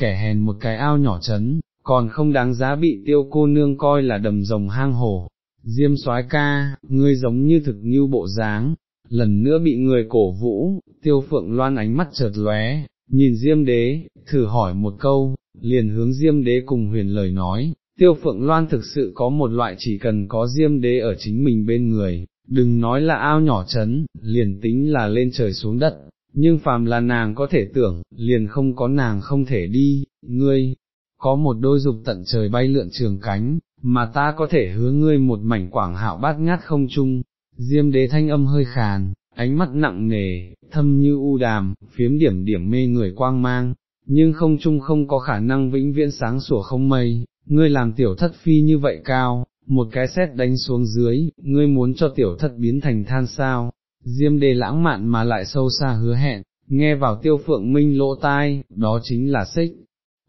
kẻ hèn một cái ao nhỏ chấn, còn không đáng giá bị tiêu cô nương coi là đầm rồng hang hổ. Diêm soái ca, ngươi giống như thực như bộ dáng, lần nữa bị người cổ vũ, tiêu phượng loan ánh mắt chợt lóe, nhìn diêm đế, thử hỏi một câu, liền hướng diêm đế cùng huyền lời nói, tiêu phượng loan thực sự có một loại chỉ cần có diêm đế ở chính mình bên người, đừng nói là ao nhỏ chấn, liền tính là lên trời xuống đất, nhưng phàm là nàng có thể tưởng, liền không có nàng không thể đi, ngươi, có một đôi dục tận trời bay lượn trường cánh, mà ta có thể hứa ngươi một mảnh quảng hạo bát ngát không chung, diêm đế thanh âm hơi khàn, ánh mắt nặng nề, thâm như u đàm, phiếm điểm điểm mê người quang mang, nhưng không chung không có khả năng vĩnh viễn sáng sủa không mây, ngươi làm tiểu thất phi như vậy cao, một cái xét đánh xuống dưới, ngươi muốn cho tiểu thất biến thành than sao, diêm đề lãng mạn mà lại sâu xa hứa hẹn, nghe vào tiêu phượng minh lỗ tai, đó chính là xích,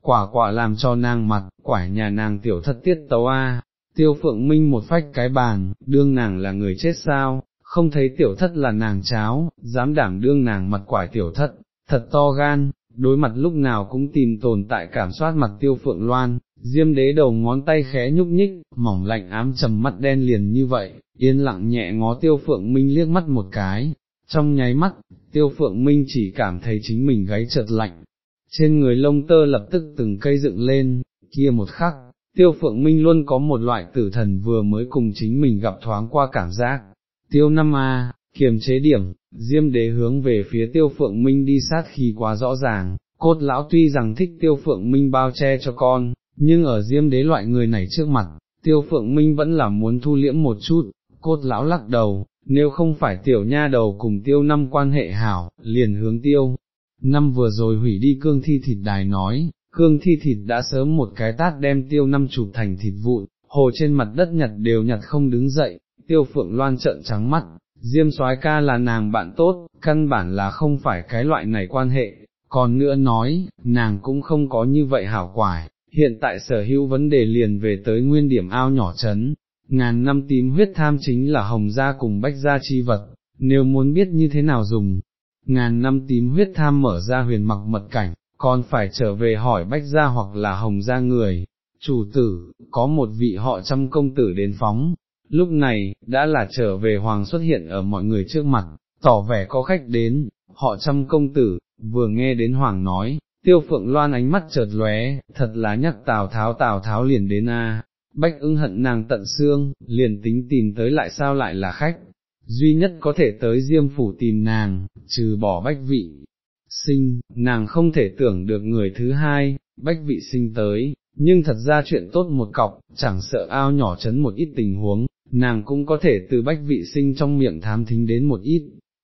quả quả làm cho nàng mặt, quả nhà nàng tiểu thất tiết tấu a. Tiêu phượng minh một phách cái bàn, đương nàng là người chết sao, không thấy tiểu thất là nàng cháo, dám đảm đương nàng mặt quả tiểu thất, thật to gan, đối mặt lúc nào cũng tìm tồn tại cảm soát mặt tiêu phượng loan, diêm đế đầu ngón tay khẽ nhúc nhích, mỏng lạnh ám trầm mắt đen liền như vậy, yên lặng nhẹ ngó tiêu phượng minh liếc mắt một cái, trong nháy mắt, tiêu phượng minh chỉ cảm thấy chính mình gáy chợt lạnh, trên người lông tơ lập tức từng cây dựng lên, kia một khắc, tiêu phượng minh luôn có một loại tử thần vừa mới cùng chính mình gặp thoáng qua cảm giác, tiêu năm A, kiềm chế điểm, diêm đế hướng về phía tiêu phượng minh đi sát khi quá rõ ràng, cốt lão tuy rằng thích tiêu phượng minh bao che cho con, nhưng ở diêm đế loại người này trước mặt, tiêu phượng minh vẫn là muốn thu liễm một chút, cốt lão lắc đầu, nếu không phải tiểu nha đầu cùng tiêu năm quan hệ hảo, liền hướng tiêu. Năm vừa rồi hủy đi cương thi thịt đài nói, cương thi thịt đã sớm một cái tát đem tiêu năm chụp thành thịt vụn, hồ trên mặt đất nhặt đều nhặt không đứng dậy, tiêu phượng loan trợn trắng mắt, diêm soái ca là nàng bạn tốt, căn bản là không phải cái loại này quan hệ, còn nữa nói, nàng cũng không có như vậy hảo quải, hiện tại sở hữu vấn đề liền về tới nguyên điểm ao nhỏ chấn, ngàn năm tím huyết tham chính là hồng gia cùng bách gia chi vật, nếu muốn biết như thế nào dùng, ngàn năm tím huyết tham mở ra huyền mặc mật cảnh, còn phải trở về hỏi bách gia hoặc là hồng gia người, chủ tử, có một vị họ trăm công tử đến phóng, lúc này, đã là trở về hoàng xuất hiện ở mọi người trước mặt, tỏ vẻ có khách đến, họ trăm công tử, vừa nghe đến hoàng nói, tiêu phượng loan ánh mắt chợt lóe, thật là nhắc tào tháo tào tháo liền đến a. Bách ưng hận nàng tận xương, liền tính tìm tới lại sao lại là khách, duy nhất có thể tới diêm phủ tìm nàng, trừ bỏ bách vị, sinh, nàng không thể tưởng được người thứ hai, bách vị sinh tới, nhưng thật ra chuyện tốt một cọc, chẳng sợ ao nhỏ chấn một ít tình huống, nàng cũng có thể từ bách vị sinh trong miệng thám thính đến một ít,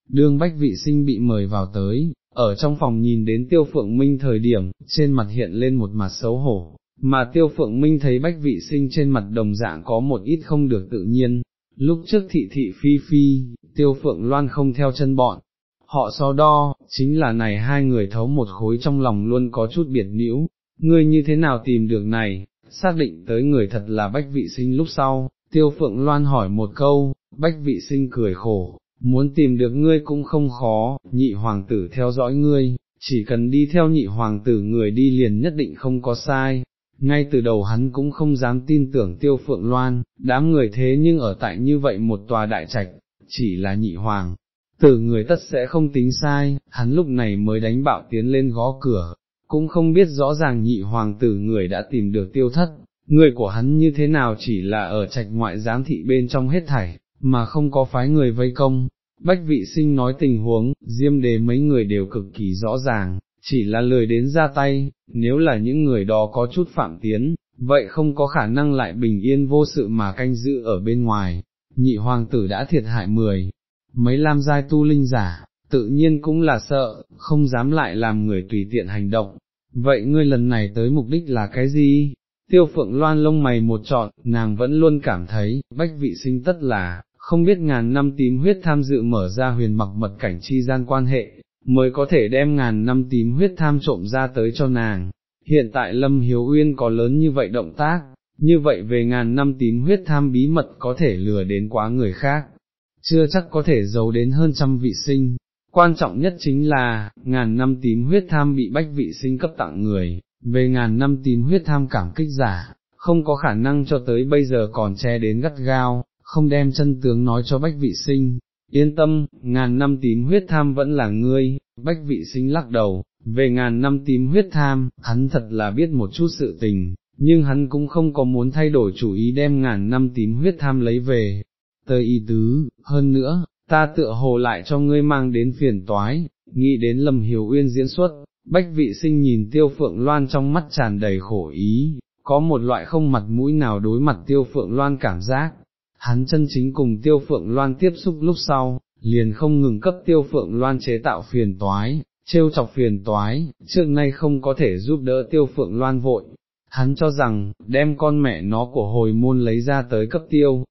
đương bách vị sinh bị mời vào tới, ở trong phòng nhìn đến tiêu phượng minh thời điểm, trên mặt hiện lên một mặt xấu hổ, mà tiêu phượng minh thấy bách vị sinh trên mặt đồng dạng có một ít không được tự nhiên, lúc trước thị thị phi phi, tiêu phượng loan không theo chân bọn, họ so đo, chính là này hai người thấu một khối trong lòng luôn có chút biệt nữ, ngươi như thế nào tìm được này, xác định tới người thật là bách vị sinh lúc sau, tiêu phượng loan hỏi một câu, bách vị sinh cười khổ, muốn tìm được ngươi cũng không khó, nhị hoàng tử theo dõi ngươi, chỉ cần đi theo nhị hoàng tử người đi liền nhất định không có sai. Ngay từ đầu hắn cũng không dám tin tưởng tiêu phượng loan, đám người thế nhưng ở tại như vậy một tòa đại trạch, chỉ là nhị hoàng, tử người tất sẽ không tính sai, hắn lúc này mới đánh bạo tiến lên gõ cửa, cũng không biết rõ ràng nhị hoàng tử người đã tìm được tiêu thất, người của hắn như thế nào chỉ là ở trạch ngoại giám thị bên trong hết thảy, mà không có phái người vây công. Bách vị sinh nói tình huống, diêm đề mấy người đều cực kỳ rõ ràng, chỉ là lời đến ra tay, nếu là những người đó có chút phạm tiến, vậy không có khả năng lại bình yên vô sự mà canh giữ ở bên ngoài. Nhị hoàng tử đã thiệt hại mười, mấy lam giai tu linh giả, tự nhiên cũng là sợ, không dám lại làm người tùy tiện hành động. Vậy ngươi lần này tới mục đích là cái gì? Tiêu phượng loan lông mày một trọn, nàng vẫn luôn cảm thấy, bách vị sinh tất là, không biết ngàn năm tím huyết tham dự mở ra huyền mặc mật cảnh chi gian quan hệ, mới có thể đem ngàn năm tím huyết tham trộm ra tới cho nàng. Hiện tại Lâm Hiếu Uyên có lớn như vậy động tác, như vậy về ngàn năm tím huyết tham bí mật có thể lừa đến quá người khác, chưa chắc có thể giấu đến hơn trăm vị sinh. Quan trọng nhất chính là, ngàn năm tím huyết tham bị bách vị sinh cấp tặng người, về ngàn năm tím huyết tham cảm kích giả, không có khả năng cho tới bây giờ còn che đến gắt gao, không đem chân tướng nói cho bách vị sinh. Yên tâm, ngàn năm tím huyết tham vẫn là ngươi, bách vị sinh lắc đầu, về ngàn năm tím huyết tham, hắn thật là biết một chút sự tình, nhưng hắn cũng không có muốn thay đổi chủ ý đem ngàn năm tím huyết tham lấy về. tới y tứ, hơn nữa, ta tựa hồ lại cho ngươi mang đến phiền toái, nghĩ đến lầm hiểu uyên diễn xuất, bách vị sinh nhìn tiêu phượng loan trong mắt tràn đầy khổ ý, có một loại không mặt mũi nào đối mặt tiêu phượng loan cảm giác, hắn chân chính cùng tiêu phượng loan tiếp xúc lúc sau, liền không ngừng cấp tiêu phượng loan chế tạo phiền toái, trêu chọc phiền toái, trước nay không có thể giúp đỡ tiêu phượng loan vội. Hắn cho rằng, đem con mẹ nó của hồi môn lấy ra tới cấp tiêu,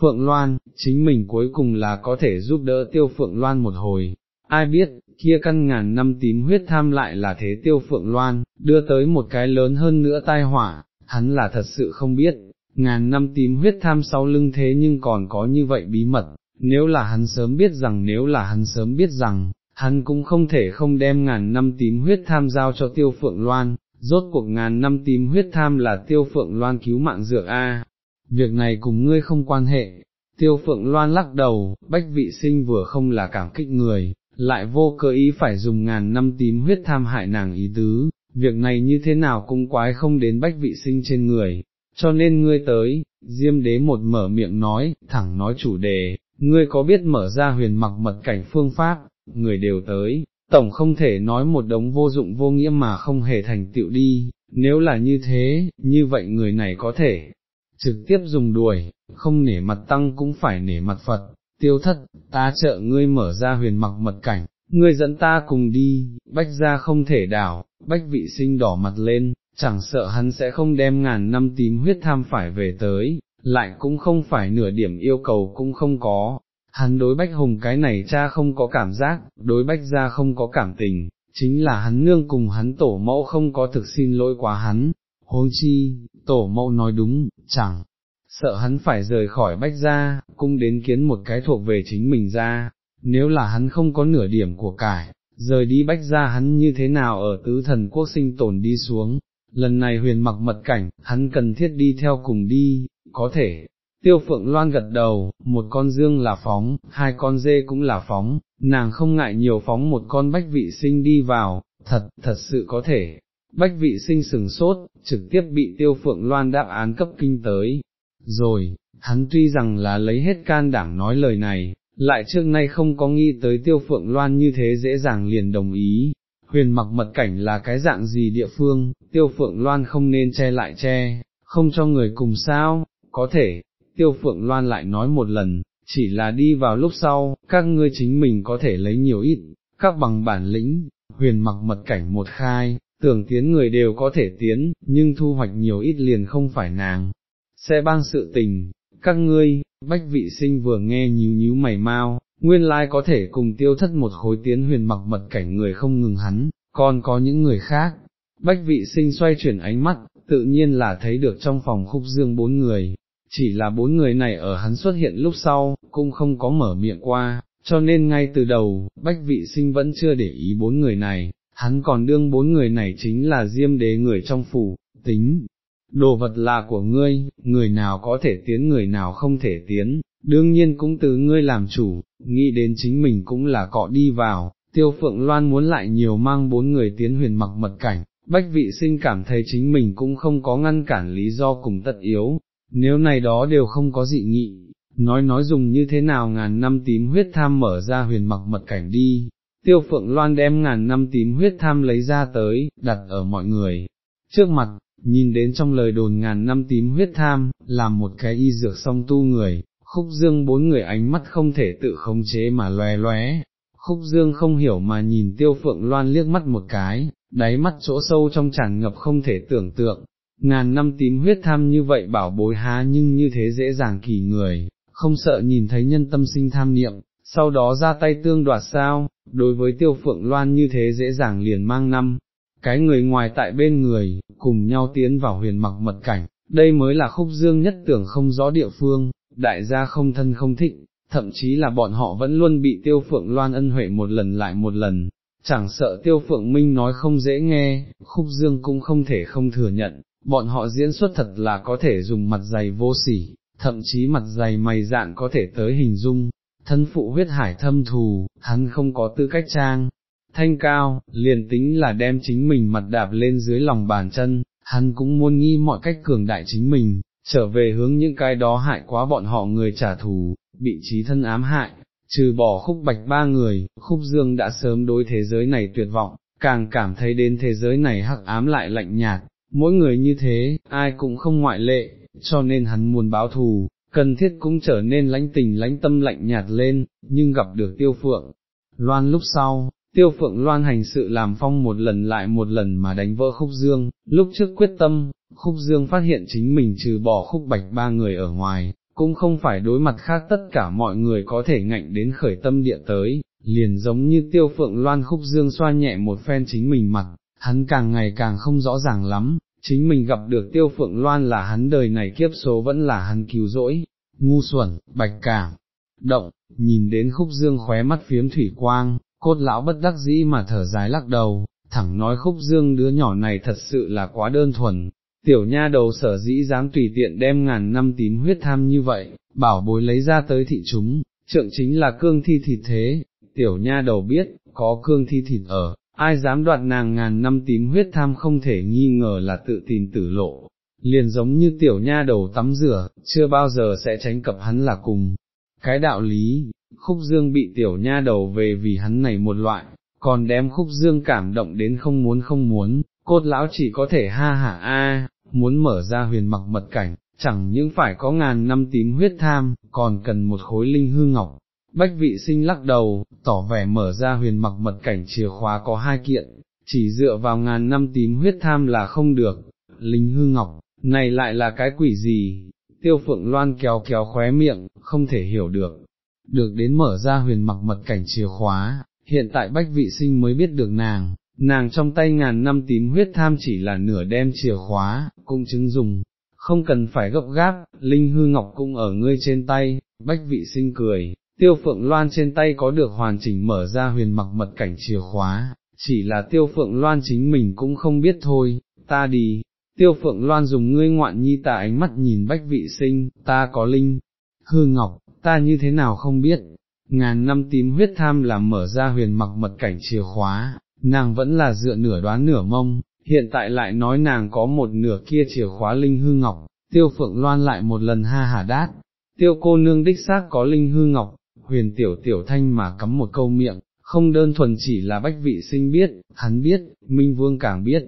Phượng Loan, chính mình cuối cùng là có thể giúp đỡ tiêu Phượng Loan một hồi, ai biết, kia căn ngàn năm tím huyết tham lại là thế tiêu Phượng Loan, đưa tới một cái lớn hơn nữa tai họa, hắn là thật sự không biết, ngàn năm tím huyết tham sau lưng thế nhưng còn có như vậy bí mật, nếu là hắn sớm biết rằng nếu là hắn sớm biết rằng, hắn cũng không thể không đem ngàn năm tím huyết tham giao cho tiêu Phượng Loan, rốt cuộc ngàn năm tím huyết tham là tiêu Phượng Loan cứu mạng dược A, việc này cùng ngươi không quan hệ. Tiêu phượng loan lắc đầu, bách vị sinh vừa không là cảm kích người, lại vô cơ ý phải dùng ngàn năm tím huyết tham hại nàng ý tứ, việc này như thế nào cũng quái không đến bách vị sinh trên người, cho nên ngươi tới, diêm đế một mở miệng nói, thẳng nói chủ đề, ngươi có biết mở ra huyền mặc mật cảnh phương pháp, người đều tới, tổng không thể nói một đống vô dụng vô nghĩa mà không hề thành tựu đi, nếu là như thế, như vậy người này có thể, trực tiếp dùng đuổi, không nể mặt tăng cũng phải nể mặt Phật, tiêu thất, ta trợ ngươi mở ra huyền mặc mật cảnh, ngươi dẫn ta cùng đi, bách ra không thể đảo, bách vị sinh đỏ mặt lên, chẳng sợ hắn sẽ không đem ngàn năm tím huyết tham phải về tới, lại cũng không phải nửa điểm yêu cầu cũng không có. Hắn đối bách hùng cái này cha không có cảm giác, đối bách ra không có cảm tình, chính là hắn nương cùng hắn tổ mẫu không có thực xin lỗi quá hắn, huống chi, tổ mẫu nói đúng, chẳng, sợ hắn phải rời khỏi bách gia, cũng đến kiến một cái thuộc về chính mình ra, nếu là hắn không có nửa điểm của cải, rời đi bách gia hắn như thế nào ở tứ thần quốc sinh tồn đi xuống, lần này huyền mặc mật cảnh, hắn cần thiết đi theo cùng đi, có thể. Tiêu phượng loan gật đầu, một con dương là phóng, hai con dê cũng là phóng, nàng không ngại nhiều phóng một con bách vị sinh đi vào, thật, thật sự có thể, bách vị sinh sừng sốt, trực tiếp bị tiêu phượng loan đáp án cấp kinh tới. Rồi, hắn tuy rằng là lấy hết can đảm nói lời này, lại trước nay không có nghĩ tới tiêu phượng loan như thế dễ dàng liền đồng ý. Huyền mặc mật cảnh là cái dạng gì địa phương, tiêu phượng loan không nên che lại che, không cho người cùng sao, có thể, tiêu phượng loan lại nói một lần, chỉ là đi vào lúc sau, các ngươi chính mình có thể lấy nhiều ít, các bằng bản lĩnh, huyền mặc mật cảnh một khai, tưởng tiến người đều có thể tiến, nhưng thu hoạch nhiều ít liền không phải nàng. Sẽ ban sự tình, các ngươi, bách vị sinh vừa nghe nhíu nhíu mày mau, nguyên lai có thể cùng tiêu thất một khối tiến huyền mặc mật cảnh người không ngừng hắn, còn có những người khác. Bách vị sinh xoay chuyển ánh mắt, tự nhiên là thấy được trong phòng khúc dương bốn người, chỉ là bốn người này ở hắn xuất hiện lúc sau, cũng không có mở miệng qua, cho nên ngay từ đầu, bách vị sinh vẫn chưa để ý bốn người này, hắn còn đương bốn người này chính là diêm đế người trong phủ, tính, đồ vật là của ngươi, người nào có thể tiến người nào không thể tiến, đương nhiên cũng từ ngươi làm chủ, nghĩ đến chính mình cũng là cọ đi vào, tiêu phượng loan muốn lại nhiều mang bốn người tiến huyền mặc mật cảnh, bách vị sinh cảm thấy chính mình cũng không có ngăn cản lý do cùng tất yếu, nếu này đó đều không có dị nghị. Nói nói dùng như thế nào ngàn năm tím huyết tham mở ra huyền mặc mật cảnh đi, tiêu phượng loan đem ngàn năm tím huyết tham lấy ra tới, đặt ở mọi người, trước mặt, nhìn đến trong lời đồn ngàn năm tím huyết tham, làm một cái y dược song tu người, khúc dương bốn người ánh mắt không thể tự khống chế mà loé loé. Khúc Dương không hiểu mà nhìn tiêu phượng loan liếc mắt một cái, đáy mắt chỗ sâu trong tràn ngập không thể tưởng tượng, ngàn năm tím huyết tham như vậy bảo bối há nhưng như thế dễ dàng kỳ người, không sợ nhìn thấy nhân tâm sinh tham niệm, sau đó ra tay tương đoạt sao, đối với tiêu phượng loan như thế dễ dàng liền mang năm, cái người ngoài tại bên người, cùng nhau tiến vào huyền mặc mật cảnh, đây mới là khúc dương nhất tưởng không rõ địa phương, đại gia không thân không thịnh, thậm chí là bọn họ vẫn luôn bị tiêu phượng loan ân huệ một lần lại một lần, chẳng sợ tiêu phượng minh nói không dễ nghe, khúc dương cũng không thể không thừa nhận, bọn họ diễn xuất thật là có thể dùng mặt dày vô sỉ, thậm chí mặt dày mày dạn có thể tới hình dung, thân phụ huyết hải thâm thù, hắn không có tư cách trang. Thanh cao, liền tính là đem chính mình mặt đạp lên dưới lòng bàn chân, hắn cũng muốn nghi mọi cách cường đại chính mình, trở về hướng những cái đó hại quá bọn họ người trả thù, bị trí thân ám hại, trừ bỏ khúc bạch ba người, khúc dương đã sớm đối thế giới này tuyệt vọng, càng cảm thấy đến thế giới này hắc ám lại lạnh nhạt, mỗi người như thế, ai cũng không ngoại lệ, cho nên hắn muốn báo thù, cần thiết cũng trở nên lãnh tình lãnh tâm lạnh nhạt lên, nhưng gặp được tiêu phượng. Loan lúc sau, tiêu phượng loan hành sự làm phong một lần lại một lần mà đánh vỡ khúc dương, lúc trước quyết tâm, khúc dương phát hiện chính mình trừ bỏ khúc bạch ba người ở ngoài, cũng không phải đối mặt khác tất cả mọi người có thể ngạnh đến khởi tâm địa tới, liền giống như tiêu phượng loan khúc dương xoa nhẹ một phen chính mình mặt, hắn càng ngày càng không rõ ràng lắm, chính mình gặp được tiêu phượng loan là hắn đời này kiếp số vẫn là hắn cứu rỗi, ngu xuẩn, bạch cảm, động, nhìn đến khúc dương khóe mắt phiếm thủy quang, cốt lão bất đắc dĩ mà thở dài lắc đầu, thẳng nói khúc dương đứa nhỏ này thật sự là quá đơn thuần, tiểu nha đầu sở dĩ dám tùy tiện đem ngàn năm tím huyết tham như vậy, bảo bối lấy ra tới thị chúng, trượng chính là cương thi thịt thế, tiểu nha đầu biết, có cương thi thịt ở, ai dám đoạt nàng ngàn năm tím huyết tham không thể nghi ngờ là tự tìm tử lộ, liền giống như tiểu nha đầu tắm rửa, chưa bao giờ sẽ tránh cập hắn là cùng. Cái đạo lý, khúc dương bị tiểu nha đầu về vì hắn này một loại, còn đem khúc dương cảm động đến không muốn không muốn, cốt lão chỉ có thể ha hả a, muốn mở ra huyền mặc mật cảnh, chẳng những phải có ngàn năm tím huyết tham, còn cần một khối linh hư ngọc. Bách vị sinh lắc đầu, tỏ vẻ mở ra huyền mặc mật cảnh chìa khóa có hai kiện, chỉ dựa vào ngàn năm tím huyết tham là không được, linh hư ngọc, này lại là cái quỷ gì, tiêu phượng loan kéo kéo khóe miệng, không thể hiểu được, được đến mở ra huyền mặc mật cảnh chìa khóa, hiện tại bách vị sinh mới biết được nàng, nàng trong tay ngàn năm tím huyết tham chỉ là nửa đem chìa khóa, cũng chứng dùng, không cần phải gấp gáp, linh hư ngọc cũng ở ngươi trên tay, bách vị sinh cười, tiêu phượng loan trên tay có được hoàn chỉnh mở ra huyền mặc mật cảnh chìa khóa, chỉ là tiêu phượng loan chính mình cũng không biết thôi, ta đi. Tiêu phượng loan dùng ngươi ngoạn nhi tà ánh mắt nhìn bách vị sinh, ta có linh, hư ngọc, ta như thế nào không biết, ngàn năm tím huyết tham làm mở ra huyền mặc mật cảnh chìa khóa, nàng vẫn là dựa nửa đoán nửa mông, hiện tại lại nói nàng có một nửa kia chìa khóa linh hư ngọc, tiêu phượng loan lại một lần ha hả đát, tiêu cô nương đích xác có linh hư ngọc, huyền tiểu tiểu thanh mà cắm một câu miệng, không đơn thuần chỉ là bách vị sinh biết, hắn biết, minh vương càng biết,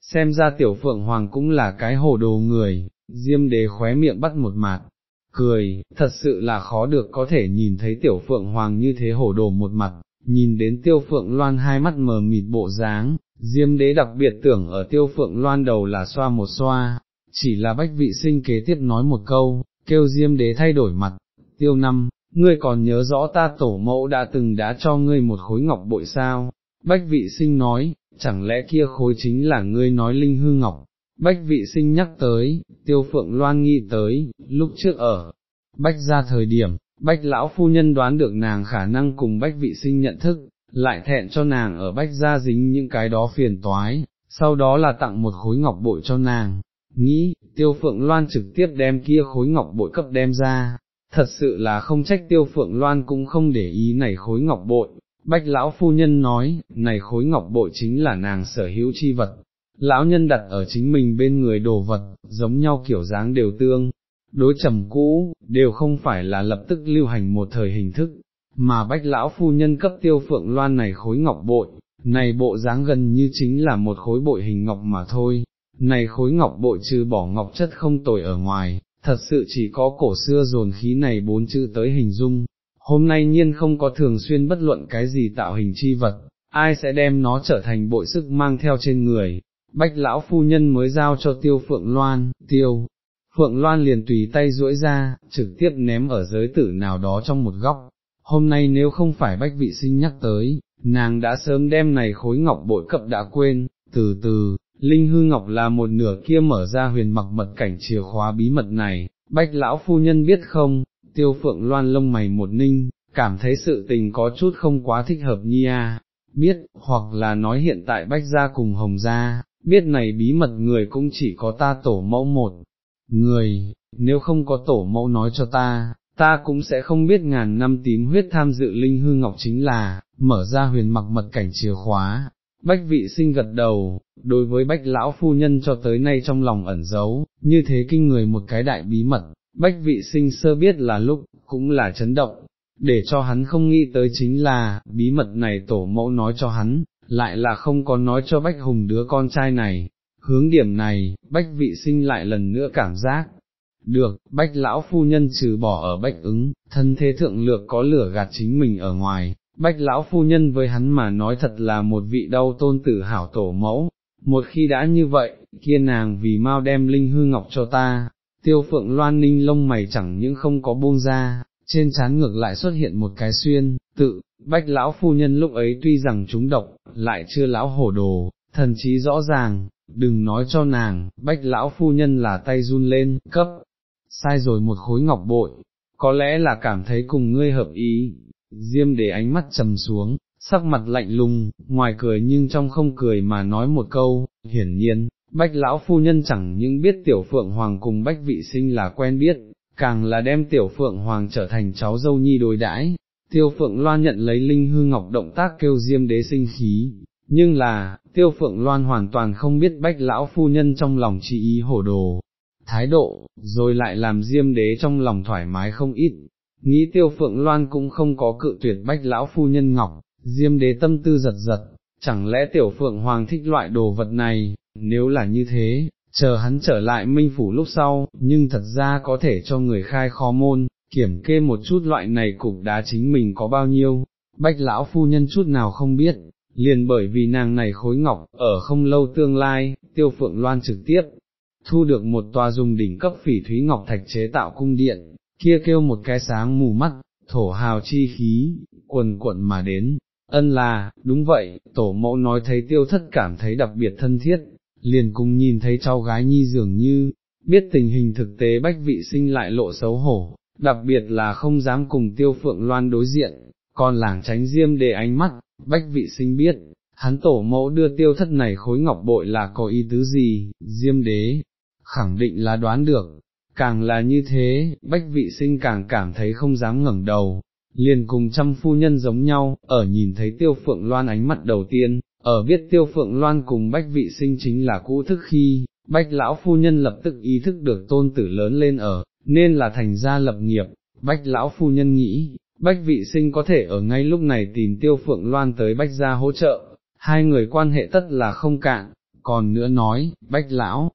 xem ra tiểu phượng hoàng cũng là cái hồ đồ người, diêm đế khóe miệng bắt một mạt, cười, thật sự là khó được có thể nhìn thấy tiểu phượng hoàng như thế hổ đồ một mặt, nhìn đến tiêu phượng loan hai mắt mờ mịt bộ dáng, diêm đế đặc biệt tưởng ở tiêu phượng loan đầu là xoa một xoa, chỉ là bách vị sinh kế tiếp nói một câu, kêu diêm đế thay đổi mặt, tiêu năm, ngươi còn nhớ rõ ta tổ mẫu đã từng đã cho ngươi một khối ngọc bội sao, bách vị sinh nói, chẳng lẽ kia khối chính là ngươi nói linh hư ngọc, bách vị sinh nhắc tới, tiêu phượng loan nghĩ tới, lúc trước ở, bách ra thời điểm, bách lão phu nhân đoán được nàng khả năng cùng bách vị sinh nhận thức, lại thẹn cho nàng ở bách gia dính những cái đó phiền toái, sau đó là tặng một khối ngọc bội cho nàng, nghĩ, tiêu phượng loan trực tiếp đem kia khối ngọc bội cấp đem ra, thật sự là không trách tiêu phượng loan cũng không để ý này khối ngọc bội, bách lão phu nhân nói, này khối ngọc bội chính là nàng sở hữu chi vật, lão nhân đặt ở chính mình bên người đồ vật, giống nhau kiểu dáng đều tương, đối trầm cũ, đều không phải là lập tức lưu hành một thời hình thức, mà bách lão phu nhân cấp tiêu phượng loan này khối ngọc bội, này bộ dáng gần như chính là một khối bội hình ngọc mà thôi, này khối ngọc bội trừ bỏ ngọc chất không tồi ở ngoài, thật sự chỉ có cổ xưa dồn khí này bốn chữ tới hình dung, hôm nay nhiên không có thường xuyên bất luận cái gì tạo hình chi vật, ai sẽ đem nó trở thành bội sức mang theo trên người, bách lão phu nhân mới giao cho tiêu phượng loan, tiêu. Phượng Loan liền tùy tay duỗi ra, trực tiếp ném ở giới tử nào đó trong một góc, hôm nay nếu không phải bách vị sinh nhắc tới, nàng đã sớm đem này khối ngọc bội cập đã quên, từ từ, Linh Hư Ngọc là một nửa kia mở ra huyền mặc mật cảnh chìa khóa bí mật này, bách lão phu nhân biết không, tiêu phượng loan lông mày một ninh, cảm thấy sự tình có chút không quá thích hợp nhi à, biết, hoặc là nói hiện tại bách gia cùng hồng gia, biết này bí mật người cũng chỉ có ta tổ mẫu một người, nếu không có tổ mẫu nói cho ta, ta cũng sẽ không biết ngàn năm tím huyết tham dự linh hư ngọc chính là, mở ra huyền mặc mật cảnh chìa khóa. Bách vị sinh gật đầu, đối với bách lão phu nhân cho tới nay trong lòng ẩn giấu, như thế kinh người một cái đại bí mật, bách vị sinh sơ biết là lúc, cũng là chấn động, để cho hắn không nghĩ tới chính là, bí mật này tổ mẫu nói cho hắn, lại là không có nói cho bách hùng đứa con trai này, hướng điểm này, bách vị sinh lại lần nữa cảm giác, được, bách lão phu nhân trừ bỏ ở bách ứng, thân thế thượng lược có lửa gạt chính mình ở ngoài, bách lão phu nhân với hắn mà nói thật là một vị đau tôn tử hảo tổ mẫu, một khi đã như vậy, kia nàng vì mau đem linh hư ngọc cho ta, tiêu phượng loan ninh lông mày chẳng những không có buông ra, trên trán ngược lại xuất hiện một cái xuyên, tự, bách lão phu nhân lúc ấy tuy rằng chúng độc, lại chưa lão hổ đồ, thần trí rõ ràng, đừng nói cho nàng, bách lão phu nhân là tay run lên, cấp, sai rồi một khối ngọc bội, có lẽ là cảm thấy cùng ngươi hợp ý, diêm để ánh mắt trầm xuống, sắc mặt lạnh lùng, ngoài cười nhưng trong không cười mà nói một câu, hiển nhiên, bách lão phu nhân chẳng những biết tiểu phượng hoàng cùng bách vị sinh là quen biết, càng là đem tiểu phượng hoàng trở thành cháu dâu nhi đối đãi. Tiêu phượng loan nhận lấy linh hư ngọc động tác kêu diêm đế sinh khí, nhưng là, tiêu phượng loan hoàn toàn không biết bách lão phu nhân trong lòng chỉ ý hổ đồ, thái độ, rồi lại làm diêm đế trong lòng thoải mái không ít, nghĩ tiêu phượng loan cũng không có cự tuyệt bách lão phu nhân ngọc, diêm đế tâm tư giật giật, chẳng lẽ tiểu phượng hoàng thích loại đồ vật này, nếu là như thế, chờ hắn trở lại minh phủ lúc sau, nhưng thật ra có thể cho người khai kho môn, kiểm kê một chút loại này cục đá chính mình có bao nhiêu, bách lão phu nhân chút nào không biết, liền bởi vì nàng này khối ngọc, ở không lâu tương lai, tiêu phượng loan trực tiếp, thu được một tòa dùng đỉnh cấp phỉ thúy ngọc thạch chế tạo cung điện, kia kêu một cái sáng mù mắt, thổ hào chi khí, quần cuộn mà đến, ân là, đúng vậy, tổ mẫu nói thấy tiêu thất cảm thấy đặc biệt thân thiết, liền cùng nhìn thấy cháu gái nhi dường như, biết tình hình thực tế bách vị sinh lại lộ xấu hổ, đặc biệt là không dám cùng tiêu phượng loan đối diện, còn làng tránh diêm để ánh mắt, bách vị sinh biết, hắn tổ mẫu đưa tiêu thất này khối ngọc bội là có ý tứ gì, diêm đế, khẳng định là đoán được, càng là như thế, bách vị sinh càng cảm thấy không dám ngẩng đầu, liền cùng trăm phu nhân giống nhau, ở nhìn thấy tiêu phượng loan ánh mắt đầu tiên, ở biết tiêu phượng loan cùng bách vị sinh chính là cũ thức khi, bách lão phu nhân lập tức ý thức được tôn tử lớn lên ở, nên là thành gia lập nghiệp, bách lão phu nhân nghĩ, bách vị sinh có thể ở ngay lúc này tìm tiêu phượng loan tới bách gia hỗ trợ, hai người quan hệ tất là không cạn, còn nữa nói, bách lão,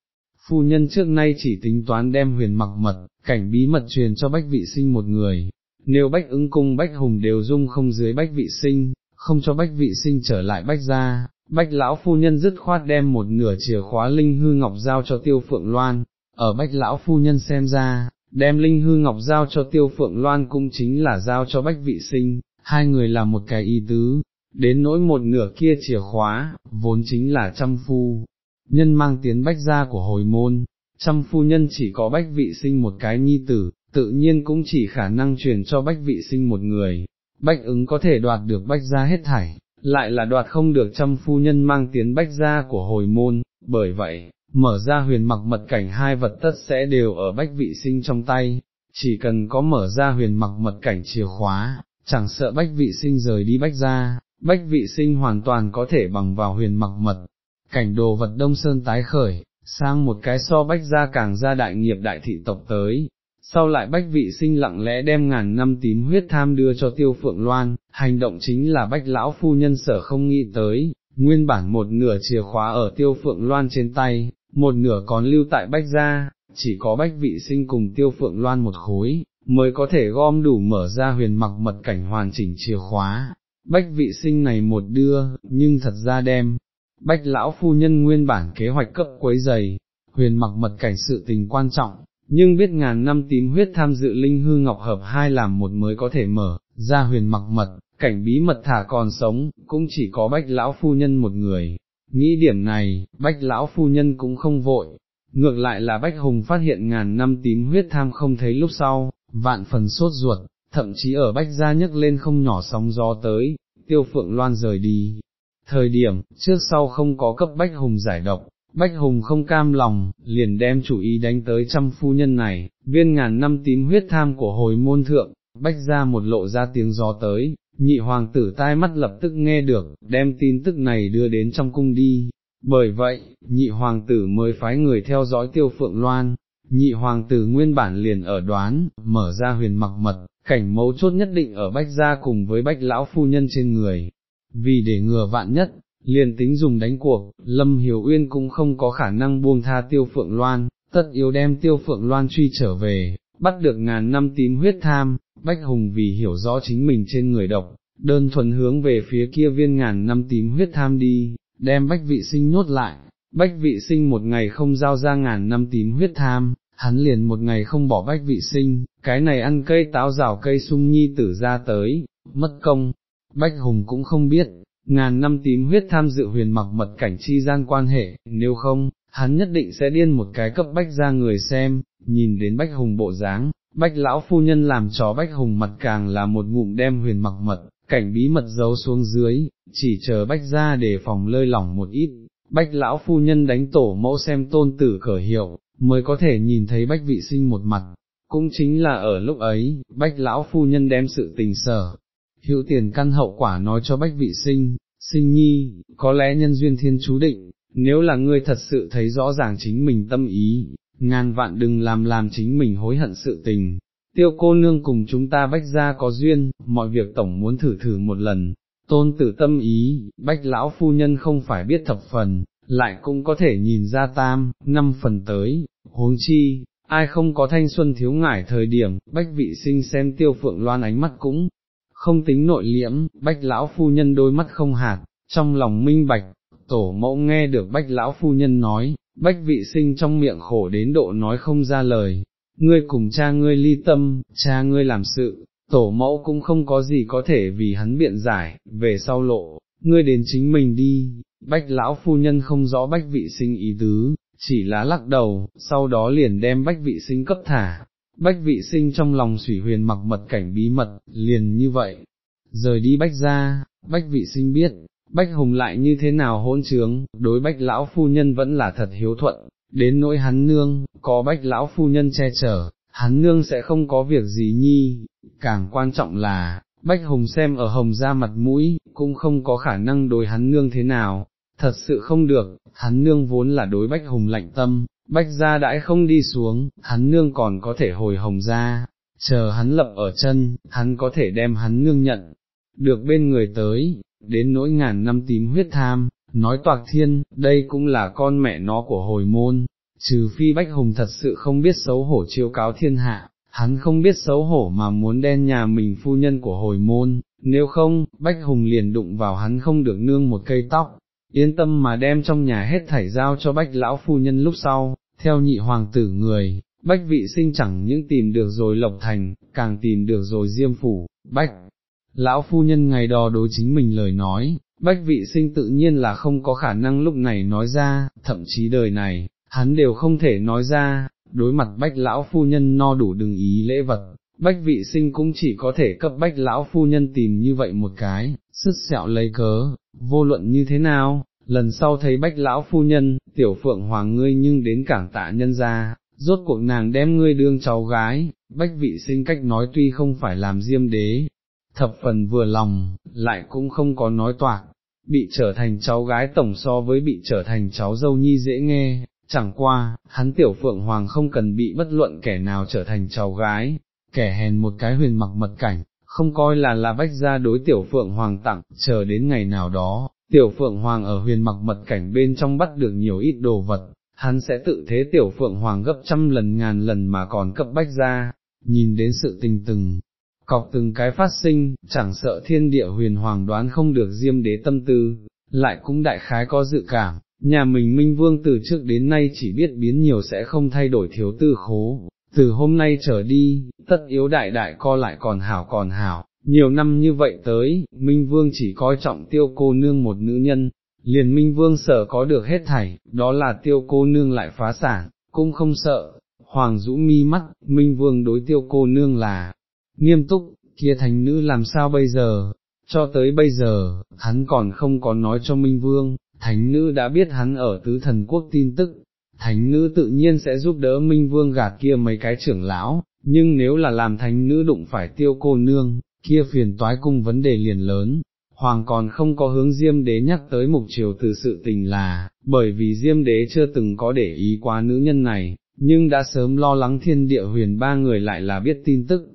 phu nhân trước nay chỉ tính toán đem huyền mặc mật, cảnh bí mật truyền cho bách vị sinh một người, nếu bách ứng cung bách hùng đều dung không dưới bách vị sinh, không cho bách vị sinh trở lại bách gia, bách lão phu nhân dứt khoát đem một nửa chìa khóa linh hư ngọc giao cho tiêu phượng loan, ở bách lão phu nhân xem ra, đem linh hư ngọc giao cho tiêu phượng loan cũng chính là giao cho bách vị sinh, hai người là một cái y tứ, đến nỗi một nửa kia chìa khóa, vốn chính là trăm phu, nhân mang tiến bách gia của hồi môn, trăm phu nhân chỉ có bách vị sinh một cái nhi tử, tự nhiên cũng chỉ khả năng truyền cho bách vị sinh một người, bách ứng có thể đoạt được bách gia hết thảy, lại là đoạt không được trăm phu nhân mang tiến bách gia của hồi môn, bởi vậy, mở ra huyền mặc mật cảnh hai vật tất sẽ đều ở bách vị sinh trong tay, chỉ cần có mở ra huyền mặc mật cảnh chìa khóa, chẳng sợ bách vị sinh rời đi bách gia, bách vị sinh hoàn toàn có thể bằng vào huyền mặc mật, cảnh đồ vật đông sơn tái khởi, sang một cái so bách gia càng ra đại nghiệp đại thị tộc tới. Sau lại bách vị sinh lặng lẽ đem ngàn năm tím huyết tham đưa cho tiêu phượng loan, hành động chính là bách lão phu nhân sở không nghĩ tới, nguyên bản một nửa chìa khóa ở tiêu phượng loan trên tay, một nửa còn lưu tại bách gia, chỉ có bách vị sinh cùng tiêu phượng loan một khối, mới có thể gom đủ mở ra huyền mặc mật cảnh hoàn chỉnh chìa khóa. Bách vị sinh này một đưa, nhưng thật ra đem, bách lão phu nhân nguyên bản kế hoạch cấp quấy giày, huyền mặc mật cảnh sự tình quan trọng, nhưng biết ngàn năm tím huyết tham dự linh hư ngọc hợp hai làm một mới có thể mở, ra huyền mặc mật, cảnh bí mật thả còn sống, cũng chỉ có bách lão phu nhân một người. Nghĩ điểm này, bách lão phu nhân cũng không vội, ngược lại là bách hùng phát hiện ngàn năm tím huyết tham không thấy lúc sau, vạn phần sốt ruột, thậm chí ở bách gia nhấc lên không nhỏ sóng gió tới, tiêu phượng loan rời đi, thời điểm, trước sau không có cấp Bách Hùng giải độc, Bách Hùng không cam lòng, liền đem chủ ý đánh tới trăm phu nhân này, viên ngàn năm tím huyết tham của hồi môn thượng, Bách ra một lộ ra tiếng gió tới, nhị hoàng tử tai mắt lập tức nghe được, đem tin tức này đưa đến trong cung đi. Bởi vậy, nhị hoàng tử mới phái người theo dõi tiêu phượng loan, nhị hoàng tử nguyên bản liền ở đoán, mở ra huyền mặc mật, cảnh mấu chốt nhất định ở bách gia cùng với bách lão phu nhân trên người. Vì để ngừa vạn nhất, liền tính dùng đánh cuộc, Lâm Hiểu Uyên cũng không có khả năng buông tha tiêu phượng loan, tất yếu đem tiêu phượng loan truy trở về, bắt được ngàn năm tím huyết tham, Bách Hùng vì hiểu rõ chính mình trên người độc, đơn thuần hướng về phía kia viên ngàn năm tím huyết tham đi, đem bách vị sinh nhốt lại, bách vị sinh một ngày không giao ra ngàn năm tím huyết tham, hắn liền một ngày không bỏ bách vị sinh, cái này ăn cây táo rào cây sung nhi tử ra tới, mất công, bách hùng cũng không biết, ngàn năm tím huyết tham dự huyền mặc mật cảnh chi gian quan hệ, nếu không, hắn nhất định sẽ điên một cái cấp bách ra người xem, nhìn đến bách hùng bộ dáng, bách lão phu nhân làm chó bách hùng mặt càng là một ngụm đem huyền mặc mật, cảnh bí mật giấu xuống dưới, chỉ chờ bách ra để phòng lơi lỏng một ít, bách lão phu nhân đánh tổ mẫu xem tôn tử cởi hiệu, mới có thể nhìn thấy bách vị sinh một mặt, cũng chính là ở lúc ấy, bách lão phu nhân đem sự tình sở, hữu tiền căn hậu quả nói cho bách vị sinh, sinh nhi, có lẽ nhân duyên thiên chú định, nếu là ngươi thật sự thấy rõ ràng chính mình tâm ý, ngàn vạn đừng làm làm chính mình hối hận sự tình. Tiêu cô nương cùng chúng ta bách ra có duyên, mọi việc tổng muốn thử thử một lần, tôn tử tâm ý, bách lão phu nhân không phải biết thập phần, lại cũng có thể nhìn ra tam, năm phần tới, huống chi, ai không có thanh xuân thiếu ngải thời điểm, bách vị sinh xem tiêu phượng loan ánh mắt cũng không tính nội liễm, bách lão phu nhân đôi mắt không hạt, trong lòng minh bạch, tổ mẫu nghe được bách lão phu nhân nói, bách vị sinh trong miệng khổ đến độ nói không ra lời, ngươi cùng cha ngươi ly tâm, cha ngươi làm sự, tổ mẫu cũng không có gì có thể vì hắn biện giải, về sau lộ, ngươi đến chính mình đi, bách lão phu nhân không rõ bách vị sinh ý tứ, chỉ là lắc đầu, sau đó liền đem bách vị sinh cấp thả, bách vị sinh trong lòng sủy huyền mặc mật cảnh bí mật, liền như vậy, rời đi bách ra, bách vị sinh biết, bách hùng lại như thế nào hỗn trướng, đối bách lão phu nhân vẫn là thật hiếu thuận, đến nỗi hắn nương, có bách lão phu nhân che chở, hắn nương sẽ không có việc gì nhi, càng quan trọng là, bách hùng xem ở hồng ra mặt mũi, cũng không có khả năng đối hắn nương thế nào, thật sự không được, hắn nương vốn là đối bách hùng lạnh tâm, bách gia đãi không đi xuống, hắn nương còn có thể hồi hồng ra, chờ hắn lập ở chân, hắn có thể đem hắn nương nhận, được bên người tới, đến nỗi ngàn năm tím huyết tham, nói toạc thiên, đây cũng là con mẹ nó của hồi môn, trừ phi Bách Hùng thật sự không biết xấu hổ chiêu cáo thiên hạ, hắn không biết xấu hổ mà muốn đen nhà mình phu nhân của hồi môn, nếu không, Bách Hùng liền đụng vào hắn không được nương một cây tóc, yên tâm mà đem trong nhà hết thảy giao cho Bách Lão phu nhân lúc sau, theo nhị hoàng tử người. Bách vị sinh chẳng những tìm được rồi Lộc Thành, càng tìm được rồi Diêm Phủ, Bách, lão phu nhân ngày đó đối chính mình lời nói, bách vị sinh tự nhiên là không có khả năng lúc này nói ra, thậm chí đời này, hắn đều không thể nói ra, đối mặt bách lão phu nhân no đủ đừng ý lễ vật, bách vị sinh cũng chỉ có thể cấp bách lão phu nhân tìm như vậy một cái, sứt sẹo lấy cớ, vô luận như thế nào, lần sau thấy bách lão phu nhân, tiểu phượng hoàng ngươi nhưng đến cảng tạ nhân ra, rốt cuộc nàng đem ngươi đương cháu gái, bách vị sinh cách nói tuy không phải làm diêm đế, thập phần vừa lòng, lại cũng không có nói toạc, bị trở thành cháu gái tổng so với bị trở thành cháu dâu nhi dễ nghe, chẳng qua, hắn tiểu phượng hoàng không cần bị bất luận kẻ nào trở thành cháu gái, kẻ hèn một cái huyền mặc mật cảnh, không coi là là bách gia đối tiểu phượng hoàng tặng, chờ đến ngày nào đó, tiểu phượng hoàng ở huyền mặc mật cảnh bên trong bắt được nhiều ít đồ vật, hắn sẽ tự thế tiểu phượng hoàng gấp trăm lần ngàn lần mà còn cấp bách gia, nhìn đến sự tình từng cọc từng cái phát sinh, chẳng sợ thiên địa huyền hoàng đoán không được diêm đế tâm tư, lại cũng đại khái có dự cảm, nhà mình minh vương từ trước đến nay chỉ biết biến nhiều sẽ không thay đổi thiếu tư khố, từ hôm nay trở đi, tất yếu đại đại co lại còn hảo còn hảo, nhiều năm như vậy tới, minh vương chỉ coi trọng tiêu cô nương một nữ nhân, liền minh vương sợ có được hết thảy, đó là tiêu cô nương lại phá sản, cũng không sợ. Hoàng Dũ mi mắt, Minh Vương đối tiêu cô nương là, nghiêm túc, kia thành nữ làm sao bây giờ, cho tới bây giờ, hắn còn không có nói cho Minh Vương, thánh nữ đã biết hắn ở tứ thần quốc tin tức, thánh nữ tự nhiên sẽ giúp đỡ Minh Vương gạt kia mấy cái trưởng lão, nhưng nếu là làm thánh nữ đụng phải tiêu cô nương, kia phiền toái cung vấn đề liền lớn. Hoàng còn không có hướng Diêm Đế nhắc tới mục triều từ sự tình là, bởi vì Diêm Đế chưa từng có để ý quá nữ nhân này, nhưng đã sớm lo lắng thiên địa huyền ba người lại là biết tin tức.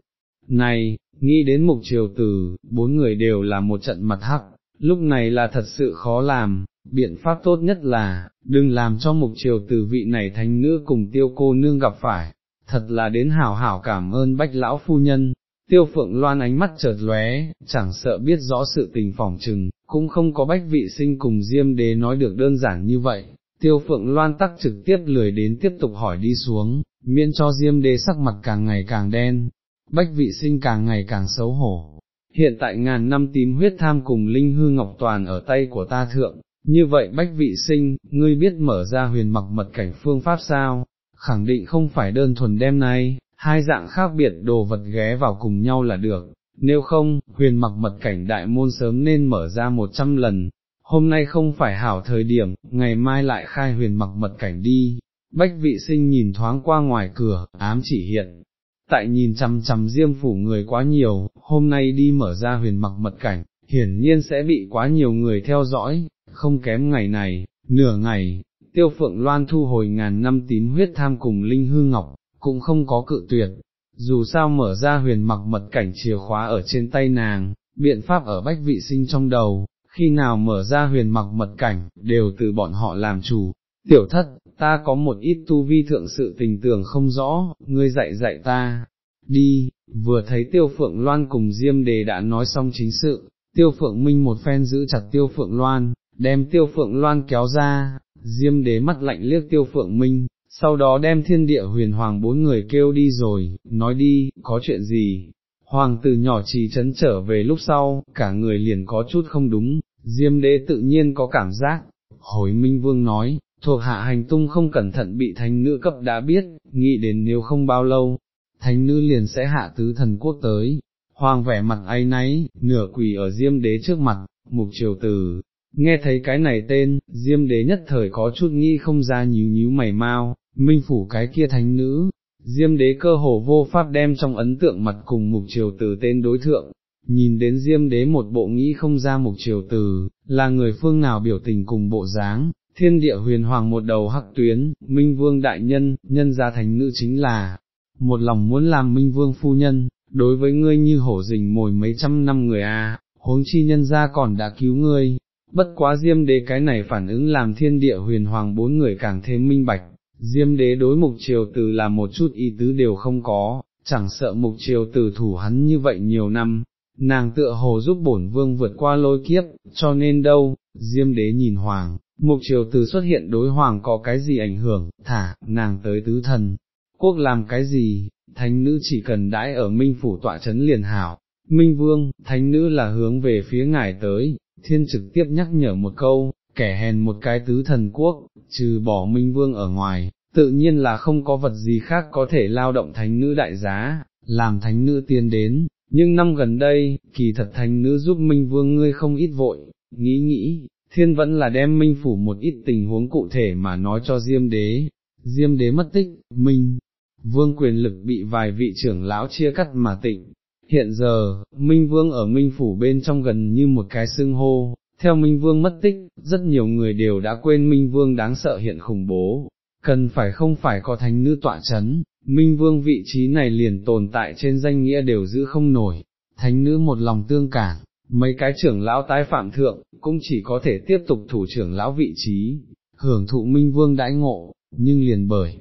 Này, nghĩ đến mục triều từ, bốn người đều là một trận mặt hắc, lúc này là thật sự khó làm, biện pháp tốt nhất là, đừng làm cho mục triều từ vị này thánh nữ cùng tiêu cô nương gặp phải, thật là đến hảo hảo cảm ơn bách lão phu nhân. Tiêu phượng loan ánh mắt chợt lóe, chẳng sợ biết rõ sự tình phỏng trừng, cũng không có bách vị sinh cùng diêm đế nói được đơn giản như vậy, tiêu phượng loan tắc trực tiếp lười đến tiếp tục hỏi đi xuống, miễn cho diêm đế sắc mặt càng ngày càng đen, bách vị sinh càng ngày càng xấu hổ. Hiện tại ngàn năm tím huyết tham cùng linh hư ngọc toàn ở tay của ta thượng, như vậy bách vị sinh, ngươi biết mở ra huyền mặc mật cảnh phương pháp sao, khẳng định không phải đơn thuần đem này, hai dạng khác biệt đồ vật ghé vào cùng nhau là được, nếu không, huyền mặc mật cảnh đại môn sớm nên mở ra một trăm lần, hôm nay không phải hảo thời điểm, ngày mai lại khai huyền mặc mật cảnh đi, bách vị sinh nhìn thoáng qua ngoài cửa, ám chỉ hiện. Tại nhìn chằm chằm diêm phủ người quá nhiều, hôm nay đi mở ra huyền mặc mật cảnh, hiển nhiên sẽ bị quá nhiều người theo dõi, không kém ngày này, nửa ngày, tiêu phượng loan thu hồi ngàn năm tím huyết tham cùng linh hư ngọc, cũng không có cự tuyệt, dù sao mở ra huyền mặc mật cảnh chìa khóa ở trên tay nàng, biện pháp ở bách vị sinh trong đầu, khi nào mở ra huyền mặc mật cảnh, đều từ bọn họ làm chủ. Tiểu thất, ta có một ít tu vi thượng sự tình tưởng không rõ, ngươi dạy dạy ta, đi, vừa thấy tiêu phượng loan cùng diêm đề đã nói xong chính sự, tiêu phượng minh một phen giữ chặt tiêu phượng loan, đem tiêu phượng loan kéo ra, diêm đế mắt lạnh liếc tiêu phượng minh, sau đó đem thiên địa huyền hoàng bốn người kêu đi rồi, nói đi, có chuyện gì, hoàng từ nhỏ trì chấn trở về lúc sau, cả người liền có chút không đúng, diêm đế tự nhiên có cảm giác, hồi minh vương nói, thuộc hạ hành tung không cẩn thận bị thánh nữ cấp đã biết, nghĩ đến nếu không bao lâu, thánh nữ liền sẽ hạ tứ thần quốc tới, hoàng vẻ mặt ấy náy, nửa quỳ ở diêm đế trước mặt, mục triều tử, Nghe thấy cái này tên, diêm đế nhất thời có chút nghi không ra nhíu nhíu mày mau, minh phủ cái kia thánh nữ, diêm đế cơ hồ vô pháp đem trong ấn tượng mặt cùng mục triều từ tên đối thượng, nhìn đến diêm đế một bộ nghĩ không ra mục triều từ, là người phương nào biểu tình cùng bộ dáng, thiên địa huyền hoàng một đầu hắc tuyến, minh vương đại nhân, nhân gia thánh nữ chính là, một lòng muốn làm minh vương phu nhân, đối với ngươi như hổ rình mồi mấy trăm năm người à, huống chi nhân gia còn đã cứu ngươi, bất quá diêm đế cái này phản ứng làm thiên địa huyền hoàng bốn người càng thêm minh bạch, diêm đế đối mục triều từ là một chút ý tứ đều không có, chẳng sợ mục triều từ thủ hắn như vậy nhiều năm, nàng tựa hồ giúp bổn vương vượt qua lôi kiếp, cho nên đâu, diêm đế nhìn hoàng, mục triều từ xuất hiện đối hoàng có cái gì ảnh hưởng, thả, nàng tới tứ thần, quốc làm cái gì, thánh nữ chỉ cần đãi ở minh phủ tọa chấn liền hảo, minh vương, thánh nữ là hướng về phía ngài tới, thiên trực tiếp nhắc nhở một câu, kẻ hèn một cái tứ thần quốc, trừ bỏ minh vương ở ngoài, tự nhiên là không có vật gì khác có thể lao động thánh nữ đại giá, làm thánh nữ tiên đến, nhưng năm gần đây, kỳ thật thánh nữ giúp minh vương ngươi không ít vội, nghĩ nghĩ, thiên vẫn là đem minh phủ một ít tình huống cụ thể mà nói cho diêm đế, diêm đế mất tích, minh, vương quyền lực bị vài vị trưởng lão chia cắt mà tịnh, Hiện giờ, Minh Vương ở Minh Phủ bên trong gần như một cái xưng hô, theo Minh Vương mất tích, rất nhiều người đều đã quên Minh Vương đáng sợ hiện khủng bố, cần phải không phải có thánh nữ tọa chấn, Minh Vương vị trí này liền tồn tại trên danh nghĩa đều giữ không nổi, thánh nữ một lòng tương cản, mấy cái trưởng lão tái phạm thượng, cũng chỉ có thể tiếp tục thủ trưởng lão vị trí, hưởng thụ Minh Vương đãi ngộ, nhưng liền bởi,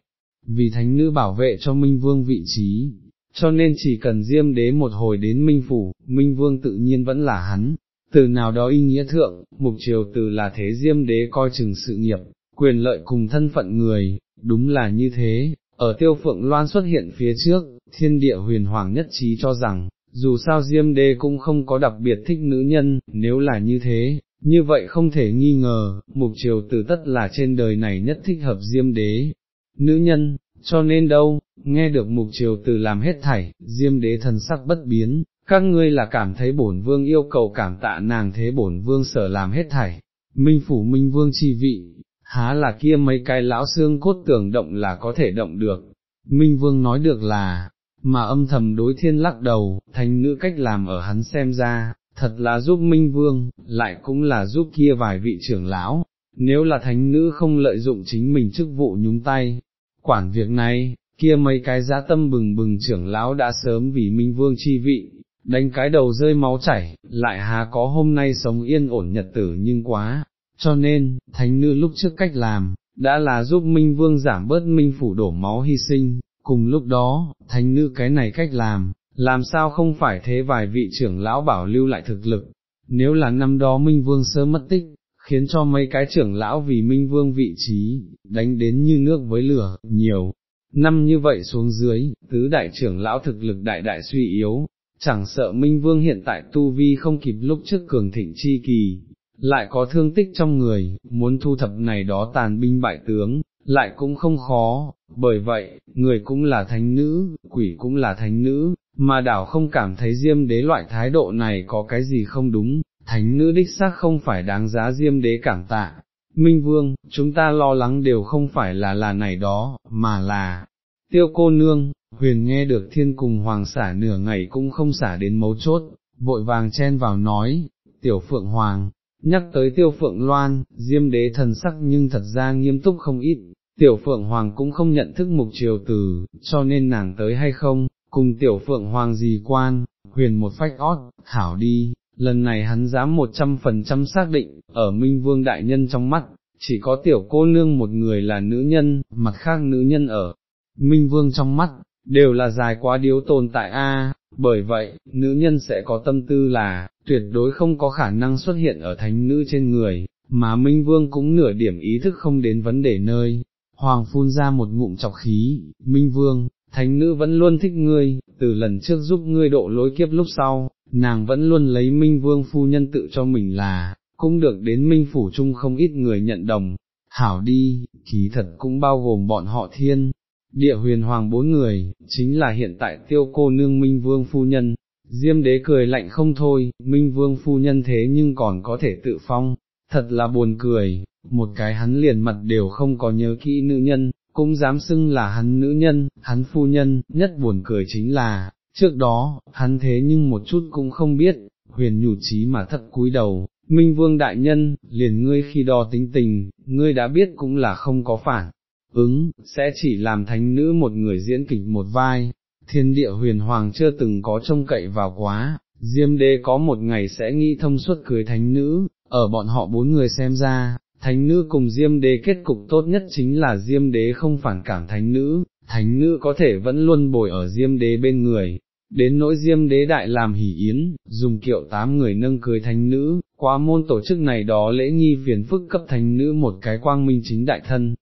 vì thánh nữ bảo vệ cho Minh Vương vị trí, cho nên chỉ cần diêm đế một hồi đến minh phủ, minh vương tự nhiên vẫn là hắn, từ nào đó ý nghĩa thượng, mục triều từ là thế diêm đế coi chừng sự nghiệp, quyền lợi cùng thân phận người, đúng là như thế, ở tiêu phượng loan xuất hiện phía trước, thiên địa huyền hoàng nhất trí cho rằng, dù sao diêm đế cũng không có đặc biệt thích nữ nhân, nếu là như thế, như vậy không thể nghi ngờ, mục triều từ tất là trên đời này nhất thích hợp diêm đế. Nữ nhân, cho nên đâu, nghe được mục triều từ làm hết thảy, diêm đế thần sắc bất biến, các ngươi là cảm thấy bổn vương yêu cầu cảm tạ nàng thế bổn vương sở làm hết thảy, minh phủ minh vương chi vị, há là kia mấy cái lão xương cốt tưởng động là có thể động được, minh vương nói được là, mà âm thầm đối thiên lắc đầu, thánh nữ cách làm ở hắn xem ra, thật là giúp minh vương, lại cũng là giúp kia vài vị trưởng lão, nếu là thánh nữ không lợi dụng chính mình chức vụ nhúng tay, quản việc này, kia mấy cái giá tâm bừng bừng trưởng lão đã sớm vì minh vương chi vị, đánh cái đầu rơi máu chảy, lại hà có hôm nay sống yên ổn nhật tử nhưng quá, cho nên, thánh nữ lúc trước cách làm, đã là giúp minh vương giảm bớt minh phủ đổ máu hy sinh, cùng lúc đó, thánh nữ cái này cách làm, làm sao không phải thế vài vị trưởng lão bảo lưu lại thực lực, nếu là năm đó minh vương sớm mất tích, khiến cho mấy cái trưởng lão vì minh vương vị trí, đánh đến như nước với lửa, nhiều. Năm như vậy xuống dưới, tứ đại trưởng lão thực lực đại đại suy yếu, chẳng sợ Minh Vương hiện tại tu vi không kịp lúc trước cường thịnh chi kỳ, lại có thương tích trong người, muốn thu thập này đó tàn binh bại tướng, lại cũng không khó, bởi vậy, người cũng là thánh nữ, quỷ cũng là thánh nữ, mà đảo không cảm thấy diêm đế loại thái độ này có cái gì không đúng, thánh nữ đích xác không phải đáng giá diêm đế cảm tạ. Minh Vương, chúng ta lo lắng đều không phải là là này đó, mà là, tiêu cô nương, huyền nghe được thiên cùng hoàng xả nửa ngày cũng không xả đến mấu chốt, vội vàng chen vào nói, tiểu phượng hoàng, nhắc tới tiêu phượng loan, diêm đế thần sắc nhưng thật ra nghiêm túc không ít, tiểu phượng hoàng cũng không nhận thức mục triều từ, cho nên nàng tới hay không, cùng tiểu phượng hoàng gì quan, huyền một phách ót, thảo đi, lần này hắn dám một trăm phần trăm xác định, ở Minh Vương Đại Nhân trong mắt, chỉ có tiểu cô nương một người là nữ nhân, mặt khác nữ nhân ở Minh Vương trong mắt, đều là dài quá điếu tồn tại a. bởi vậy, nữ nhân sẽ có tâm tư là, tuyệt đối không có khả năng xuất hiện ở thánh nữ trên người, mà Minh Vương cũng nửa điểm ý thức không đến vấn đề nơi. Hoàng phun ra một ngụm chọc khí, Minh Vương, thánh nữ vẫn luôn thích ngươi, từ lần trước giúp ngươi độ lối kiếp lúc sau, nàng vẫn luôn lấy Minh Vương phu nhân tự cho mình là, cũng được đến Minh Phủ chung không ít người nhận đồng, hảo đi, kỳ thật cũng bao gồm bọn họ thiên, địa huyền hoàng bốn người, chính là hiện tại tiêu cô nương Minh Vương phu nhân. Diêm đế cười lạnh không thôi, Minh Vương phu nhân thế nhưng còn có thể tự phong, thật là buồn cười, một cái hắn liền mặt đều không có nhớ kỹ nữ nhân, cũng dám xưng là hắn nữ nhân, hắn phu nhân, nhất buồn cười chính là, trước đó, hắn thế nhưng một chút cũng không biết, huyền nhủ trí mà thất cúi đầu, Minh Vương Đại Nhân, liền ngươi khi đo tính tình, ngươi đã biết cũng là không có phản, ứng, sẽ chỉ làm thánh nữ một người diễn kịch một vai, thiên địa huyền hoàng chưa từng có trông cậy vào quá, diêm đế có một ngày sẽ nghĩ thông suốt cưới thánh nữ, ở bọn họ bốn người xem ra, thánh nữ cùng diêm đế kết cục tốt nhất chính là diêm đế không phản cảm thánh nữ, thánh nữ có thể vẫn luôn bồi ở diêm đế bên người. Đến nỗi diêm đế đại làm hỷ yến, dùng kiệu tám người nâng cưới thánh nữ, qua môn tổ chức này đó lễ nghi phiền phức cấp thánh nữ một cái quang minh chính đại thân,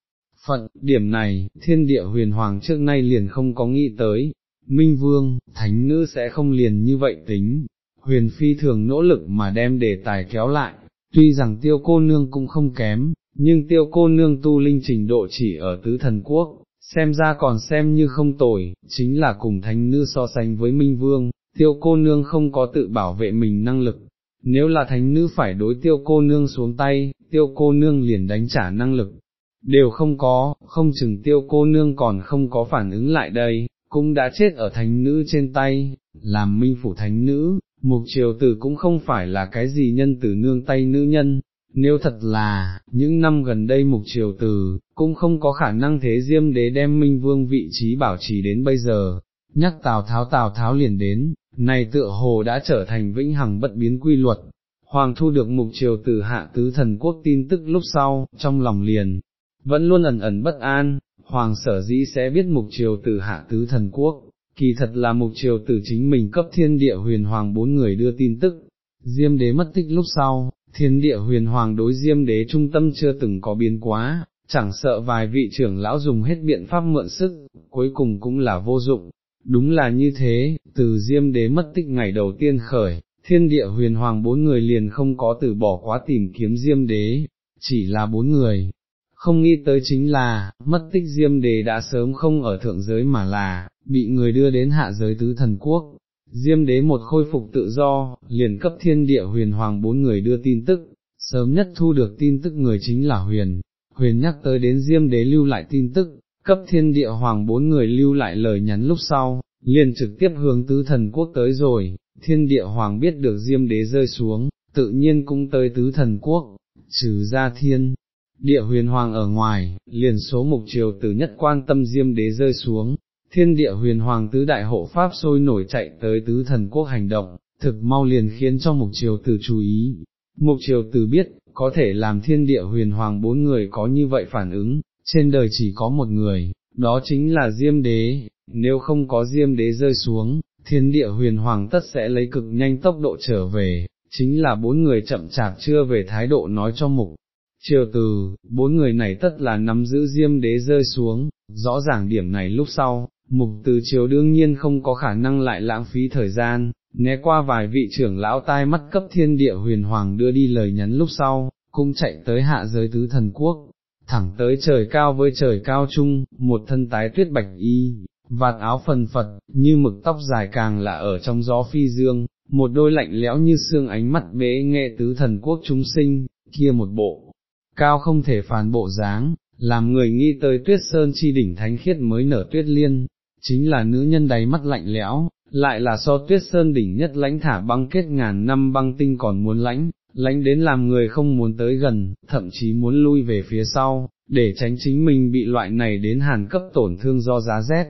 phận, điểm này, thiên địa huyền hoàng trước nay liền không có nghĩ tới, minh vương, thánh nữ sẽ không liền như vậy tính, huyền phi thường nỗ lực mà đem đề tài kéo lại, tuy rằng tiêu cô nương cũng không kém, nhưng tiêu cô nương tu linh trình độ chỉ ở tứ thần quốc, xem ra còn xem như không tồi, chính là cùng thánh nữ so sánh với minh vương, tiêu cô nương không có tự bảo vệ mình năng lực. Nếu là thánh nữ phải đối tiêu cô nương xuống tay, tiêu cô nương liền đánh trả năng lực, đều không có, không chừng tiêu cô nương còn không có phản ứng lại đây, cũng đã chết ở thánh nữ trên tay, làm minh phủ thánh nữ, mục triều tử cũng không phải là cái gì nhân tử nương tay nữ nhân, nếu thật là, những năm gần đây mục triều tử, cũng không có khả năng thế diêm đế đem minh vương vị trí bảo trì đến bây giờ, nhắc Tào Tháo Tào Tháo liền đến, này tựa hồ đã trở thành vĩnh hằng bất biến quy luật. Hoàng thu được mục triều từ hạ tứ thần quốc tin tức lúc sau, trong lòng liền, vẫn luôn ẩn ẩn bất an, hoàng sở dĩ sẽ biết mục triều từ hạ tứ thần quốc, kỳ thật là mục triều từ chính mình cấp thiên địa huyền hoàng bốn người đưa tin tức, diêm đế mất tích lúc sau, thiên địa huyền hoàng đối diêm đế trung tâm chưa từng có biến quá, chẳng sợ vài vị trưởng lão dùng hết biện pháp mượn sức, cuối cùng cũng là vô dụng. Đúng là như thế, từ diêm đế mất tích ngày đầu tiên khởi, thiên địa huyền hoàng bốn người liền không có từ bỏ quá tìm kiếm diêm đế, chỉ là bốn người, không nghĩ tới chính là, mất tích diêm Đế đã sớm không ở thượng giới mà là, bị người đưa đến hạ giới tứ thần quốc. Diêm đế một khôi phục tự do, liền cấp thiên địa huyền hoàng bốn người đưa tin tức, sớm nhất thu được tin tức người chính là huyền, huyền nhắc tới đến diêm đế lưu lại tin tức, cấp thiên địa hoàng bốn người lưu lại lời nhắn lúc sau, liền trực tiếp hướng tứ thần quốc tới rồi, thiên địa hoàng biết được diêm đế rơi xuống, tự nhiên cũng tới tứ thần quốc, trừ ra thiên. Địa huyền hoàng ở ngoài, liền số mục triều tử nhất quan tâm diêm đế rơi xuống, thiên địa huyền hoàng tứ đại hộ pháp sôi nổi chạy tới tứ thần quốc hành động, thực mau liền khiến cho mục triều tử chú ý. Mục triều tử biết, có thể làm thiên địa huyền hoàng bốn người có như vậy phản ứng, trên đời chỉ có một người, đó chính là Diêm Đế, nếu không có Diêm Đế rơi xuống, thiên địa huyền hoàng tất sẽ lấy cực nhanh tốc độ trở về, chính là bốn người chậm chạp chưa về thái độ nói cho mục. Triều từ, bốn người này tất là nắm giữ Diêm Đế rơi xuống, rõ ràng điểm này lúc sau, mục từ chiều đương nhiên không có khả năng lại lãng phí thời gian, né qua vài vị trưởng lão tai mắt cấp thiên địa huyền hoàng đưa đi lời nhắn lúc sau, cũng chạy tới hạ giới tứ thần quốc, thẳng tới trời cao với trời cao chung, một thân tái tuyết bạch y, vạt áo phần phật, như mực tóc dài càng là ở trong gió phi dương, một đôi lạnh lẽo như xương ánh mắt bế nghệ tứ thần quốc chúng sinh, kia một bộ, cao không thể phản bộ dáng, làm người nghĩ tới tuyết sơn chi đỉnh thánh khiết mới nở tuyết liên, chính là nữ nhân đáy mắt lạnh lẽo, lại là so tuyết sơn đỉnh nhất lãnh thả băng kết ngàn năm băng tinh còn muốn lãnh, lãnh đến làm người không muốn tới gần, thậm chí muốn lui về phía sau, để tránh chính mình bị loại này đến hàn cấp tổn thương do giá rét.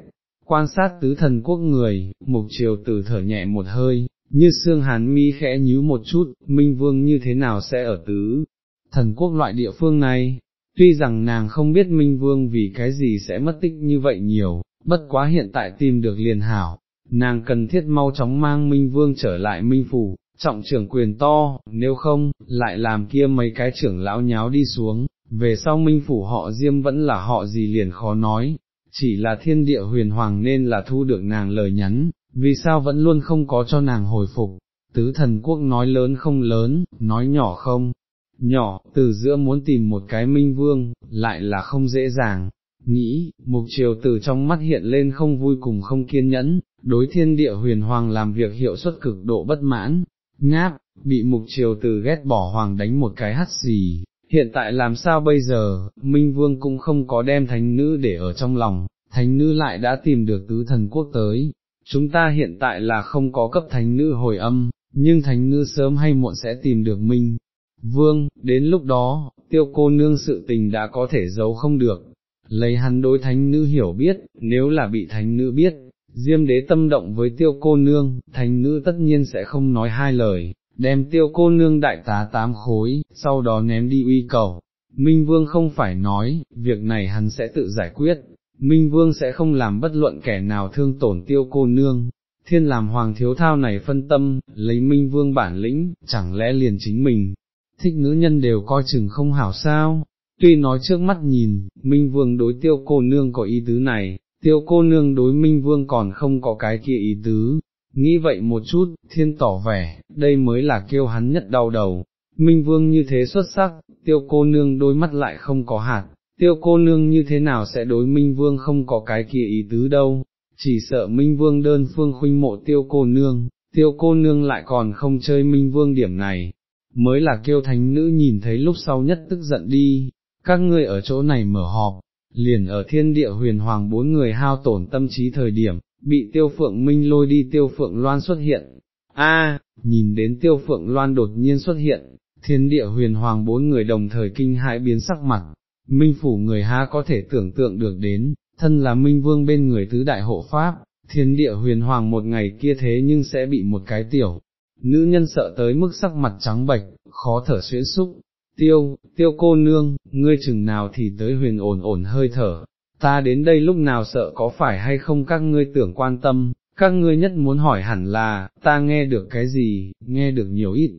Quan sát tứ thần quốc người, mục triều tử thở nhẹ một hơi, như xương hàn mi khẽ nhíu một chút, minh vương như thế nào sẽ ở tứ thần quốc loại địa phương này, tuy rằng nàng không biết minh vương vì cái gì sẽ mất tích như vậy nhiều, bất quá hiện tại tìm được liền hảo, nàng cần thiết mau chóng mang Minh Vương trở lại Minh Phủ, trọng trưởng quyền to, nếu không, lại làm kia mấy cái trưởng lão nháo đi xuống, về sau Minh Phủ họ Diêm vẫn là họ gì liền khó nói, chỉ là thiên địa huyền hoàng nên là thu được nàng lời nhắn, vì sao vẫn luôn không có cho nàng hồi phục, tứ thần quốc nói lớn không lớn, nói nhỏ không, nhỏ, từ giữa muốn tìm một cái Minh Vương, lại là không dễ dàng, nghĩ, mục triều từ trong mắt hiện lên không vui cùng không kiên nhẫn, đối thiên địa huyền hoàng làm việc hiệu suất cực độ bất mãn, ngáp, bị mục triều từ ghét bỏ hoàng đánh một cái hắt xì, hiện tại làm sao bây giờ, Minh Vương cũng không có đem thánh nữ để ở trong lòng, thánh nữ lại đã tìm được tứ thần quốc tới, chúng ta hiện tại là không có cấp thánh nữ hồi âm, nhưng thánh nữ sớm hay muộn sẽ tìm được Minh. Vương, đến lúc đó, tiêu cô nương sự tình đã có thể giấu không được, lấy hắn đối thánh nữ hiểu biết, nếu là bị thánh nữ biết, diêm đế tâm động với tiêu cô nương, thánh nữ tất nhiên sẽ không nói hai lời, đem tiêu cô nương đại tá tám khối, sau đó ném đi uy cầu. Minh Vương không phải nói, việc này hắn sẽ tự giải quyết, Minh Vương sẽ không làm bất luận kẻ nào thương tổn tiêu cô nương. Thiên làm hoàng thiếu thao này phân tâm, lấy Minh Vương bản lĩnh, chẳng lẽ liền chính mình, thích nữ nhân đều coi chừng không hảo sao, tuy nói trước mắt nhìn, Minh Vương đối tiêu cô nương có ý tứ này, tiêu cô nương đối Minh Vương còn không có cái kia ý tứ, nghĩ vậy một chút, thiên tỏ vẻ, đây mới là kêu hắn nhất đau đầu, Minh Vương như thế xuất sắc, tiêu cô nương đôi mắt lại không có hạt, tiêu cô nương như thế nào sẽ đối Minh Vương không có cái kia ý tứ đâu, chỉ sợ Minh Vương đơn phương khuynh mộ tiêu cô nương, tiêu cô nương lại còn không chơi Minh Vương điểm này, mới là kêu thánh nữ nhìn thấy lúc sau nhất tức giận đi, các ngươi ở chỗ này mở họp, liền ở thiên địa huyền hoàng bốn người hao tổn tâm trí thời điểm, bị tiêu phượng minh lôi đi tiêu phượng loan xuất hiện. A, nhìn đến tiêu phượng loan đột nhiên xuất hiện, thiên địa huyền hoàng bốn người đồng thời kinh hãi biến sắc mặt, minh phủ người ha có thể tưởng tượng được đến, thân là minh vương bên người tứ đại hộ pháp, thiên địa huyền hoàng một ngày kia thế nhưng sẽ bị một cái tiểu, nữ nhân sợ tới mức sắc mặt trắng bệch, khó thở xuyến xúc, tiêu, tiêu cô nương, ngươi chừng nào thì tới huyền ổn ổn hơi thở, ta đến đây lúc nào sợ có phải hay không các ngươi tưởng quan tâm, các ngươi nhất muốn hỏi hẳn là, ta nghe được cái gì, nghe được nhiều ít.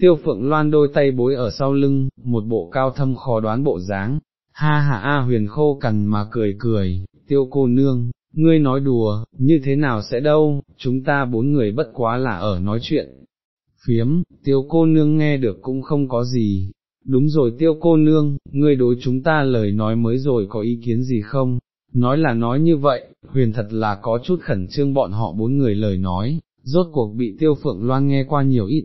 Tiêu phượng loan đôi tay bối ở sau lưng, một bộ cao thâm khó đoán bộ dáng, ha ha a huyền khô cằn mà cười cười, tiêu cô nương, ngươi nói đùa, như thế nào sẽ đâu, chúng ta bốn người bất quá là ở nói chuyện. Phiếm, tiêu cô nương nghe được cũng không có gì, đúng rồi tiêu cô nương, ngươi đối chúng ta lời nói mới rồi có ý kiến gì không? Nói là nói như vậy, huyền thật là có chút khẩn trương bọn họ bốn người lời nói, rốt cuộc bị tiêu phượng loan nghe qua nhiều ít,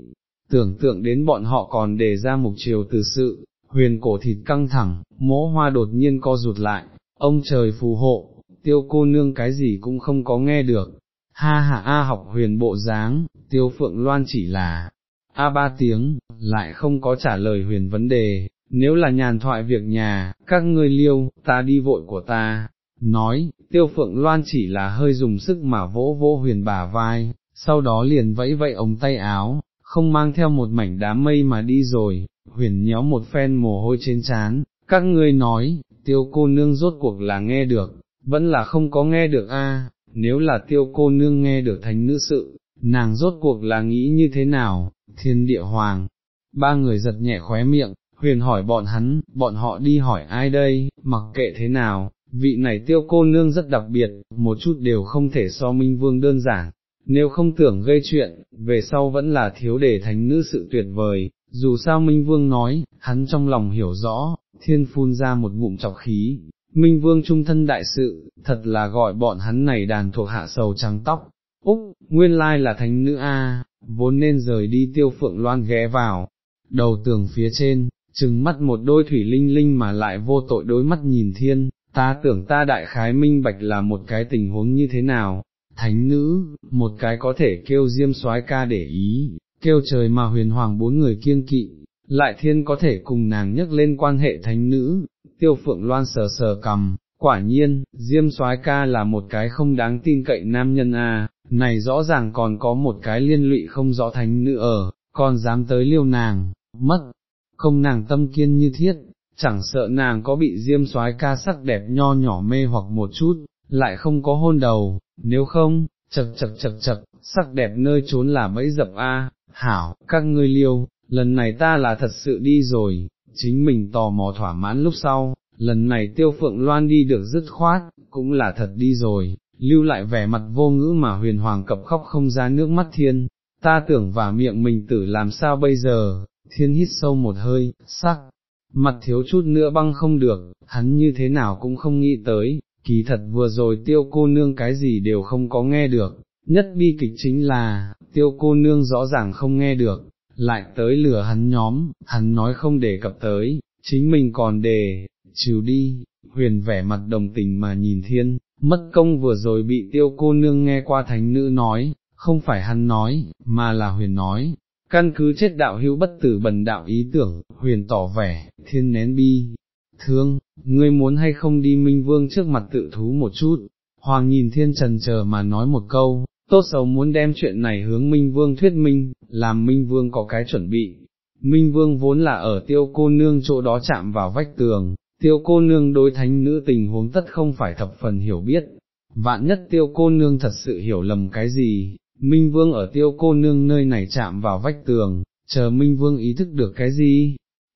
tưởng tượng đến bọn họ còn đề ra mục chiều từ sự, huyền cổ thịt căng thẳng, mỗ hoa đột nhiên co rụt lại, ông trời phù hộ, tiêu cô nương cái gì cũng không có nghe được, ha ha a học huyền bộ dáng, tiêu phượng loan chỉ là, a ba tiếng, lại không có trả lời huyền vấn đề, nếu là nhàn thoại việc nhà, các ngươi liêu, ta đi vội của ta, nói, tiêu phượng loan chỉ là hơi dùng sức mà vỗ vỗ huyền bả vai, sau đó liền vẫy vẫy ống tay áo, không mang theo một mảnh đám mây mà đi rồi, huyền nhéo một phen mồ hôi trên trán, các ngươi nói, tiêu cô nương rốt cuộc là nghe được, vẫn là không có nghe được a. nếu là tiêu cô nương nghe được thánh nữ sự, nàng rốt cuộc là nghĩ như thế nào, thiên địa hoàng, ba người giật nhẹ khóe miệng, huyền hỏi bọn hắn, bọn họ đi hỏi ai đây, mặc kệ thế nào, vị này tiêu cô nương rất đặc biệt, một chút đều không thể so minh vương đơn giản, nếu không tưởng gây chuyện, về sau vẫn là thiếu để thánh nữ sự tuyệt vời, dù sao Minh Vương nói, hắn trong lòng hiểu rõ, thiên phun ra một ngụm chọc khí, Minh Vương trung thân đại sự, thật là gọi bọn hắn này đàn thuộc hạ sầu trắng tóc, Úc, nguyên lai là thánh nữ A, vốn nên rời đi tiêu phượng loan ghé vào, đầu tường phía trên, trừng mắt một đôi thủy linh linh mà lại vô tội đối mắt nhìn thiên, ta tưởng ta đại khái minh bạch là một cái tình huống như thế nào, thánh nữ, một cái có thể kêu diêm soái ca để ý, kêu trời mà huyền hoàng bốn người kiêng kỵ, lại thiên có thể cùng nàng nhắc lên quan hệ thánh nữ, tiêu phượng loan sờ sờ cầm, quả nhiên, diêm soái ca là một cái không đáng tin cậy nam nhân a này rõ ràng còn có một cái liên lụy không rõ thánh nữ ở, còn dám tới liêu nàng, mất, không nàng tâm kiên như thiết, chẳng sợ nàng có bị diêm soái ca sắc đẹp nho nhỏ mê hoặc một chút, lại không có hôn đầu, nếu không, chật chật chật chật, sắc đẹp nơi trốn là bẫy dập a, hảo, các ngươi liêu, lần này ta là thật sự đi rồi, chính mình tò mò thỏa mãn lúc sau, lần này tiêu phượng loan đi được dứt khoát, cũng là thật đi rồi, lưu lại vẻ mặt vô ngữ mà huyền hoàng cập khóc không ra nước mắt thiên, ta tưởng và miệng mình tử làm sao bây giờ, thiên hít sâu một hơi, sắc, mặt thiếu chút nữa băng không được, hắn như thế nào cũng không nghĩ tới, kỳ thật vừa rồi tiêu cô nương cái gì đều không có nghe được, nhất bi kịch chính là, tiêu cô nương rõ ràng không nghe được, lại tới lửa hắn nhóm, hắn nói không để cập tới, chính mình còn đề, trừ đi, huyền vẻ mặt đồng tình mà nhìn thiên, mất công vừa rồi bị tiêu cô nương nghe qua thánh nữ nói, không phải hắn nói, mà là huyền nói, căn cứ chết đạo hữu bất tử bần đạo ý tưởng, huyền tỏ vẻ, thiên nén bi, thương, ngươi muốn hay không đi minh vương trước mặt tự thú một chút, hoàng nhìn thiên trần chờ mà nói một câu, tốt xấu muốn đem chuyện này hướng minh vương thuyết minh, làm minh vương có cái chuẩn bị. Minh vương vốn là ở tiêu cô nương chỗ đó chạm vào vách tường, tiêu cô nương đối thánh nữ tình huống tất không phải thập phần hiểu biết, vạn nhất tiêu cô nương thật sự hiểu lầm cái gì, Minh Vương ở tiêu cô nương nơi này chạm vào vách tường, chờ Minh Vương ý thức được cái gì?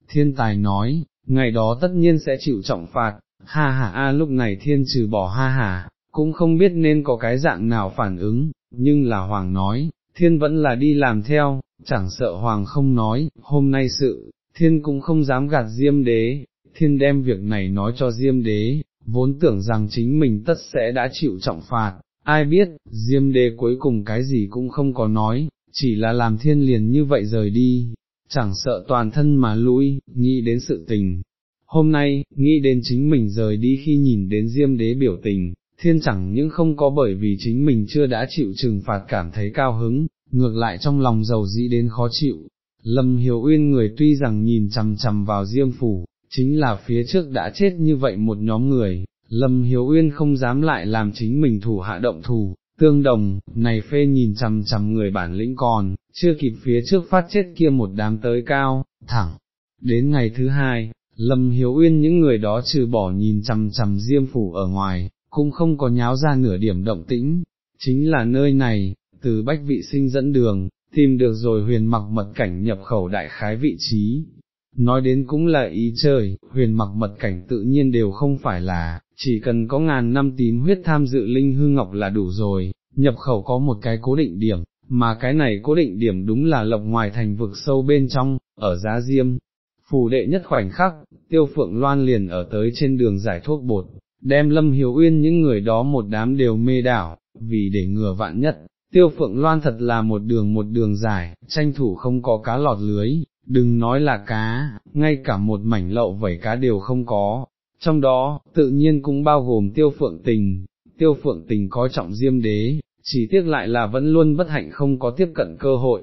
Thiên tài nói, ngày đó tất nhiên sẽ chịu trọng phạt, ha ha a lúc này thiên trừ bỏ ha ha, cũng không biết nên có cái dạng nào phản ứng, nhưng là Hoàng nói, thiên vẫn là đi làm theo, chẳng sợ Hoàng không nói, hôm nay sự, thiên cũng không dám gạt Diêm Đế, thiên đem việc này nói cho Diêm Đế, vốn tưởng rằng chính mình tất sẽ đã chịu trọng phạt, ai biết, Diêm Đế cuối cùng cái gì cũng không có nói, chỉ là làm thiên liền như vậy rời đi, chẳng sợ toàn thân mà lũi, nghĩ đến sự tình. Hôm nay, nghĩ đến chính mình rời đi khi nhìn đến Diêm Đế biểu tình, thiên chẳng những không có bởi vì chính mình chưa đã chịu trừng phạt cảm thấy cao hứng, ngược lại trong lòng giàu dĩ đến khó chịu. Lâm Hiểu Uyên người tuy rằng nhìn chằm chằm vào Diêm Phủ, chính là phía trước đã chết như vậy một nhóm người, Lâm Hiếu Uyên không dám lại làm chính mình thủ hạ động thủ, tương đồng, này phê nhìn chằm chằm người bản lĩnh còn, chưa kịp phía trước phát chết kia một đám tới cao, thẳng. Đến ngày thứ hai, Lâm Hiếu Uyên những người đó trừ bỏ nhìn chằm chằm diêm phủ ở ngoài, cũng không có nháo ra nửa điểm động tĩnh, chính là nơi này, từ bách vị sinh dẫn đường, tìm được rồi huyền mặc mật cảnh nhập khẩu đại khái vị trí. Nói đến cũng là ý trời, huyền mặc mật cảnh tự nhiên đều không phải là, chỉ cần có ngàn năm tím huyết tham dự linh hư ngọc là đủ rồi, nhập khẩu có một cái cố định điểm, mà cái này cố định điểm đúng là lộc ngoài thành vực sâu bên trong, ở giá diêm. Phù đệ nhất khoảnh khắc, tiêu phượng loan liền ở tới trên đường giải thuốc bột, đem lâm hiếu uyên những người đó một đám đều mê đảo, vì để ngừa vạn nhất, tiêu phượng loan thật là một đường một đường dài, tranh thủ không có cá lọt lưới, đừng nói là cá, ngay cả một mảnh lậu vẩy cá đều không có, trong đó, tự nhiên cũng bao gồm tiêu phượng tình, tiêu phượng tình có trọng diêm đế, chỉ tiếc lại là vẫn luôn bất hạnh không có tiếp cận cơ hội,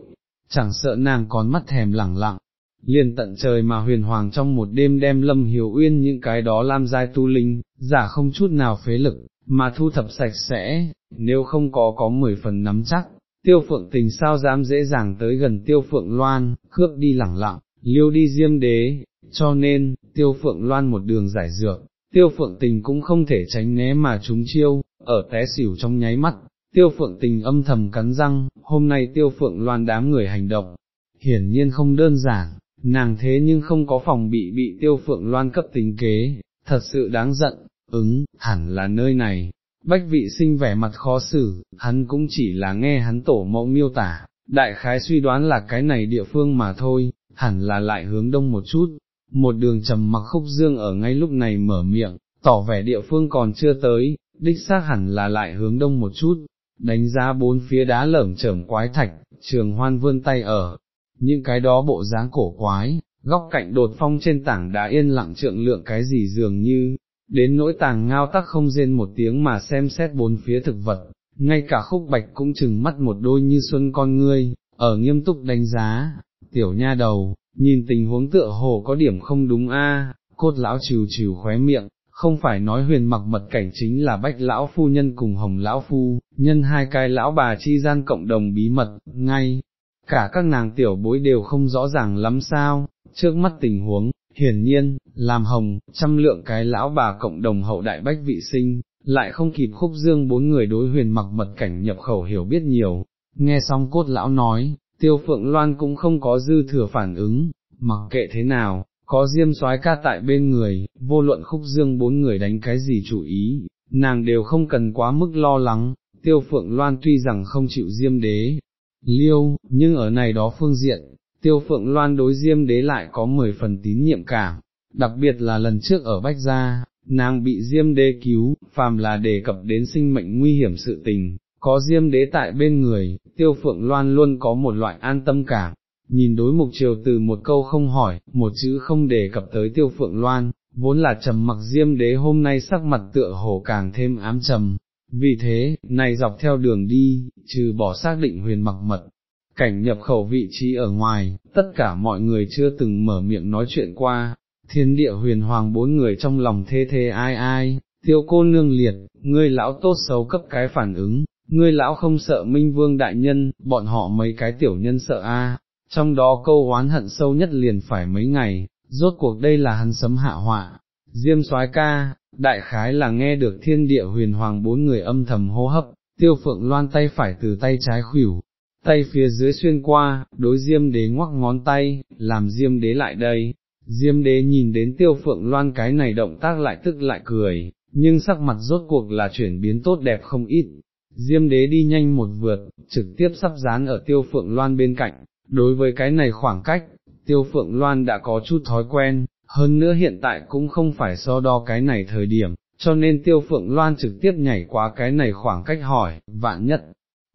chẳng sợ nàng còn mắt thèm lẳng lặng, liền tận trời mà huyền hoàng trong một đêm đem lâm hiểu uyên những cái đó lam giai tu linh, giả không chút nào phế lực, mà thu thập sạch sẽ, nếu không có có mười phần nắm chắc, tiêu phượng tình sao dám dễ dàng tới gần tiêu phượng loan, cướp đi lẳng lặng, liêu đi diêm đế, cho nên, tiêu phượng loan một đường giải dược, tiêu phượng tình cũng không thể tránh né mà chúng chiêu, ở té xỉu trong nháy mắt, tiêu phượng tình âm thầm cắn răng, hôm nay tiêu phượng loan đám người hành động, hiển nhiên không đơn giản, nàng thế nhưng không có phòng bị bị tiêu phượng loan cấp tính kế, thật sự đáng giận, ứng, hẳn là nơi này. Bách vị sinh vẻ mặt khó xử, hắn cũng chỉ là nghe hắn tổ mẫu miêu tả, đại khái suy đoán là cái này địa phương mà thôi, hẳn là lại hướng đông một chút, một đường trầm mặc khúc dương ở ngay lúc này mở miệng, tỏ vẻ địa phương còn chưa tới, đích xác hẳn là lại hướng đông một chút, đánh giá bốn phía đá lởm chởm quái thạch, trường hoan vươn tay ở, những cái đó bộ dáng cổ quái, góc cạnh đột phong trên tảng đá yên lặng trượng lượng cái gì dường như, đến nỗi tàng ngao tắc không rên một tiếng mà xem xét bốn phía thực vật, ngay cả khúc bạch cũng chừng mắt một đôi như xuân con ngươi, ở nghiêm túc đánh giá, tiểu nha đầu, nhìn tình huống tựa hồ có điểm không đúng a, cốt lão trừ trừ khóe miệng, không phải nói huyền mặc mật cảnh chính là bách lão phu nhân cùng hồng lão phu, nhân hai cái lão bà chi gian cộng đồng bí mật, ngay, cả các nàng tiểu bối đều không rõ ràng lắm sao, trước mắt tình huống, hiển nhiên, làm hồng, trăm lượng cái lão bà cộng đồng hậu đại bách vị sinh, lại không kịp khúc dương bốn người đối huyền mặc mật cảnh nhập khẩu hiểu biết nhiều, nghe xong cốt lão nói, tiêu phượng loan cũng không có dư thừa phản ứng, mặc kệ thế nào, có diêm soái ca tại bên người, vô luận khúc dương bốn người đánh cái gì chủ ý, nàng đều không cần quá mức lo lắng, tiêu phượng loan tuy rằng không chịu diêm đế, liêu, nhưng ở này đó phương diện, tiêu phượng loan đối diêm đế lại có mười phần tín nhiệm cảm, đặc biệt là lần trước ở Bách Gia, nàng bị diêm đế cứu, phàm là đề cập đến sinh mệnh nguy hiểm sự tình, có diêm đế tại bên người, tiêu phượng loan luôn có một loại an tâm cảm, nhìn đối mục triều từ một câu không hỏi, một chữ không đề cập tới tiêu phượng loan, vốn là trầm mặc diêm đế hôm nay sắc mặt tựa hồ càng thêm ám trầm, vì thế, này dọc theo đường đi, trừ bỏ xác định huyền mặc mật, cảnh nhập khẩu vị trí ở ngoài, tất cả mọi người chưa từng mở miệng nói chuyện qua, thiên địa huyền hoàng bốn người trong lòng thê thê ai ai, tiêu cô nương liệt, ngươi lão tốt xấu cấp cái phản ứng, ngươi lão không sợ minh vương đại nhân, bọn họ mấy cái tiểu nhân sợ a. trong đó câu oán hận sâu nhất liền phải mấy ngày, rốt cuộc đây là hắn sấm hạ họa, diêm soái ca, đại khái là nghe được thiên địa huyền hoàng bốn người âm thầm hô hấp, tiêu phượng loan tay phải từ tay trái khủyểu, tay phía dưới xuyên qua, đối diêm đế ngoắc ngón tay, làm diêm đế lại đây, diêm đế nhìn đến tiêu phượng loan cái này động tác lại tức lại cười, nhưng sắc mặt rốt cuộc là chuyển biến tốt đẹp không ít, diêm đế đi nhanh một vượt, trực tiếp sắp dán ở tiêu phượng loan bên cạnh, đối với cái này khoảng cách, tiêu phượng loan đã có chút thói quen, hơn nữa hiện tại cũng không phải so đo cái này thời điểm, cho nên tiêu phượng loan trực tiếp nhảy qua cái này khoảng cách hỏi, vạn nhất,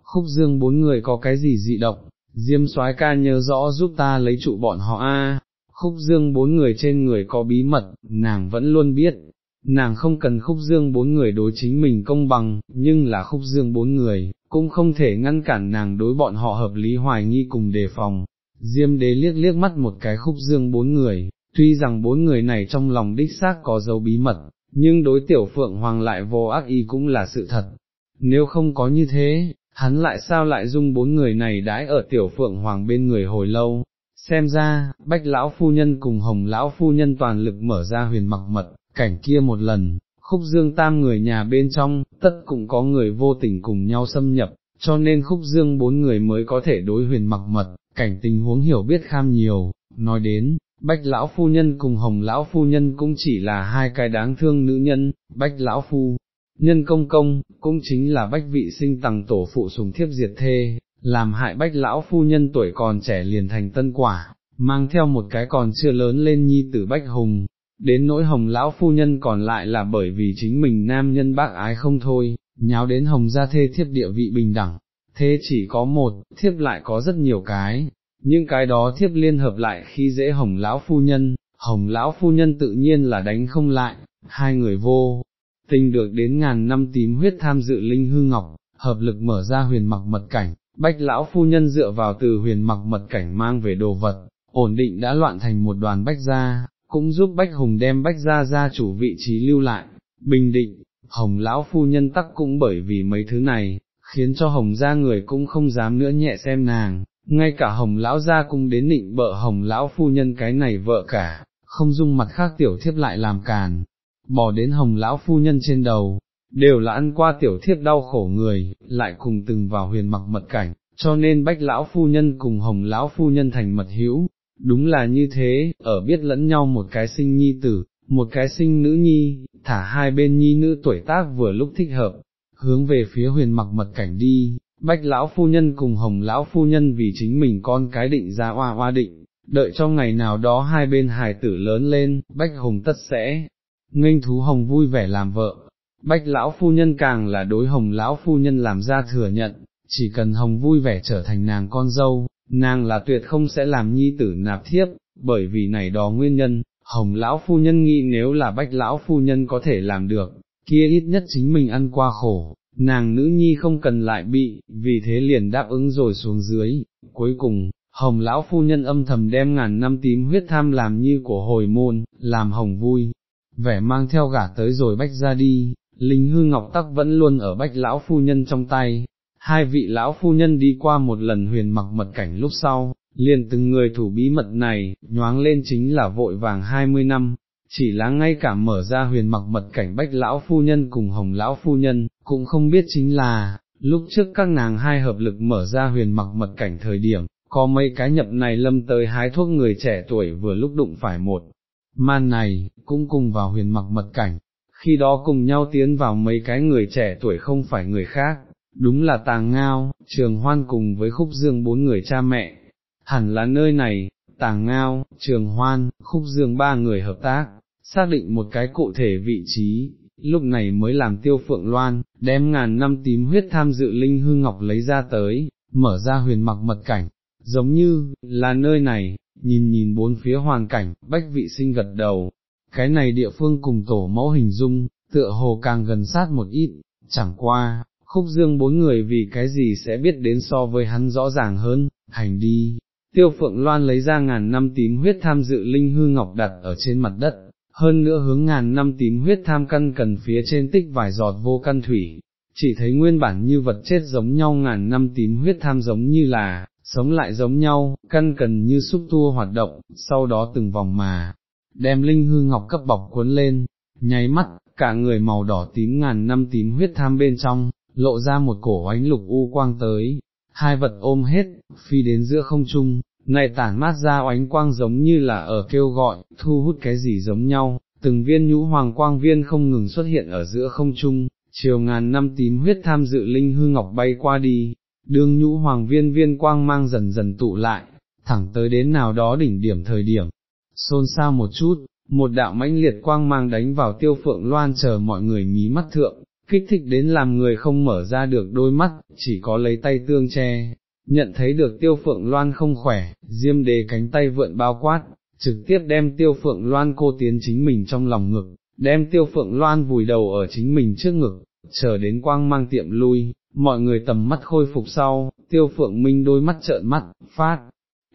khúc dương bốn người có cái gì dị động, diêm soái ca nhớ rõ giúp ta lấy trụ bọn họ a. khúc dương bốn người trên người có bí mật, nàng vẫn luôn biết, nàng không cần khúc dương bốn người đối chính mình công bằng, nhưng là khúc dương bốn người, cũng không thể ngăn cản nàng đối bọn họ hợp lý hoài nghi cùng đề phòng. Diêm đế liếc liếc mắt một cái khúc dương bốn người, tuy rằng bốn người này trong lòng đích xác có dấu bí mật, nhưng đối tiểu phượng hoàng lại vô ác ý cũng là sự thật. Nếu không có như thế, hắn lại sao lại dung bốn người này đãi ở tiểu phượng hoàng bên người hồi lâu, xem ra, bách lão phu nhân cùng hồng lão phu nhân toàn lực mở ra huyền mặc mật, cảnh kia một lần, khúc dương tam người nhà bên trong, tất cũng có người vô tình cùng nhau xâm nhập, cho nên khúc dương bốn người mới có thể đối huyền mặc mật, cảnh tình huống hiểu biết kham nhiều, nói đến, bách lão phu nhân cùng hồng lão phu nhân cũng chỉ là hai cái đáng thương nữ nhân, bách lão phu. Nhân công công, cũng chính là bách vị sinh tầng tổ phụ sùng thiếp diệt thê, làm hại bách lão phu nhân tuổi còn trẻ liền thành tân quả, mang theo một cái còn chưa lớn lên nhi tử bách hùng, đến nỗi hồng lão phu nhân còn lại là bởi vì chính mình nam nhân bác ái không thôi, nháo đến hồng gia thê thiếp địa vị bình đẳng, thế chỉ có một, thiếp lại có rất nhiều cái, những cái đó thiếp liên hợp lại khi dễ hồng lão phu nhân, hồng lão phu nhân tự nhiên là đánh không lại, hai người vô, tình được đến ngàn năm tím huyết tham dự linh hư ngọc, hợp lực mở ra huyền mặc mật cảnh, bách lão phu nhân dựa vào từ huyền mặc mật cảnh mang về đồ vật, ổn định đã loạn thành một đoàn bách gia, cũng giúp bách hùng đem bách gia gia chủ vị trí lưu lại, bình định, hồng lão phu nhân tắc cũng bởi vì mấy thứ này, khiến cho hồng gia người cũng không dám nữa nhẹ xem nàng, ngay cả hồng lão gia cũng đến định bợ hồng lão phu nhân cái này vợ cả, không dung mặt khác tiểu thiếp lại làm càn, bỏ đến hồng lão phu nhân trên đầu, đều là ăn qua tiểu thiếp đau khổ người, lại cùng từng vào huyền mặc mật cảnh, cho nên bách lão phu nhân cùng hồng lão phu nhân thành mật hữu, đúng là như thế, ở biết lẫn nhau một cái sinh nhi tử, một cái sinh nữ nhi, thả hai bên nhi nữ tuổi tác vừa lúc thích hợp, hướng về phía huyền mặc mật cảnh đi, bách lão phu nhân cùng hồng lão phu nhân vì chính mình con cái định ra oa oa định, đợi cho ngày nào đó hai bên hài tử lớn lên, bách hồng tất sẽ, nghênh thú hồng vui vẻ làm vợ, bách lão phu nhân càng là đối hồng lão phu nhân làm ra thừa nhận, chỉ cần hồng vui vẻ trở thành nàng con dâu, nàng là tuyệt không sẽ làm nhi tử nạp thiếp, bởi vì này đó nguyên nhân, hồng lão phu nhân nghĩ nếu là bách lão phu nhân có thể làm được, kia ít nhất chính mình ăn qua khổ, nàng nữ nhi không cần lại bị, vì thế liền đáp ứng rồi xuống dưới, cuối cùng, hồng lão phu nhân âm thầm đem ngàn năm tím huyết tham làm như của hồi môn, làm hồng vui, vẻ mang theo gả tới rồi bách ra đi, linh hư ngọc tắc vẫn luôn ở bách lão phu nhân trong tay, hai vị lão phu nhân đi qua một lần huyền mặc mật cảnh lúc sau, liền từng người thủ bí mật này, nhoáng lên chính là vội vàng hai mươi năm, chỉ là ngay cả mở ra huyền mặc mật cảnh bách lão phu nhân cùng hồng lão phu nhân, cũng không biết chính là, lúc trước các nàng hai hợp lực mở ra huyền mặc mật cảnh thời điểm, có mấy cái nhập này lâm tới hái thuốc người trẻ tuổi vừa lúc đụng phải một, man này, cũng cùng vào huyền mặc mật cảnh, khi đó cùng nhau tiến vào mấy cái người trẻ tuổi không phải người khác, đúng là tàng ngao, trường hoan cùng với khúc dương bốn người cha mẹ, hẳn là nơi này, tàng ngao, trường hoan, khúc dương ba người hợp tác, xác định một cái cụ thể vị trí, lúc này mới làm tiêu phượng loan, đem ngàn năm tím huyết tham dự linh hư ngọc lấy ra tới, mở ra huyền mặc mật cảnh, giống như, là nơi này, nhìn nhìn bốn phía hoàn cảnh, bách vị sinh gật đầu, cái này địa phương cùng tổ mẫu hình dung, tựa hồ càng gần sát một ít, chẳng qua, khúc dương bốn người vì cái gì sẽ biết đến so với hắn rõ ràng hơn, hành đi. Tiêu Phượng Loan lấy ra ngàn năm tím huyết tham dự linh hư ngọc đặt ở trên mặt đất, hơn nữa hướng ngàn năm tím huyết tham căn cần phía trên tích vài giọt vô căn thủy, chỉ thấy nguyên bản như vật chết giống nhau ngàn năm tím huyết tham giống như là, sống lại giống nhau, căn cần như xúc tua hoạt động, sau đó từng vòng mà, đem linh hư ngọc cấp bọc cuốn lên, nháy mắt, cả người màu đỏ tím ngàn năm tím huyết tham bên trong, lộ ra một cổ ánh lục u quang tới, hai vật ôm hết, phi đến giữa không trung, này tản mát ra ánh quang giống như là ở kêu gọi, thu hút cái gì giống nhau, từng viên nhũ hoàng quang viên không ngừng xuất hiện ở giữa không trung, chiều ngàn năm tím huyết tham dự linh hư ngọc bay qua đi, đương nhũ hoàng viên viên quang mang dần dần tụ lại, thẳng tới đến nào đó đỉnh điểm thời điểm, xôn xao một chút, một đạo mãnh liệt quang mang đánh vào tiêu phượng loan chờ mọi người mí mắt thượng, kích thích đến làm người không mở ra được đôi mắt, chỉ có lấy tay tương che, nhận thấy được tiêu phượng loan không khỏe, diêm đề cánh tay vượn bao quát, trực tiếp đem tiêu phượng loan cô tiến chính mình trong lòng ngực, đem tiêu phượng loan vùi đầu ở chính mình trước ngực, chờ đến quang mang tiệm lui, mọi người tầm mắt khôi phục sau, tiêu phượng minh đôi mắt trợn mắt, phát,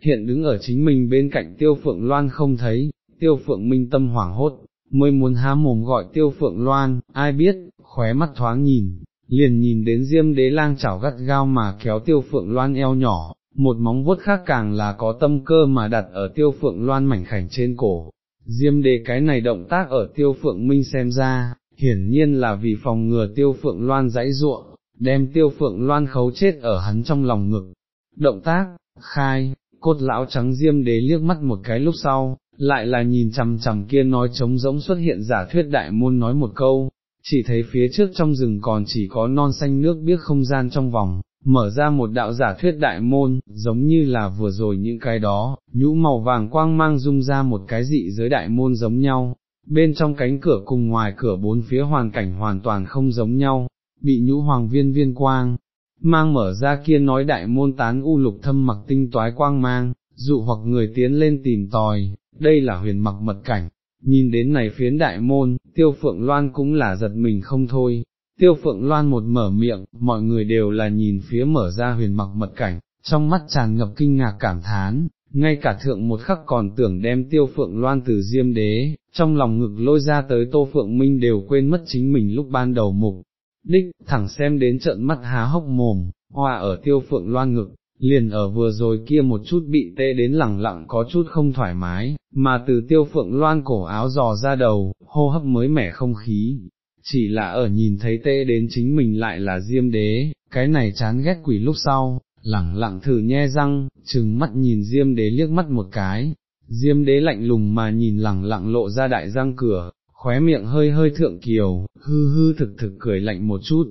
hiện đứng ở chính mình bên cạnh tiêu phượng loan không thấy, tiêu phượng minh tâm hoảng hốt, mới muốn há mồm gọi tiêu phượng loan, ai biết, khóe mắt thoáng nhìn, liền nhìn đến diêm đế lang chảo gắt gao mà kéo tiêu phượng loan eo nhỏ, một móng vuốt khác càng là có tâm cơ mà đặt ở tiêu phượng loan mảnh khảnh trên cổ. Diêm đế cái này động tác ở tiêu phượng minh xem ra, hiển nhiên là vì phòng ngừa tiêu phượng loan dãy ruộng, đem tiêu phượng loan khấu chết ở hắn trong lòng ngực. Động tác, khai, cốt lão trắng diêm đế liếc mắt một cái lúc sau, lại là nhìn chằm chằm kia nói trống rỗng xuất hiện giả thuyết đại môn nói một câu, chỉ thấy phía trước trong rừng còn chỉ có non xanh nước biếc không gian trong vòng, mở ra một đạo giả thuyết đại môn, giống như là vừa rồi những cái đó, nhũ màu vàng quang mang dung ra một cái dị giới đại môn giống nhau, bên trong cánh cửa cùng ngoài cửa bốn phía hoàn cảnh hoàn toàn không giống nhau, bị nhũ hoàng viên viên quang, mang mở ra kia nói đại môn tán u lục thâm mặc tinh toái quang mang, dụ hoặc người tiến lên tìm tòi, đây là huyền mặc mật cảnh. Nhìn đến này phiến đại môn, tiêu phượng loan cũng là giật mình không thôi, tiêu phượng loan một mở miệng, mọi người đều là nhìn phía mở ra huyền mặc mật cảnh, trong mắt tràn ngập kinh ngạc cảm thán, ngay cả thượng một khắc còn tưởng đem tiêu phượng loan từ diêm đế, trong lòng ngực lôi ra tới tô phượng minh đều quên mất chính mình lúc ban đầu mục. Đích, thẳng xem đến trận mắt há hốc mồm, hoa ở tiêu phượng loan ngực, liền ở vừa rồi kia một chút bị tê đến lẳng lặng có chút không thoải mái, mà từ tiêu phượng loan cổ áo dò ra đầu, hô hấp mới mẻ không khí, chỉ là ở nhìn thấy tê đến chính mình lại là diêm đế, cái này chán ghét quỷ lúc sau, lẳng lặng thử nhe răng, chừng mắt nhìn diêm đế liếc mắt một cái, diêm đế lạnh lùng mà nhìn lẳng lặng lộ ra đại răng cửa, khóe miệng hơi hơi thượng kiều, hư hư thực thực cười lạnh một chút,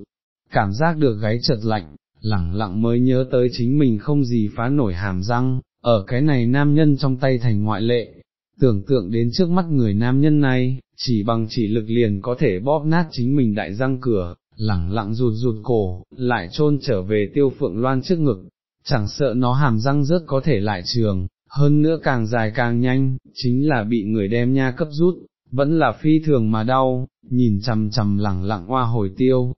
cảm giác được gáy chật lạnh, lẳng lặng mới nhớ tới chính mình không gì phá nổi hàm răng, ở cái này nam nhân trong tay thành ngoại lệ, tưởng tượng đến trước mắt người nam nhân này, chỉ bằng chỉ lực liền có thể bóp nát chính mình đại răng cửa, lẳng lặng rụt rụt cổ, lại trôn trở về tiêu phượng loan trước ngực, chẳng sợ nó hàm răng rớt có thể lại trường, hơn nữa càng dài càng nhanh, chính là bị người đem nha cấp rút, vẫn là phi thường mà đau, nhìn chằm chằm lẳng lặng hoa hồi tiêu.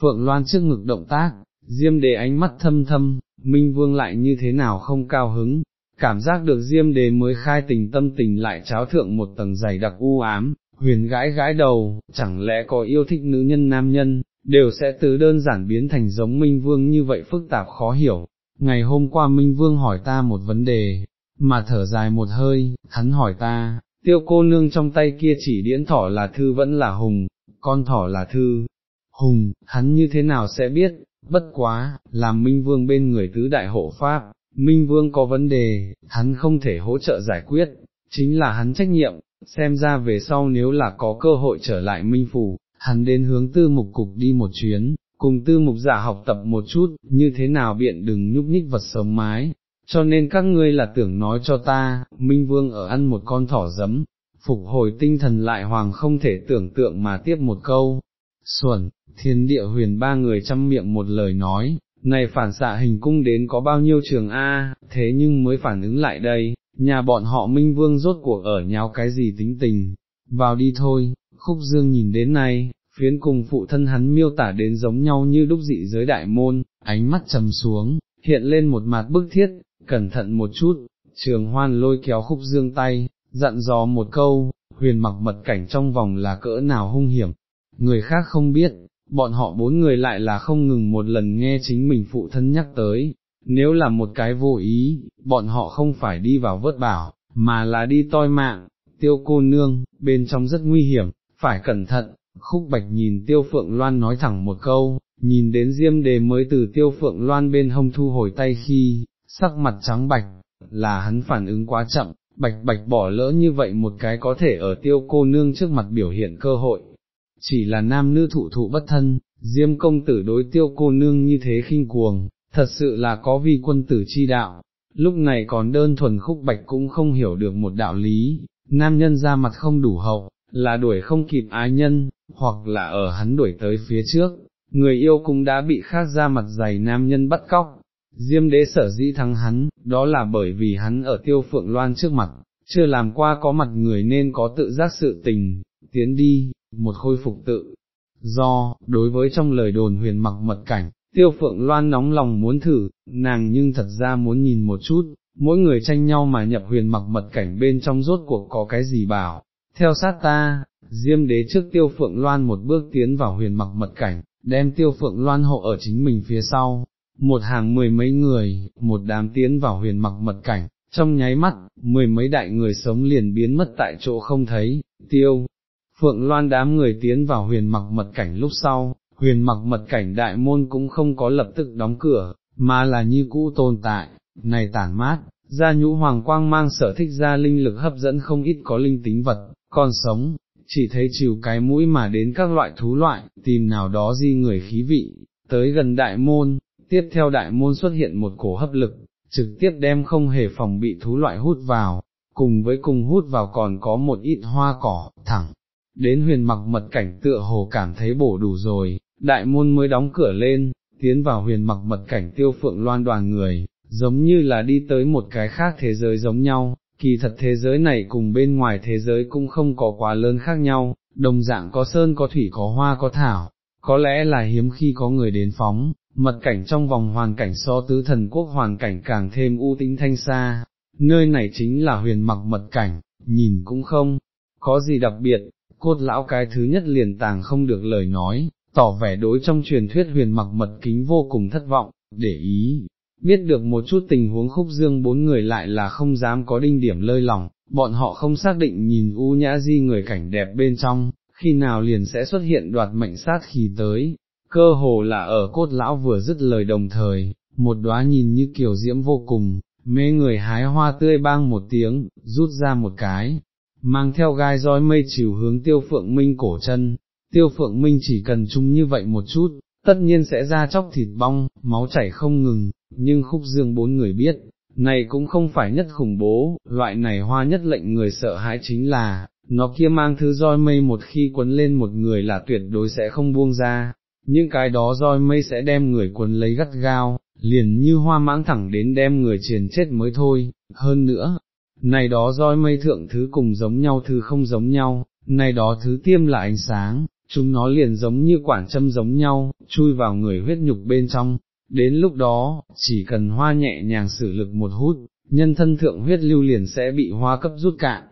Phượng loan trước ngực động tác, diêm đề ánh mắt thâm thâm, minh vương lại như thế nào không cao hứng, cảm giác được diêm đề mới khai tình tâm tình lại cháo thượng một tầng dày đặc u ám, huyền gãi gãi đầu, chẳng lẽ có yêu thích nữ nhân nam nhân, đều sẽ từ đơn giản biến thành giống Minh Vương như vậy phức tạp khó hiểu. Ngày hôm qua Minh Vương hỏi ta một vấn đề, mà thở dài một hơi, hắn hỏi ta, tiêu cô nương trong tay kia chỉ điễn thỏ là thư vẫn là hùng, con thỏ là thư, hùng, hắn như thế nào sẽ biết, bất quá, làm Minh Vương bên người tứ đại hộ pháp, Minh Vương có vấn đề, hắn không thể hỗ trợ giải quyết, chính là hắn trách nhiệm, xem ra về sau nếu là có cơ hội trở lại Minh Phủ, hắn đến hướng tư mục cục đi một chuyến, cùng tư mục giả học tập một chút, như thế nào biện đừng nhúc nhích vật sống mái, cho nên các ngươi là tưởng nói cho ta, Minh Vương ở ăn một con thỏ giấm, phục hồi tinh thần lại hoàng không thể tưởng tượng mà tiếp một câu, xuẩn, thiên địa huyền ba người chăm miệng một lời nói, này phản xạ hình cung đến có bao nhiêu trường A, thế nhưng mới phản ứng lại đây, nhà bọn họ Minh Vương rốt cuộc ở nháo cái gì tính tình, vào đi thôi, khúc dương nhìn đến này, phiến cùng phụ thân hắn miêu tả đến giống nhau như đúc dị giới đại môn, ánh mắt trầm xuống, hiện lên một mặt bức thiết, cẩn thận một chút, trường hoan lôi kéo khúc dương tay, dặn dò một câu, huyền mặc mật cảnh trong vòng là cỡ nào hung hiểm, người khác không biết, bọn họ bốn người lại là không ngừng một lần nghe chính mình phụ thân nhắc tới, nếu là một cái vô ý, bọn họ không phải đi vào vớt bảo, mà là đi toi mạng, tiêu cô nương, bên trong rất nguy hiểm, phải cẩn thận, khúc bạch nhìn tiêu phượng loan nói thẳng một câu, nhìn đến diêm đề mới từ tiêu phượng loan bên hông thu hồi tay khi, sắc mặt trắng bạch, là hắn phản ứng quá chậm, bạch bạch bỏ lỡ như vậy một cái có thể ở tiêu cô nương trước mặt biểu hiện cơ hội. Chỉ là nam nữ thụ thụ bất thân, diêm công tử đối tiêu cô nương như thế khinh cuồng, thật sự là có vi quân tử chi đạo, lúc này còn đơn thuần khúc bạch cũng không hiểu được một đạo lý, nam nhân ra mặt không đủ hậu, là đuổi không kịp ái nhân, hoặc là ở hắn đuổi tới phía trước, người yêu cũng đã bị khác ra mặt dày nam nhân bắt cóc. Diêm đế sở dĩ thắng hắn, đó là bởi vì hắn ở tiêu phượng loan trước mặt, chưa làm qua có mặt người nên có tự giác sự tình, tiến đi, một khôi phục tự. Do, đối với trong lời đồn huyền mặc mật cảnh, tiêu phượng loan nóng lòng muốn thử, nàng nhưng thật ra muốn nhìn một chút, mỗi người tranh nhau mà nhập huyền mặc mật cảnh bên trong rốt cuộc có cái gì bảo, theo sát ta, diêm đế trước tiêu phượng loan một bước tiến vào huyền mặc mật cảnh, đem tiêu phượng loan hộ ở chính mình phía sau, một hàng mười mấy người, một đám tiến vào huyền mặc mật cảnh, trong nháy mắt, mười mấy đại người sống liền biến mất tại chỗ không thấy, tiêu. Phượng Loan đám người tiến vào huyền mặc mật cảnh lúc sau, huyền mặc mật cảnh đại môn cũng không có lập tức đóng cửa, mà là như cũ tồn tại, này tản mát, gia nhũ hoàng quang mang sở thích ra linh lực hấp dẫn không ít có linh tính vật, còn sống, chỉ thấy chiều cái mũi mà đến các loại thú loại, tìm nào đó di người khí vị, tới gần đại môn, tiếp theo đại môn xuất hiện một cổ hấp lực, trực tiếp đem không hề phòng bị thú loại hút vào, cùng với cùng hút vào còn có một ít hoa cỏ, thẳng. Đến huyền mặc mật cảnh tựa hồ cảm thấy bổ đủ rồi, đại môn mới đóng cửa lên, tiến vào huyền mặc mật cảnh tiêu phượng loan đoàn người, giống như là đi tới một cái khác thế giới giống nhau, kỳ thật thế giới này cùng bên ngoài thế giới cũng không có quá lớn khác nhau, đồng dạng có sơn có thủy có hoa có thảo, có lẽ là hiếm khi có người đến phóng, mật cảnh trong vòng hoàn cảnh so tứ thần quốc hoàn cảnh càng thêm u tĩnh thanh xa, nơi này chính là huyền mặc mật cảnh, nhìn cũng không, có gì đặc biệt, cốt lão cái thứ nhất liền tàng không được lời nói, tỏ vẻ đối trong truyền thuyết huyền mặc mật kính vô cùng thất vọng, để ý, biết được một chút tình huống khúc dương bốn người lại là không dám có đinh điểm lơi lòng, bọn họ không xác định nhìn u nhã di người cảnh đẹp bên trong, khi nào liền sẽ xuất hiện đoạt mệnh sát khi tới, cơ hồ là ở cốt lão vừa dứt lời đồng thời, một đóa nhìn như kiểu diễm vô cùng, mê người hái hoa tươi bang một tiếng, rút ra một cái, mang theo gai roi mây chiều hướng tiêu phượng minh cổ chân, tiêu phượng minh chỉ cần chung như vậy một chút, tất nhiên sẽ ra chóc thịt bong, máu chảy không ngừng, nhưng khúc dương bốn người biết, này cũng không phải nhất khủng bố, loại này hoa nhất lệnh người sợ hãi chính là, nó kia mang thứ roi mây một khi quấn lên một người là tuyệt đối sẽ không buông ra, những cái đó roi mây sẽ đem người quấn lấy gắt gao, liền như hoa mãng thẳng đến đem người triền chết mới thôi, hơn nữa, này đó roi mây thượng thứ cùng giống nhau thứ không giống nhau, này đó thứ tiêm là ánh sáng, chúng nó liền giống như quản châm giống nhau, chui vào người huyết nhục bên trong, đến lúc đó, chỉ cần hoa nhẹ nhàng sử lực một hút, nhân thân thượng huyết lưu liền sẽ bị hoa cấp rút cạn,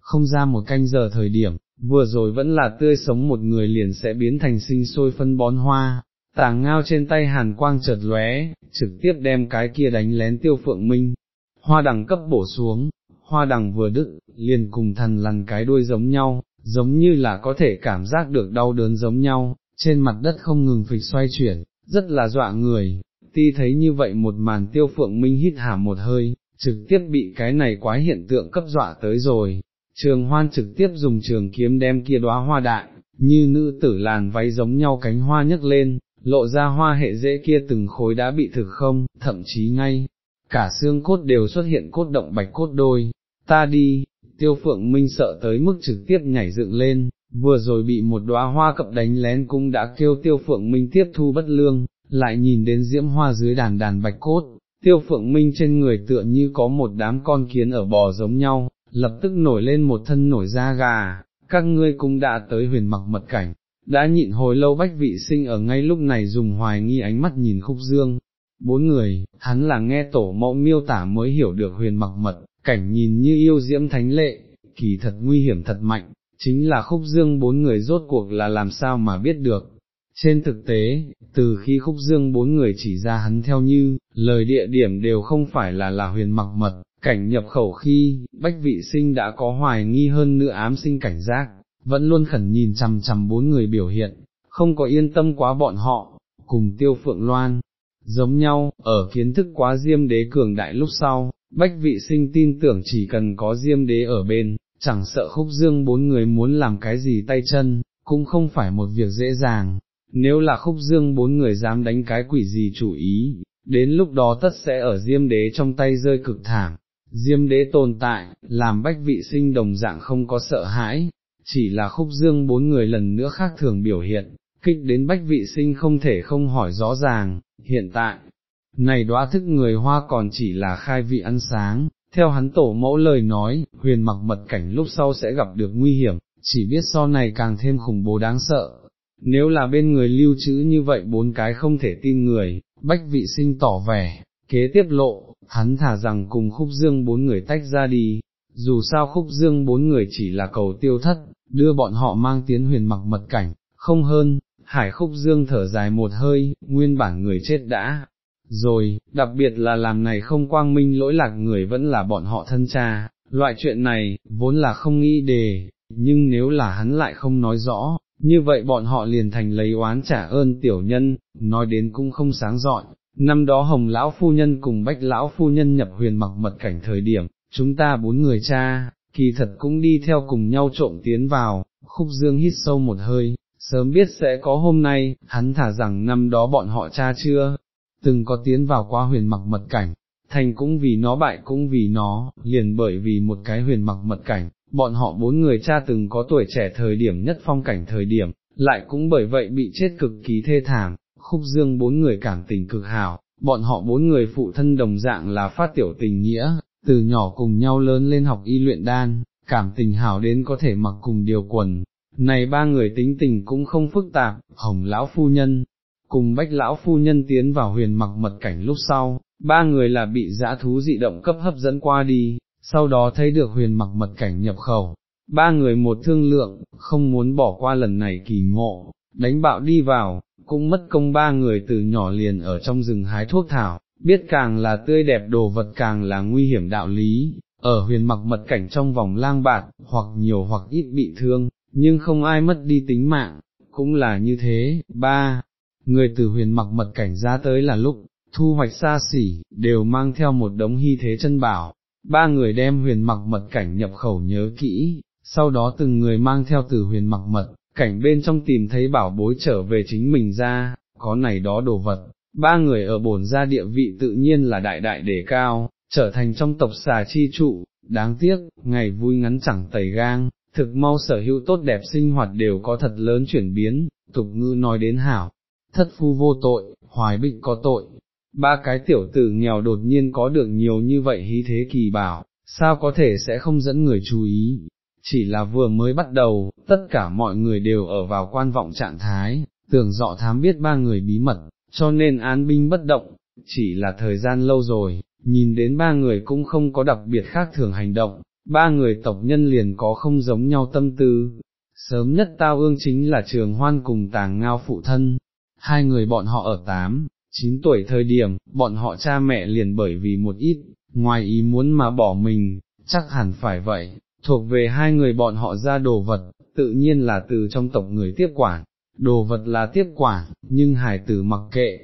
không ra một canh giờ thời điểm, vừa rồi vẫn là tươi sống một người liền sẽ biến thành sinh sôi phân bón hoa, tàng ngao trên tay hàn quang chợt lóe, trực tiếp đem cái kia đánh lén tiêu phượng minh, hoa đằng cấp bổ xuống, hoa đằng vừa đứt, liền cùng thần lằn cái đuôi giống nhau, giống như là có thể cảm giác được đau đớn giống nhau, trên mặt đất không ngừng phịch xoay chuyển, rất là dọa người, ti thấy như vậy một màn tiêu phượng minh hít hà một hơi, trực tiếp bị cái này quái hiện tượng cấp dọa tới rồi, trường hoan trực tiếp dùng trường kiếm đem kia đóa hoa đại, như nữ tử làn váy giống nhau cánh hoa nhấc lên, lộ ra hoa hệ dễ kia từng khối đã bị thực không, thậm chí ngay, cả xương cốt đều xuất hiện cốt động bạch cốt đôi, ta đi, tiêu phượng minh sợ tới mức trực tiếp nhảy dựng lên, vừa rồi bị một đóa hoa cập đánh lén cũng đã kêu tiêu phượng minh tiếp thu bất lương, lại nhìn đến diễm hoa dưới đàn đàn bạch cốt, tiêu phượng minh trên người tựa như có một đám con kiến ở bò giống nhau, lập tức nổi lên một thân nổi da gà, các ngươi cũng đã tới huyền mặc mật cảnh, đã nhịn hồi lâu bách vị sinh ở ngay lúc này dùng hoài nghi ánh mắt nhìn khúc dương, bốn người, hắn là nghe tổ mẫu miêu tả mới hiểu được huyền mặc mật, cảnh nhìn như yêu diễm thánh lệ, kỳ thật nguy hiểm thật mạnh, chính là khúc dương bốn người rốt cuộc là làm sao mà biết được. Trên thực tế, từ khi khúc dương bốn người chỉ ra hắn theo như, lời địa điểm đều không phải là là huyền mặc mật, cảnh nhập khẩu khi, bách vị sinh đã có hoài nghi hơn nữa ám sinh cảnh giác, vẫn luôn khẩn nhìn chằm chằm bốn người biểu hiện, không có yên tâm quá bọn họ, cùng tiêu phượng loan, giống nhau, ở kiến thức quá diêm đế cường đại lúc sau, bách vị sinh tin tưởng chỉ cần có diêm đế ở bên, chẳng sợ khúc dương bốn người muốn làm cái gì tay chân, cũng không phải một việc dễ dàng, nếu là khúc dương bốn người dám đánh cái quỷ gì chủ ý, đến lúc đó tất sẽ ở diêm đế trong tay rơi cực thảm, diêm đế tồn tại, làm bách vị sinh đồng dạng không có sợ hãi, chỉ là khúc dương bốn người lần nữa khác thường biểu hiện, kích đến bách vị sinh không thể không hỏi rõ ràng, hiện tại, này đóa thức người hoa còn chỉ là khai vị ăn sáng, theo hắn tổ mẫu lời nói, huyền mặc mật cảnh lúc sau sẽ gặp được nguy hiểm, chỉ biết so này càng thêm khủng bố đáng sợ. Nếu là bên người lưu trữ như vậy bốn cái không thể tin người, bách vị sinh tỏ vẻ, kế tiếp lộ, hắn thả rằng cùng khúc dương bốn người tách ra đi, dù sao khúc dương bốn người chỉ là cầu tiêu thất, đưa bọn họ mang tiến huyền mặc mật cảnh, không hơn, hải khúc dương thở dài một hơi, nguyên bản người chết đã, rồi, đặc biệt là làm này không quang minh lỗi lạc người vẫn là bọn họ thân cha, loại chuyện này, vốn là không nghĩ đề, nhưng nếu là hắn lại không nói rõ, như vậy bọn họ liền thành lấy oán trả ơn tiểu nhân, nói đến cũng không sáng dọi. Năm đó hồng lão phu nhân cùng bách lão phu nhân nhập huyền mặc mật cảnh thời điểm, chúng ta bốn người cha, kỳ thật cũng đi theo cùng nhau trộm tiến vào, khúc dương hít sâu một hơi, sớm biết sẽ có hôm nay, hắn thả rằng năm đó bọn họ cha chưa, từng có tiến vào qua huyền mặc mật cảnh, thành cũng vì nó bại cũng vì nó, liền bởi vì một cái huyền mặc mật cảnh, bọn họ bốn người cha từng có tuổi trẻ thời điểm nhất phong cảnh thời điểm, lại cũng bởi vậy bị chết cực kỳ thê thảm, khúc dương bốn người cảm tình cực hảo, bọn họ bốn người phụ thân đồng dạng là phát tiểu tình nghĩa, từ nhỏ cùng nhau lớn lên học y luyện đan, cảm tình hảo đến có thể mặc cùng điều quần. Này ba người tính tình cũng không phức tạp, hồng lão phu nhân, cùng bách lão phu nhân tiến vào huyền mặc mật cảnh lúc sau, ba người là bị dã thú dị động cấp hấp dẫn qua đi, sau đó thấy được huyền mặc mật cảnh nhập khẩu, ba người một thương lượng, không muốn bỏ qua lần này kỳ ngộ, đánh bạo đi vào, cũng mất công ba người từ nhỏ liền ở trong rừng hái thuốc thảo, biết càng là tươi đẹp đồ vật càng là nguy hiểm đạo lý, ở huyền mặc mật cảnh trong vòng lang bạt, hoặc nhiều hoặc ít bị thương, nhưng không ai mất đi tính mạng, cũng là như thế, ba, người từ huyền mặc mật cảnh ra tới là lúc, thu hoạch xa xỉ, đều mang theo một đống hy thế chân bảo, ba người đem huyền mặc mật cảnh nhập khẩu nhớ kỹ, sau đó từng người mang theo từ huyền mặc mật, cảnh bên trong tìm thấy bảo bối trở về chính mình ra, có này đó đồ vật, ba người ở bổn gia địa vị tự nhiên là đại đại đề cao, trở thành trong tộc xà chi trụ, đáng tiếc, ngày vui ngắn chẳng tẩy gang, thực mau sở hữu tốt đẹp sinh hoạt đều có thật lớn chuyển biến, tục ngữ nói đến hảo, thất phu vô tội, hoài bích có tội. Ba cái tiểu tử nghèo đột nhiên có được nhiều như vậy hí thế kỳ bảo, sao có thể sẽ không dẫn người chú ý, chỉ là vừa mới bắt đầu, tất cả mọi người đều ở vào quan vọng trạng thái, tưởng dọ thám biết ba người bí mật, cho nên án binh bất động, chỉ là thời gian lâu rồi, nhìn đến ba người cũng không có đặc biệt khác thường hành động, ba người tộc nhân liền có không giống nhau tâm tư. Sớm nhất tao ương chính là trường hoan cùng tàng ngao phụ thân, hai người bọn họ ở tám, chín tuổi thời điểm, bọn họ cha mẹ liền bởi vì một ít, ngoài ý muốn mà bỏ mình, chắc hẳn phải vậy, thuộc về hai người bọn họ ra đồ vật, tự nhiên là từ trong tộc người tiếp quản, đồ vật là tiếp quản, nhưng hải tử mặc kệ.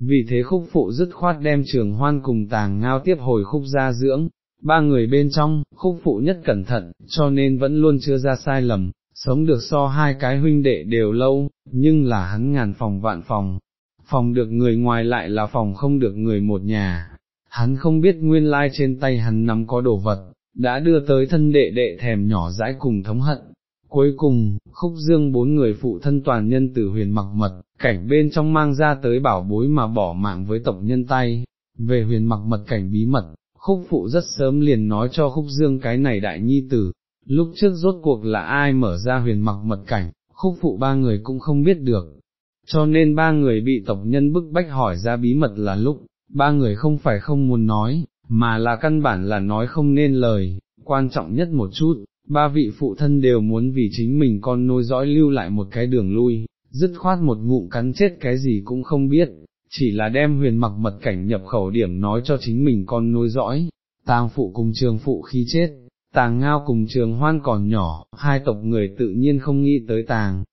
Vì thế khúc phụ dứt khoát đem trường hoan cùng tàng ngao tiếp hồi khúc gia dưỡng, ba người bên trong, khúc phụ nhất cẩn thận, cho nên vẫn luôn chưa ra sai lầm, sống được so hai cái huynh đệ đều lâu, nhưng là hắn ngàn phòng vạn phòng, phòng được người ngoài lại là phòng không được người một nhà, hắn không biết nguyên lai trên tay hắn nắm có đồ vật, đã đưa tới thân đệ đệ thèm nhỏ dãi cùng thống hận. Cuối cùng, khúc dương bốn người phụ thân toàn nhân tử huyền mặc mật, cảnh bên trong mang ra tới bảo bối mà bỏ mạng với tổng nhân tay, về huyền mặc mật cảnh bí mật, khúc phụ rất sớm liền nói cho khúc dương cái này đại nhi tử, lúc trước rốt cuộc là ai mở ra huyền mặc mật cảnh, khúc phụ ba người cũng không biết được, cho nên ba người bị tộc nhân bức bách hỏi ra bí mật là lúc, ba người không phải không muốn nói, mà là căn bản là nói không nên lời, quan trọng nhất một chút, ba vị phụ thân đều muốn vì chính mình con nối dõi lưu lại một cái đường lui, dứt khoát một ngụm cắn chết cái gì cũng không biết, chỉ là đem huyền mặc mật cảnh nhập khẩu điểm nói cho chính mình con nối dõi, Tàng phụ cùng trường phụ khi chết, tàng ngao cùng trường hoan còn nhỏ, hai tộc người tự nhiên không nghĩ tới tàng.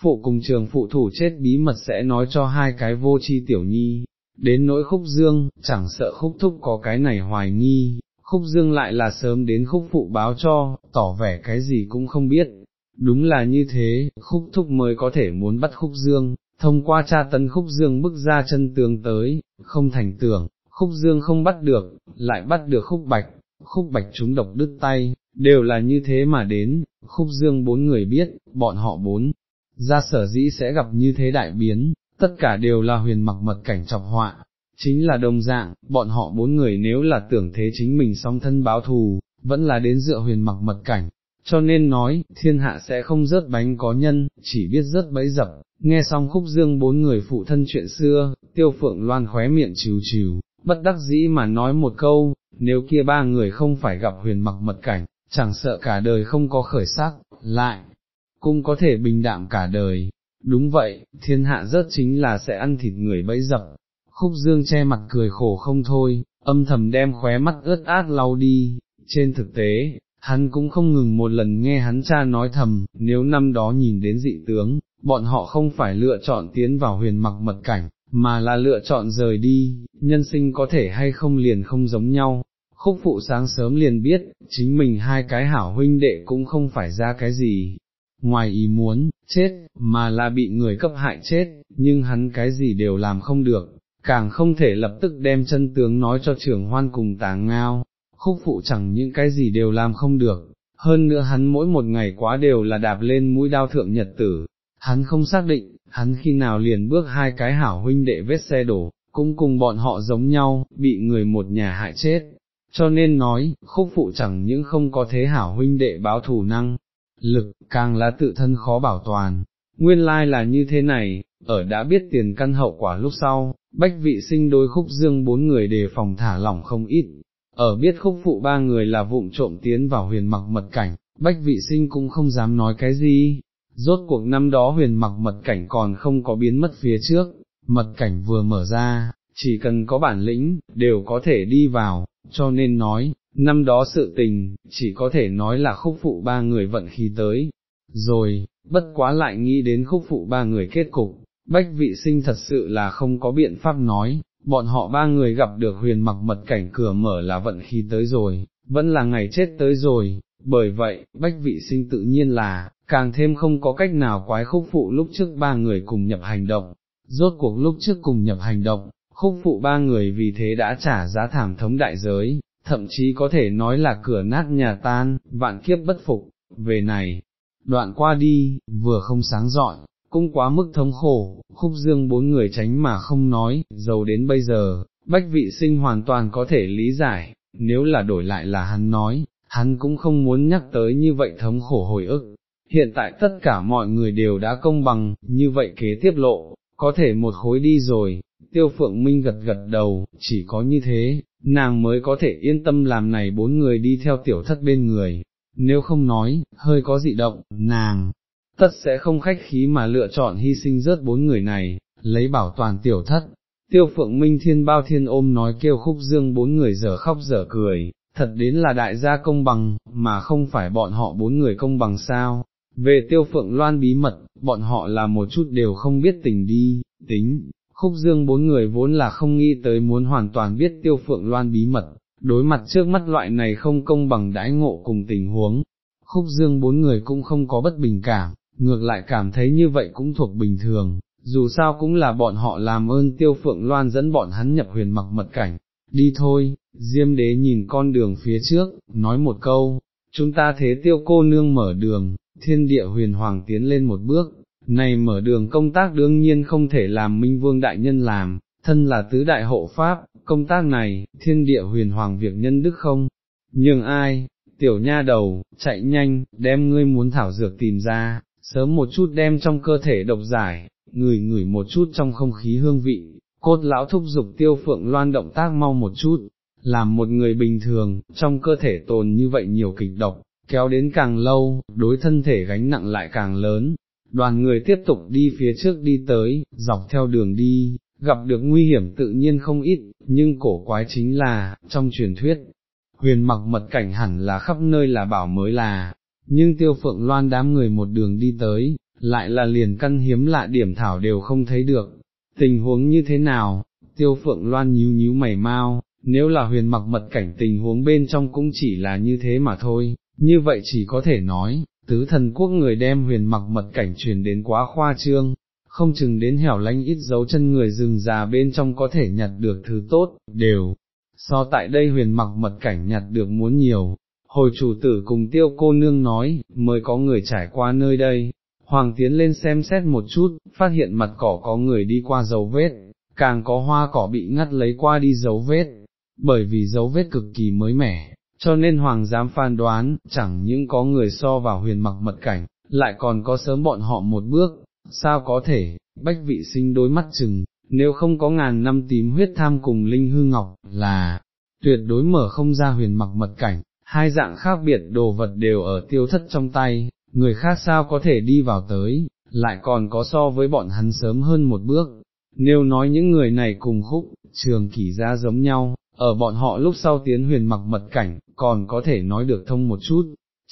Phụ cùng trường phụ thủ chết bí mật sẽ nói cho hai cái vô chi tiểu nhi, đến nỗi khúc dương, chẳng sợ khúc thúc có cái này hoài nghi, khúc dương lại là sớm đến khúc phụ báo cho, tỏ vẻ cái gì cũng không biết. Đúng là như thế, khúc thúc mới có thể muốn bắt khúc dương, thông qua tra tấn khúc dương bước ra chân tường tới, không thành tưởng, khúc dương không bắt được, lại bắt được khúc bạch, khúc bạch chúng độc đứt tay, đều là như thế mà đến, khúc dương bốn người biết, bọn họ bốn, ra sở dĩ sẽ gặp như thế đại biến, tất cả đều là huyền mặc mật cảnh chọc họa, chính là đồng dạng, bọn họ bốn người nếu là tưởng thế chính mình song thân báo thù, vẫn là đến dựa huyền mặc mật cảnh, cho nên nói, thiên hạ sẽ không rớt bánh có nhân, chỉ biết rớt bẫy dập, nghe xong khúc dương bốn người phụ thân chuyện xưa, tiêu phượng loan khóe miệng chiều chiều, bất đắc dĩ mà nói một câu, nếu kia ba người không phải gặp huyền mặc mật cảnh, chẳng sợ cả đời không có khởi sắc, lại, cũng có thể bình đạm cả đời, đúng vậy, thiên hạ rất chính là sẽ ăn thịt người bẫy dập, khúc dương che mặt cười khổ không thôi, âm thầm đem khóe mắt ướt át lau đi, trên thực tế, hắn cũng không ngừng một lần nghe hắn cha nói thầm, nếu năm đó nhìn đến dị tướng, bọn họ không phải lựa chọn tiến vào huyền mặc mật cảnh, mà là lựa chọn rời đi, nhân sinh có thể hay không liền không giống nhau. Khúc phụ sáng sớm liền biết, chính mình hai cái hảo huynh đệ cũng không phải ra cái gì, ngoài ý muốn, chết, mà là bị người cấp hại chết, nhưng hắn cái gì đều làm không được, càng không thể lập tức đem chân tướng nói cho trưởng hoan cùng tàng ngao, khúc phụ chẳng những cái gì đều làm không được, hơn nữa hắn mỗi một ngày quá đều là đạp lên mũi đao thượng nhật tử, hắn không xác định, hắn khi nào liền bước hai cái hảo huynh đệ vết xe đổ, cũng cùng bọn họ giống nhau, bị người một nhà hại chết. Cho nên nói, khúc phụ chẳng những không có thế hảo huynh đệ báo thù năng, lực, càng là tự thân khó bảo toàn. Nguyên lai là như thế này, ở đã biết tiền căn hậu quả lúc sau, bách vị sinh đối khúc dương bốn người đề phòng thả lỏng không ít, ở biết khúc phụ ba người là vụng trộm tiến vào huyền mặc mật cảnh, bách vị sinh cũng không dám nói cái gì, rốt cuộc năm đó huyền mặc mật cảnh còn không có biến mất phía trước, mật cảnh vừa mở ra, chỉ cần có bản lĩnh, đều có thể đi vào, cho nên nói, năm đó sự tình, chỉ có thể nói là khúc phụ ba người vận khí tới, rồi, bất quá lại nghĩ đến khúc phụ ba người kết cục, bách vị sinh thật sự là không có biện pháp nói, bọn họ ba người gặp được huyền mặc mật cảnh cửa mở là vận khí tới rồi, vẫn là ngày chết tới rồi, bởi vậy, bách vị sinh tự nhiên là, càng thêm không có cách nào quái khúc phụ lúc trước ba người cùng nhập hành động, rốt cuộc lúc trước cùng nhập hành động, khúc phụ ba người vì thế đã trả giá thảm thống đại giới, thậm chí có thể nói là cửa nát nhà tan, vạn kiếp bất phục, về này, đoạn qua đi, vừa không sáng dọi, cũng quá mức thống khổ, khúc dương bốn người tránh mà không nói, giàu đến bây giờ, bách vị sinh hoàn toàn có thể lý giải, nếu là đổi lại là hắn nói, hắn cũng không muốn nhắc tới như vậy thống khổ hồi ức. Hiện tại tất cả mọi người đều đã công bằng, như vậy kế tiếp lộ, có thể một khối đi rồi, tiêu phượng minh gật gật đầu, chỉ có như thế, nàng mới có thể yên tâm làm này bốn người đi theo tiểu thất bên người, nếu không nói, hơi có dị động, nàng, tất sẽ không khách khí mà lựa chọn hy sinh rớt bốn người này, lấy bảo toàn tiểu thất. Tiêu phượng minh thiên bao thiên ôm nói kêu khúc dương bốn người giờ khóc giờ cười, thật đến là đại gia công bằng, mà không phải bọn họ bốn người công bằng sao. Về tiêu phượng loan bí mật, bọn họ là một chút đều không biết tình đi, tính, khúc dương bốn người vốn là không nghĩ tới muốn hoàn toàn biết tiêu phượng loan bí mật, đối mặt trước mắt loại này không công bằng đãi ngộ cùng tình huống, khúc dương bốn người cũng không có bất bình cảm, ngược lại cảm thấy như vậy cũng thuộc bình thường, dù sao cũng là bọn họ làm ơn tiêu phượng loan dẫn bọn hắn nhập huyền mặc mật cảnh, đi thôi, diêm đế nhìn con đường phía trước, nói một câu, chúng ta thế tiêu cô nương mở đường, thiên địa huyền hoàng tiến lên một bước, này mở đường công tác đương nhiên không thể làm minh vương đại nhân làm, thân là tứ đại hộ pháp, công tác này, thiên địa huyền hoàng việc nhân đức không, nhưng ai, tiểu nha đầu, chạy nhanh, đem ngươi muốn thảo dược tìm ra, sớm một chút đem trong cơ thể độc giải, ngửi ngửi một chút trong không khí hương vị, cốt lão thúc giục tiêu phượng loan động tác mau một chút, làm một người bình thường, trong cơ thể tồn như vậy nhiều kịch độc, kéo đến càng lâu, đối thân thể gánh nặng lại càng lớn. Đoàn người tiếp tục đi phía trước đi tới, dọc theo đường đi, gặp được nguy hiểm tự nhiên không ít, nhưng cổ quái chính là, trong truyền thuyết, huyền mặc mật cảnh hẳn là khắp nơi là bảo mới là, nhưng tiêu phượng loan đám người một đường đi tới, lại là liền căn hiếm lạ điểm thảo đều không thấy được, tình huống như thế nào, tiêu phượng loan nhíu nhíu mày mau, nếu là huyền mặc mật cảnh tình huống bên trong cũng chỉ là như thế mà thôi, như vậy chỉ có thể nói, tứ thần quốc người đem huyền mặc mật cảnh truyền đến quá khoa trương, không chừng đến hẻo lánh ít dấu chân người rừng già bên trong có thể nhặt được thứ tốt, đều, so tại đây huyền mặc mật cảnh nhặt được muốn nhiều. Hồi chủ tử cùng tiêu cô nương nói, mới có người trải qua nơi đây, Hoàng tiến lên xem xét một chút, phát hiện mặt cỏ có người đi qua dấu vết, càng có hoa cỏ bị ngắt lấy qua đi dấu vết, bởi vì dấu vết cực kỳ mới mẻ, cho nên Hoàng dám phán đoán, chẳng những có người so vào huyền mặc mật cảnh, lại còn có sớm bọn họ một bước, sao có thể, bách vị sinh đối mắt chừng, nếu không có ngàn năm tím huyết tham cùng linh hư ngọc, là, tuyệt đối mở không ra huyền mặc mật cảnh, hai dạng khác biệt đồ vật đều ở tiêu thất trong tay, người khác sao có thể đi vào tới, lại còn có so với bọn hắn sớm hơn một bước. Nếu nói những người này cùng khúc, trường kỷ ra giống nhau, ở bọn họ lúc sau tiến huyền mặc mật cảnh, còn có thể nói được thông một chút,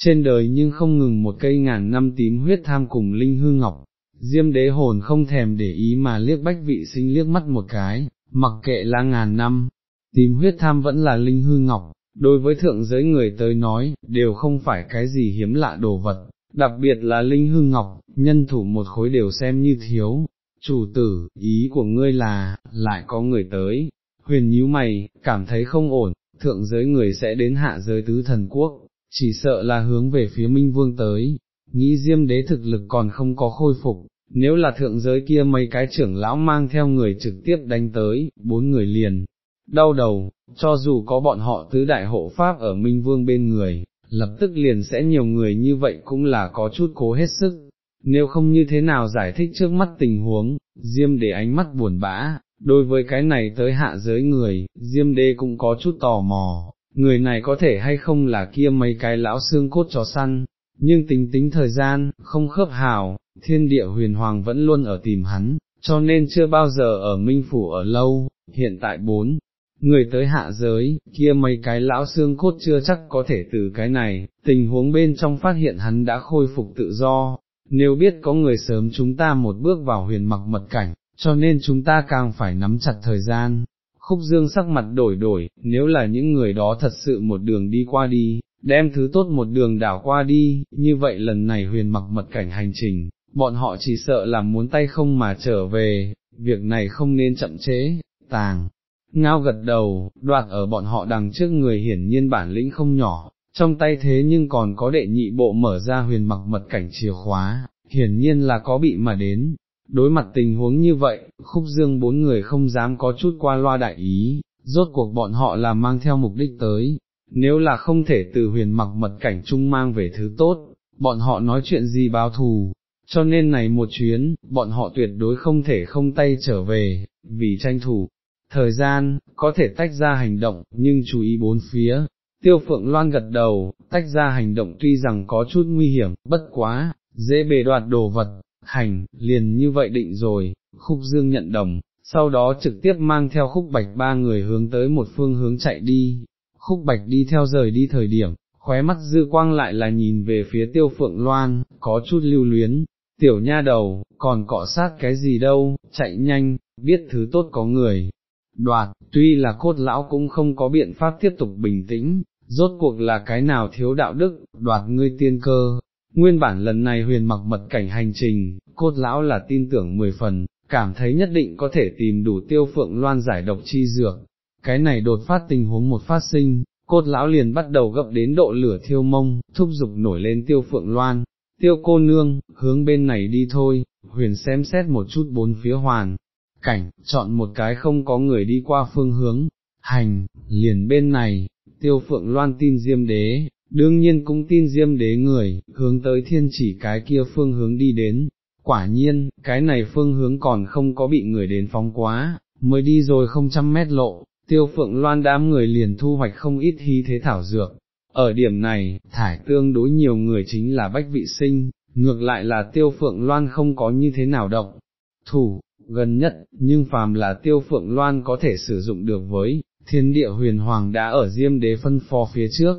trên đời nhưng không ngừng một cây ngàn năm tím huyết tham cùng linh hư ngọc, diêm đế hồn không thèm để ý mà liếc bách vị sinh liếc mắt một cái, mặc kệ là ngàn năm, tím huyết tham vẫn là linh hư ngọc, đối với thượng giới người tới nói, đều không phải cái gì hiếm lạ đồ vật, đặc biệt là linh hư ngọc, nhân thủ một khối đều xem như thiếu. Chủ tử, ý của ngươi là, lại có người tới, huyền nhíu mày, cảm thấy không ổn, thượng giới người sẽ đến hạ giới tứ thần quốc, chỉ sợ là hướng về phía Minh Vương tới, nghĩ Diêm đế thực lực còn không có khôi phục, nếu là thượng giới kia mấy cái trưởng lão mang theo người trực tiếp đánh tới, bốn người liền, đau đầu, cho dù có bọn họ tứ đại hộ pháp ở Minh Vương bên người, lập tức liền sẽ nhiều người như vậy cũng là có chút cố hết sức, nếu không như thế nào giải thích trước mắt tình huống, Diêm để ánh mắt buồn bã, đối với cái này tới hạ giới người, Diêm đê cũng có chút tò mò, người này có thể hay không là kia mấy cái lão xương cốt chó săn, nhưng tính tính thời gian, không khớp hào, thiên địa huyền hoàng vẫn luôn ở tìm hắn, cho nên chưa bao giờ ở Minh Phủ ở lâu, hiện tại bốn. Người tới hạ giới, kia mấy cái lão xương cốt chưa chắc có thể từ cái này, tình huống bên trong phát hiện hắn đã khôi phục tự do, nếu biết có người sớm chúng ta một bước vào huyền mặc mật cảnh, cho nên chúng ta càng phải nắm chặt thời gian. Khúc dương sắc mặt đổi đổi, nếu là những người đó thật sự một đường đi qua đi, đem thứ tốt một đường đảo qua đi, như vậy lần này huyền mặc mật cảnh hành trình, bọn họ chỉ sợ là muốn tay không mà trở về, việc này không nên chậm chế, tàng. Ngao gật đầu, đoạt ở bọn họ đằng trước người hiển nhiên bản lĩnh không nhỏ, trong tay thế nhưng còn có đệ nhị bộ mở ra huyền mặc mật cảnh chìa khóa, hiển nhiên là có bị mà đến. Đối mặt tình huống như vậy, khúc dương bốn người không dám có chút qua loa đại ý, rốt cuộc bọn họ là mang theo mục đích tới, nếu là không thể từ huyền mặc mật cảnh chung mang về thứ tốt, bọn họ nói chuyện gì báo thù, cho nên này một chuyến, bọn họ tuyệt đối không thể không tay trở về, vì tranh thủ. Thời gian, có thể tách ra hành động, nhưng chú ý bốn phía, tiêu phượng loan gật đầu, tách ra hành động tuy rằng có chút nguy hiểm, bất quá, dễ bề đoạt đồ vật, hành, liền như vậy định rồi, khúc dương nhận đồng, sau đó trực tiếp mang theo khúc bạch ba người hướng tới một phương hướng chạy đi, khúc bạch đi theo rời đi thời điểm, khóe mắt dư quang lại là nhìn về phía tiêu phượng loan, có chút lưu luyến, tiểu nha đầu, còn cọ sát cái gì đâu, chạy nhanh, biết thứ tốt có người. Đoạt, tuy là cốt lão cũng không có biện pháp tiếp tục bình tĩnh, rốt cuộc là cái nào thiếu đạo đức, đoạt ngươi tiên cơ. Nguyên bản lần này huyền mặc mật cảnh hành trình, cốt lão là tin tưởng mười phần, cảm thấy nhất định có thể tìm đủ tiêu phượng loan giải độc chi dược. Cái này đột phát tình huống một phát sinh, cốt lão liền bắt đầu gập đến độ lửa thiêu mông, thúc giục nổi lên tiêu phượng loan, tiêu cô nương, hướng bên này đi thôi, huyền xem xét một chút bốn phía hoàn, cảnh, chọn một cái không có người đi qua phương hướng, hành, liền bên này, tiêu phượng loan tin diêm đế, đương nhiên cũng tin diêm đế người, hướng tới thiên chỉ cái kia phương hướng đi đến, quả nhiên, cái này phương hướng còn không có bị người đến phóng quá, mới đi rồi không trăm mét lộ, tiêu phượng loan đám người liền thu hoạch không ít hy thế thảo dược. Ở điểm này, thải tương đối nhiều người chính là bách vị sinh, ngược lại là tiêu phượng loan không có như thế nào động. Thủ, gần nhất, nhưng phàm là tiêu phượng loan có thể sử dụng được với, thiên địa huyền hoàng đã ở diêm đế phân phó phía trước,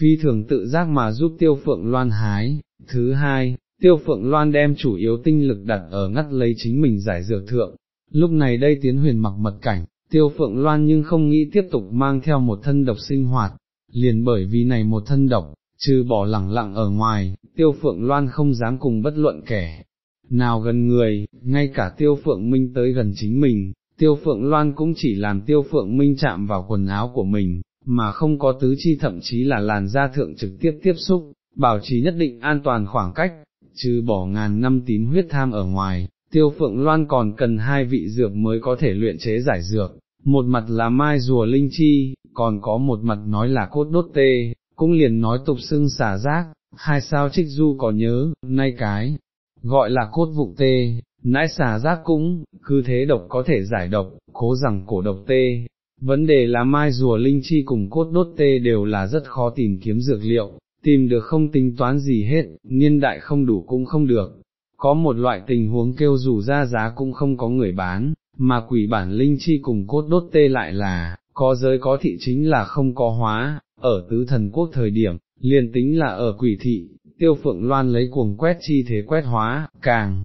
phi thường tự giác mà giúp tiêu phượng loan hái. Thứ hai, tiêu phượng loan đem chủ yếu tinh lực đặt ở ngắt lấy chính mình giải dược thượng, lúc này đây tiến huyền mặc mật cảnh, tiêu phượng loan nhưng không nghĩ tiếp tục mang theo một thân độc sinh hoạt, liền bởi vì này một thân độc, trừ bỏ lẳng lặng ở ngoài, tiêu phượng loan không dám cùng bất luận kẻ. Nào gần người, ngay cả tiêu phượng minh tới gần chính mình, tiêu phượng loan cũng chỉ làm tiêu phượng minh chạm vào quần áo của mình, mà không có tứ chi thậm chí là làn da thượng trực tiếp tiếp xúc, bảo trì nhất định an toàn khoảng cách, trừ bỏ ngàn năm tím huyết tham ở ngoài, tiêu phượng loan còn cần hai vị dược mới có thể luyện chế giải dược, một mặt là mai rùa linh chi, còn có một mặt nói là cốt đốt tê, cũng liền nói tục xưng xả rác, hai sao trích du có nhớ, nay cái, gọi là cốt vụ tê, nãi xả rác cũng, cứ thế độc có thể giải độc, cố rằng cổ độc tê. Vấn đề là mai rùa linh chi cùng cốt đốt tê đều là rất khó tìm kiếm dược liệu, tìm được không tính toán gì hết, niên đại không đủ cũng không được. Có một loại tình huống kêu dù ra giá cũng không có người bán, mà quỷ bản linh chi cùng cốt đốt tê lại là, có giới có thị chính là không có hóa, ở tứ thần quốc thời điểm, liền tính là ở quỷ thị, tiêu phượng loan lấy cuồng quét chi thế quét hóa, càng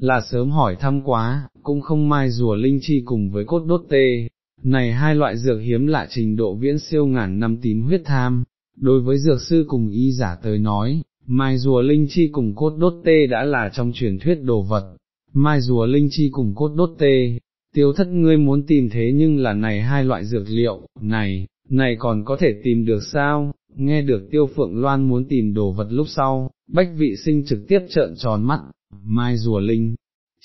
là sớm hỏi thăm quá, cũng không mai rùa linh chi cùng với cốt đốt tê. Này hai loại dược hiếm lạ trình độ viễn siêu ngàn năm tím huyết tham, đối với dược sư cùng y giả tới nói, mai rùa linh chi cùng cốt đốt tê đã là trong truyền thuyết đồ vật, mai rùa linh chi cùng cốt đốt tê, tiêu thất ngươi muốn tìm thế nhưng là này hai loại dược liệu, này, này còn có thể tìm được sao, nghe được tiêu phượng loan muốn tìm đồ vật lúc sau, bách vị sinh trực tiếp trợn tròn mắt, mai rùa linh,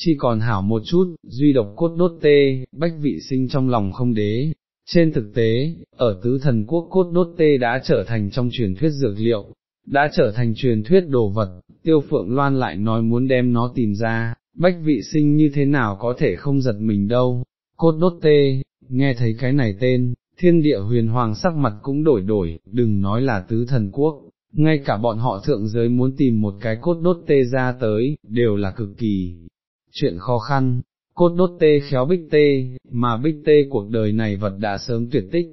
chi còn hảo một chút, duy độc cốt đốt tê, bách vị sinh trong lòng không đế. Trên thực tế, ở tứ thần quốc cốt đốt tê đã trở thành trong truyền thuyết dược liệu, đã trở thành truyền thuyết đồ vật, tiêu phượng loan lại nói muốn đem nó tìm ra, bách vị sinh như thế nào có thể không giật mình đâu, cốt đốt tê, nghe thấy cái này tên, thiên địa huyền hoàng sắc mặt cũng đổi đổi, đừng nói là tứ thần quốc, ngay cả bọn họ thượng giới muốn tìm một cái cốt đốt tê ra tới, đều là cực kỳ chuyện khó khăn, cốt đốt tê khéo bích tê, mà bích tê cuộc đời này vật đã sớm tuyệt tích,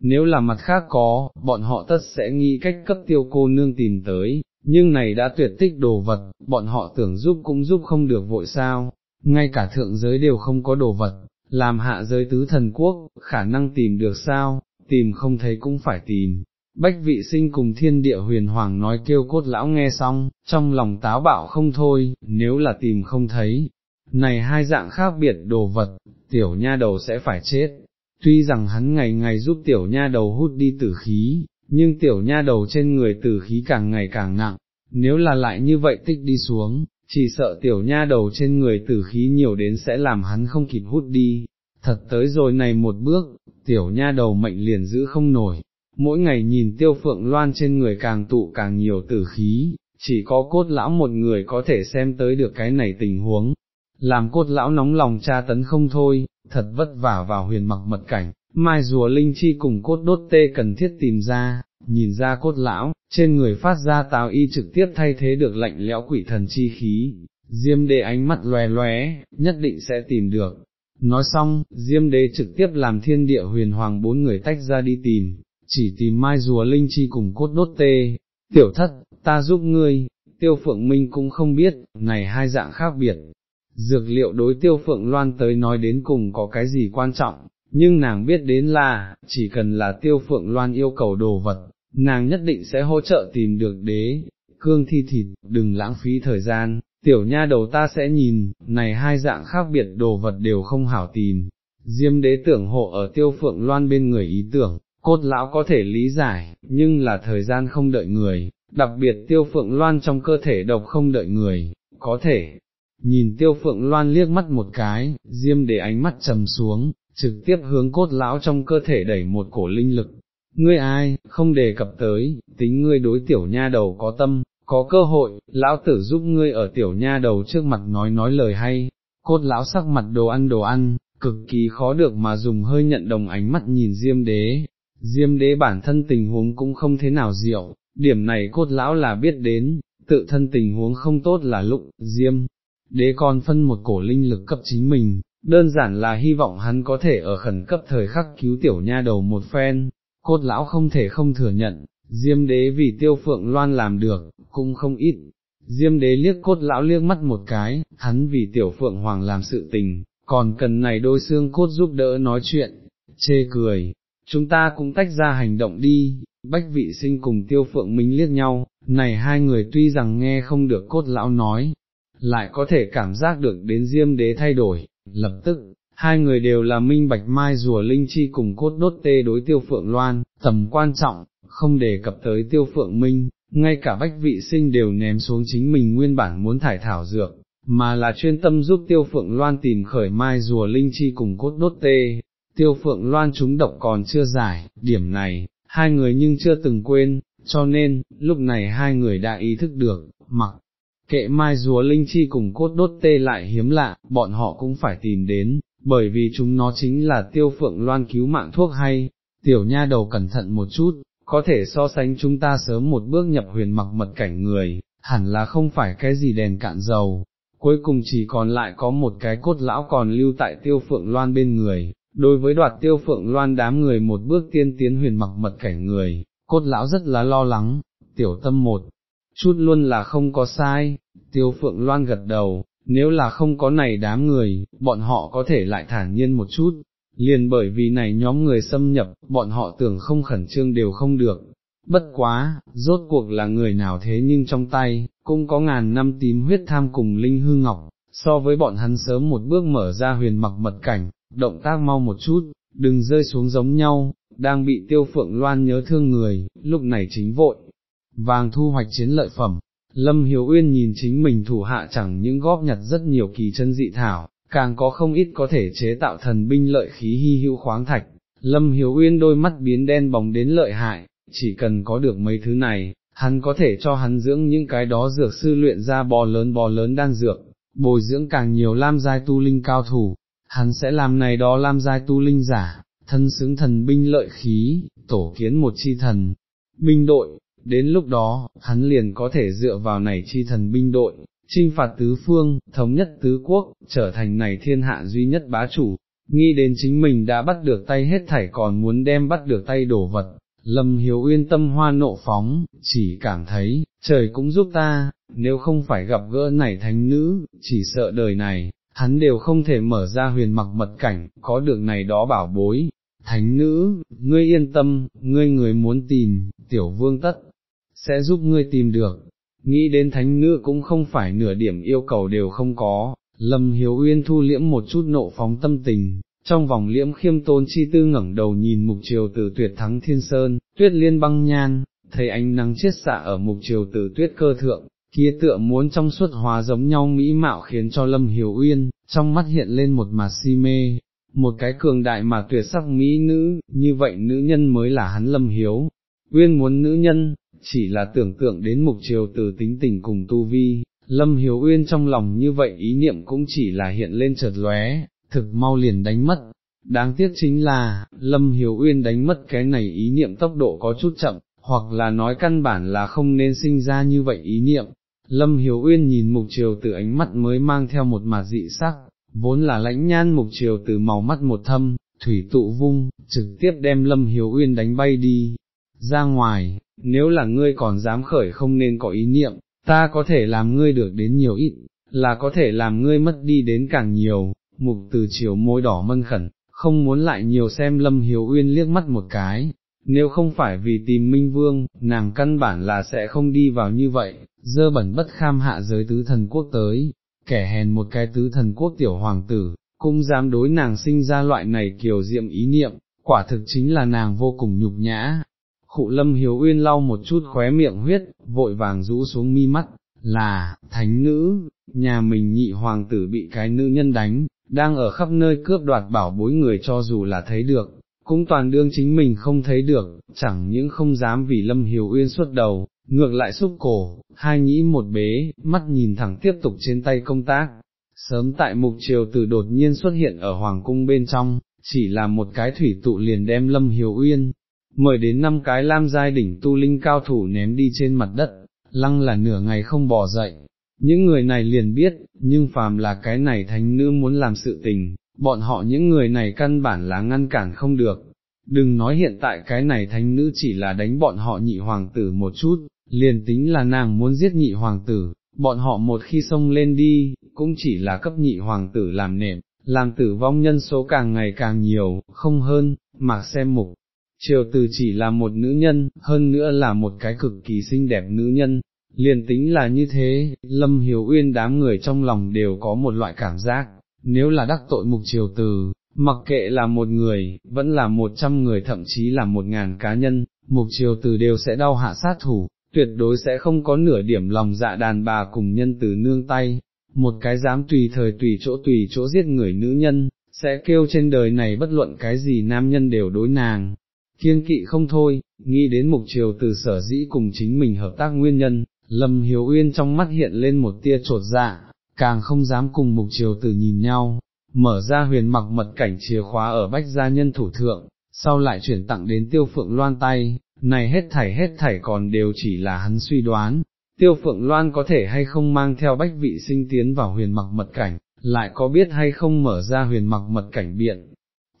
nếu là mặt khác có, bọn họ tất sẽ nghĩ cách cấp tiêu cô nương tìm tới, nhưng này đã tuyệt tích đồ vật, bọn họ tưởng giúp cũng giúp không được vội sao, ngay cả thượng giới đều không có đồ vật, làm hạ giới tứ thần quốc, khả năng tìm được sao, tìm không thấy cũng phải tìm. Bách vị sinh cùng thiên địa huyền hoàng nói kêu cốt lão nghe xong, trong lòng táo bạo không thôi, nếu là tìm không thấy, này hai dạng khác biệt đồ vật, tiểu nha đầu sẽ phải chết. Tuy rằng hắn ngày ngày giúp tiểu nha đầu hút đi tử khí, nhưng tiểu nha đầu trên người tử khí càng ngày càng nặng, nếu là lại như vậy tích đi xuống, chỉ sợ tiểu nha đầu trên người tử khí nhiều đến sẽ làm hắn không kịp hút đi, thật tới rồi này một bước, tiểu nha đầu mệnh liền giữ không nổi, mỗi ngày nhìn tiêu phượng loan trên người càng tụ càng nhiều tử khí, chỉ có cốt lão một người có thể xem tới được cái này tình huống, làm cốt lão nóng lòng tra tấn không thôi, thật vất vả vào huyền mặc mật cảnh, mai rùa linh chi cùng cốt đốt tê cần thiết tìm ra, nhìn ra cốt lão, trên người phát ra táo y trực tiếp thay thế được lạnh lẽo quỷ thần chi khí, diêm đế ánh mắt lòe lóe, nhất định sẽ tìm được. Nói xong, Diêm đế trực tiếp làm thiên địa huyền hoàng bốn người tách ra đi tìm, chỉ tìm mai rùa linh chi cùng cốt đốt tê, tiểu thất, ta giúp ngươi, tiêu phượng minh cũng không biết, này hai dạng khác biệt, dược liệu đối tiêu phượng loan tới nói đến cùng có cái gì quan trọng, nhưng nàng biết đến là, chỉ cần là tiêu phượng loan yêu cầu đồ vật, nàng nhất định sẽ hỗ trợ tìm được đế, cương thi thịt, đừng lãng phí thời gian, tiểu nha đầu ta sẽ nhìn, này hai dạng khác biệt đồ vật đều không hảo tìm. Diêm đế tưởng hộ ở tiêu phượng loan bên người ý tưởng, cốt lão có thể lý giải, nhưng là thời gian không đợi người, đặc biệt tiêu phượng loan trong cơ thể độc không đợi người, có thể, nhìn tiêu phượng loan liếc mắt một cái, diêm để ánh mắt trầm xuống, trực tiếp hướng cốt lão trong cơ thể đẩy một cổ linh lực. Ngươi ai, không đề cập tới, tính ngươi đối tiểu nha đầu có tâm, có cơ hội, lão tử giúp ngươi ở tiểu nha đầu trước mặt nói nói lời hay, cốt lão sắc mặt đồ ăn đồ ăn, cực kỳ khó được mà dùng hơi nhận đồng ánh mắt nhìn diêm đế. Diêm đế bản thân tình huống cũng không thế nào diệu, điểm này cốt lão là biết đến, tự thân tình huống không tốt là lúc, diêm, đế còn phân một cổ linh lực cấp chính mình, đơn giản là hy vọng hắn có thể ở khẩn cấp thời khắc cứu tiểu nha đầu một phen, cốt lão không thể không thừa nhận, diêm đế vì tiêu phượng loan làm được, cũng không ít. Diêm đế liếc cốt lão liếc mắt một cái, hắn vì tiểu phượng hoàng làm sự tình, còn cần này đôi xương cốt giúp đỡ nói chuyện, chê cười, chúng ta cũng tách ra hành động đi, bách vị sinh cùng tiêu phượng minh liếc nhau, này hai người tuy rằng nghe không được cốt lão nói, lại có thể cảm giác được đến diêm đế thay đổi, lập tức, hai người đều là minh bạch mai rùa linh chi cùng cốt đốt tê đối tiêu phượng loan, tầm quan trọng, không đề cập tới tiêu phượng minh, ngay cả bách vị sinh đều ném xuống chính mình nguyên bản muốn thải thảo dược, mà là chuyên tâm giúp tiêu phượng loan tìm khởi mai rùa linh chi cùng cốt đốt tê. Tiêu phượng loan chúng độc còn chưa giải, điểm này, hai người nhưng chưa từng quên, cho nên, lúc này hai người đã ý thức được, mặc, kệ mai rùa linh chi cùng cốt đốt tê lại hiếm lạ, bọn họ cũng phải tìm đến, bởi vì chúng nó chính là tiêu phượng loan cứu mạng thuốc hay, tiểu nha đầu cẩn thận một chút, có thể so sánh chúng ta sớm một bước nhập huyền mặc mật cảnh người, hẳn là không phải cái gì đèn cạn dầu, cuối cùng chỉ còn lại có một cái cốt lão còn lưu tại tiêu phượng loan bên người, đối với đoạt tiêu phượng loan đám người một bước tiên tiến huyền mặc mật cảnh người, cốt lão rất là lo lắng, tiểu tâm một chút luôn là không có sai, tiêu phượng loan gật đầu, nếu là không có này đám người, bọn họ có thể lại thản nhiên một chút, liền bởi vì này nhóm người xâm nhập, bọn họ tưởng không khẩn trương đều không được. Bất quá, rốt cuộc là người nào thế nhưng trong tay, cũng có ngàn năm tím huyết tham cùng linh hư ngọc, so với bọn hắn sớm một bước mở ra huyền mặc mật cảnh, động tác mau một chút, đừng rơi xuống giống nhau, đang bị tiêu phượng loan nhớ thương người, lúc này chính vội, vàng thu hoạch chiến lợi phẩm, Lâm Hiếu Uyên nhìn chính mình thủ hạ chẳng những góp nhặt rất nhiều kỳ chân dị thảo, càng có không ít có thể chế tạo thần binh lợi khí hy hữu khoáng thạch. Lâm Hiếu Uyên đôi mắt biến đen bóng đến lợi hại, chỉ cần có được mấy thứ này, hắn có thể cho hắn dưỡng những cái đó dược sư luyện ra bò lớn bò lớn đan dược, bồi dưỡng càng nhiều lam giai tu linh cao thủ, hắn sẽ làm này đó lam giai tu linh giả, thân xứng thần binh lợi khí, tổ kiến một chi thần, binh đội, đến lúc đó, hắn liền có thể dựa vào này chi thần binh đội, trinh phạt tứ phương, thống nhất tứ quốc, trở thành này thiên hạ duy nhất bá chủ, nghĩ đến chính mình đã bắt được tay hết thảy còn muốn đem bắt được tay đổ vật. Lâm Hiếu Uyên tâm hoa nộ phóng, chỉ cảm thấy, trời cũng giúp ta, nếu không phải gặp gỡ này thánh nữ, chỉ sợ đời này, hắn đều không thể mở ra huyền mặc mật cảnh, có được này đó bảo bối. Thánh nữ, ngươi yên tâm, ngươi người muốn tìm, tiểu vương tất, sẽ giúp ngươi tìm được. Nghĩ đến thánh nữ cũng không phải nửa điểm yêu cầu đều không có, Lâm Hiếu Uyên thu liễm một chút nộ phóng tâm tình, trong vòng liễm khiêm tôn chi tư ngẩng đầu nhìn mục triều tử tuyệt thắng thiên sơn, tuyết liên băng nhan, thấy ánh nắng chiết xạ ở mục triều tử tuyết cơ thượng, kia tựa muốn trong suốt hóa giống nhau mỹ mạo khiến cho Lâm Hiếu Uyên, trong mắt hiện lên một mà si mê, một cái cường đại mà tuyệt sắc mỹ nữ, như vậy nữ nhân mới là hắn Lâm Hiếu. Uyên muốn nữ nhân, chỉ là tưởng tượng đến mục triều từ tính tình cùng tu vi, Lâm Hiếu Uyên trong lòng như vậy ý niệm cũng chỉ là hiện lên chợt lóe, thực mau liền đánh mất. Đáng tiếc chính là, Lâm Hiếu Uyên đánh mất cái này ý niệm tốc độ có chút chậm, hoặc là nói căn bản là không nên sinh ra như vậy ý niệm, Lâm Hiếu Uyên nhìn mục triều từ ánh mắt mới mang theo một mặt dị sắc, vốn là lãnh nhan mục triều từ màu mắt một thâm, thủy tụ vung, trực tiếp đem Lâm Hiếu Uyên đánh bay đi, ra ngoài, nếu là ngươi còn dám khởi không nên có ý niệm, ta có thể làm ngươi được đến nhiều ít, là có thể làm ngươi mất đi đến càng nhiều, mục từ chiều môi đỏ mân khẩn, không muốn lại nhiều xem Lâm Hiếu Uyên liếc mắt một cái, nếu không phải vì tìm Minh Vương, nàng căn bản là sẽ không đi vào như vậy, dơ bẩn bất kham hạ giới tứ thần quốc tới, kẻ hèn một cái tứ thần quốc tiểu hoàng tử, cũng dám đối nàng sinh ra loại này kiều diệm ý niệm, quả thực chính là nàng vô cùng nhục nhã. Khụ lâm hiếu uyên lau một chút khóe miệng huyết, vội vàng rũ xuống mi mắt, là, thánh nữ, nhà mình nhị hoàng tử bị cái nữ nhân đánh, đang ở khắp nơi cướp đoạt bảo bối người cho dù là thấy được, cũng toàn đương chính mình không thấy được, chẳng những không dám vì Lâm Hiếu Uyên suốt đầu, ngược lại xúc cổ, hai nhĩ một bế, mắt nhìn thẳng tiếp tục trên tay công tác. Sớm tại mục triều tử đột nhiên xuất hiện ở Hoàng cung bên trong, chỉ là một cái thủy tụ liền đem Lâm Hiếu Uyên, mời đến năm cái lam giai đỉnh tu linh cao thủ ném đi trên mặt đất, lăng là nửa ngày không bỏ dậy. Những người này liền biết, nhưng phàm là cái này thánh nữ muốn làm sự tình, bọn họ những người này căn bản là ngăn cản không được. Đừng nói hiện tại cái này thánh nữ chỉ là đánh bọn họ nhị hoàng tử một chút, liền tính là nàng muốn giết nhị hoàng tử, bọn họ một khi xông lên đi, cũng chỉ là cấp nhị hoàng tử làm nệm, làm tử vong nhân số càng ngày càng nhiều, không hơn, mà xem mục. Triều Từ chỉ là một nữ nhân, hơn nữa là một cái cực kỳ xinh đẹp nữ nhân, liền tính là như thế, Lâm Hiếu Uyên đám người trong lòng đều có một loại cảm giác, nếu là đắc tội mục triều từ, mặc kệ là một người, vẫn là một trăm người thậm chí là một ngàn cá nhân, mục triều từ đều sẽ đau hạ sát thủ, tuyệt đối sẽ không có nửa điểm lòng dạ đàn bà cùng nhân từ nương tay, một cái dám tùy thời tùy chỗ tùy chỗ giết người nữ nhân, sẽ kêu trên đời này bất luận cái gì nam nhân đều đối nàng. Kiên kỵ không thôi, nghĩ đến mục triều từ sở dĩ cùng chính mình hợp tác nguyên nhân, Lâm Hiếu Uyên trong mắt hiện lên một tia trột dạ, càng không dám cùng mục triều từ nhìn nhau, mở ra huyền mặc mật cảnh chìa khóa ở bách gia nhân thủ thượng, sau lại chuyển tặng đến tiêu phượng loan tay, này hết thảy hết thảy còn đều chỉ là hắn suy đoán, tiêu phượng loan có thể hay không mang theo bách vị sinh tiến vào huyền mặc mật cảnh, lại có biết hay không mở ra huyền mặc mật cảnh biện.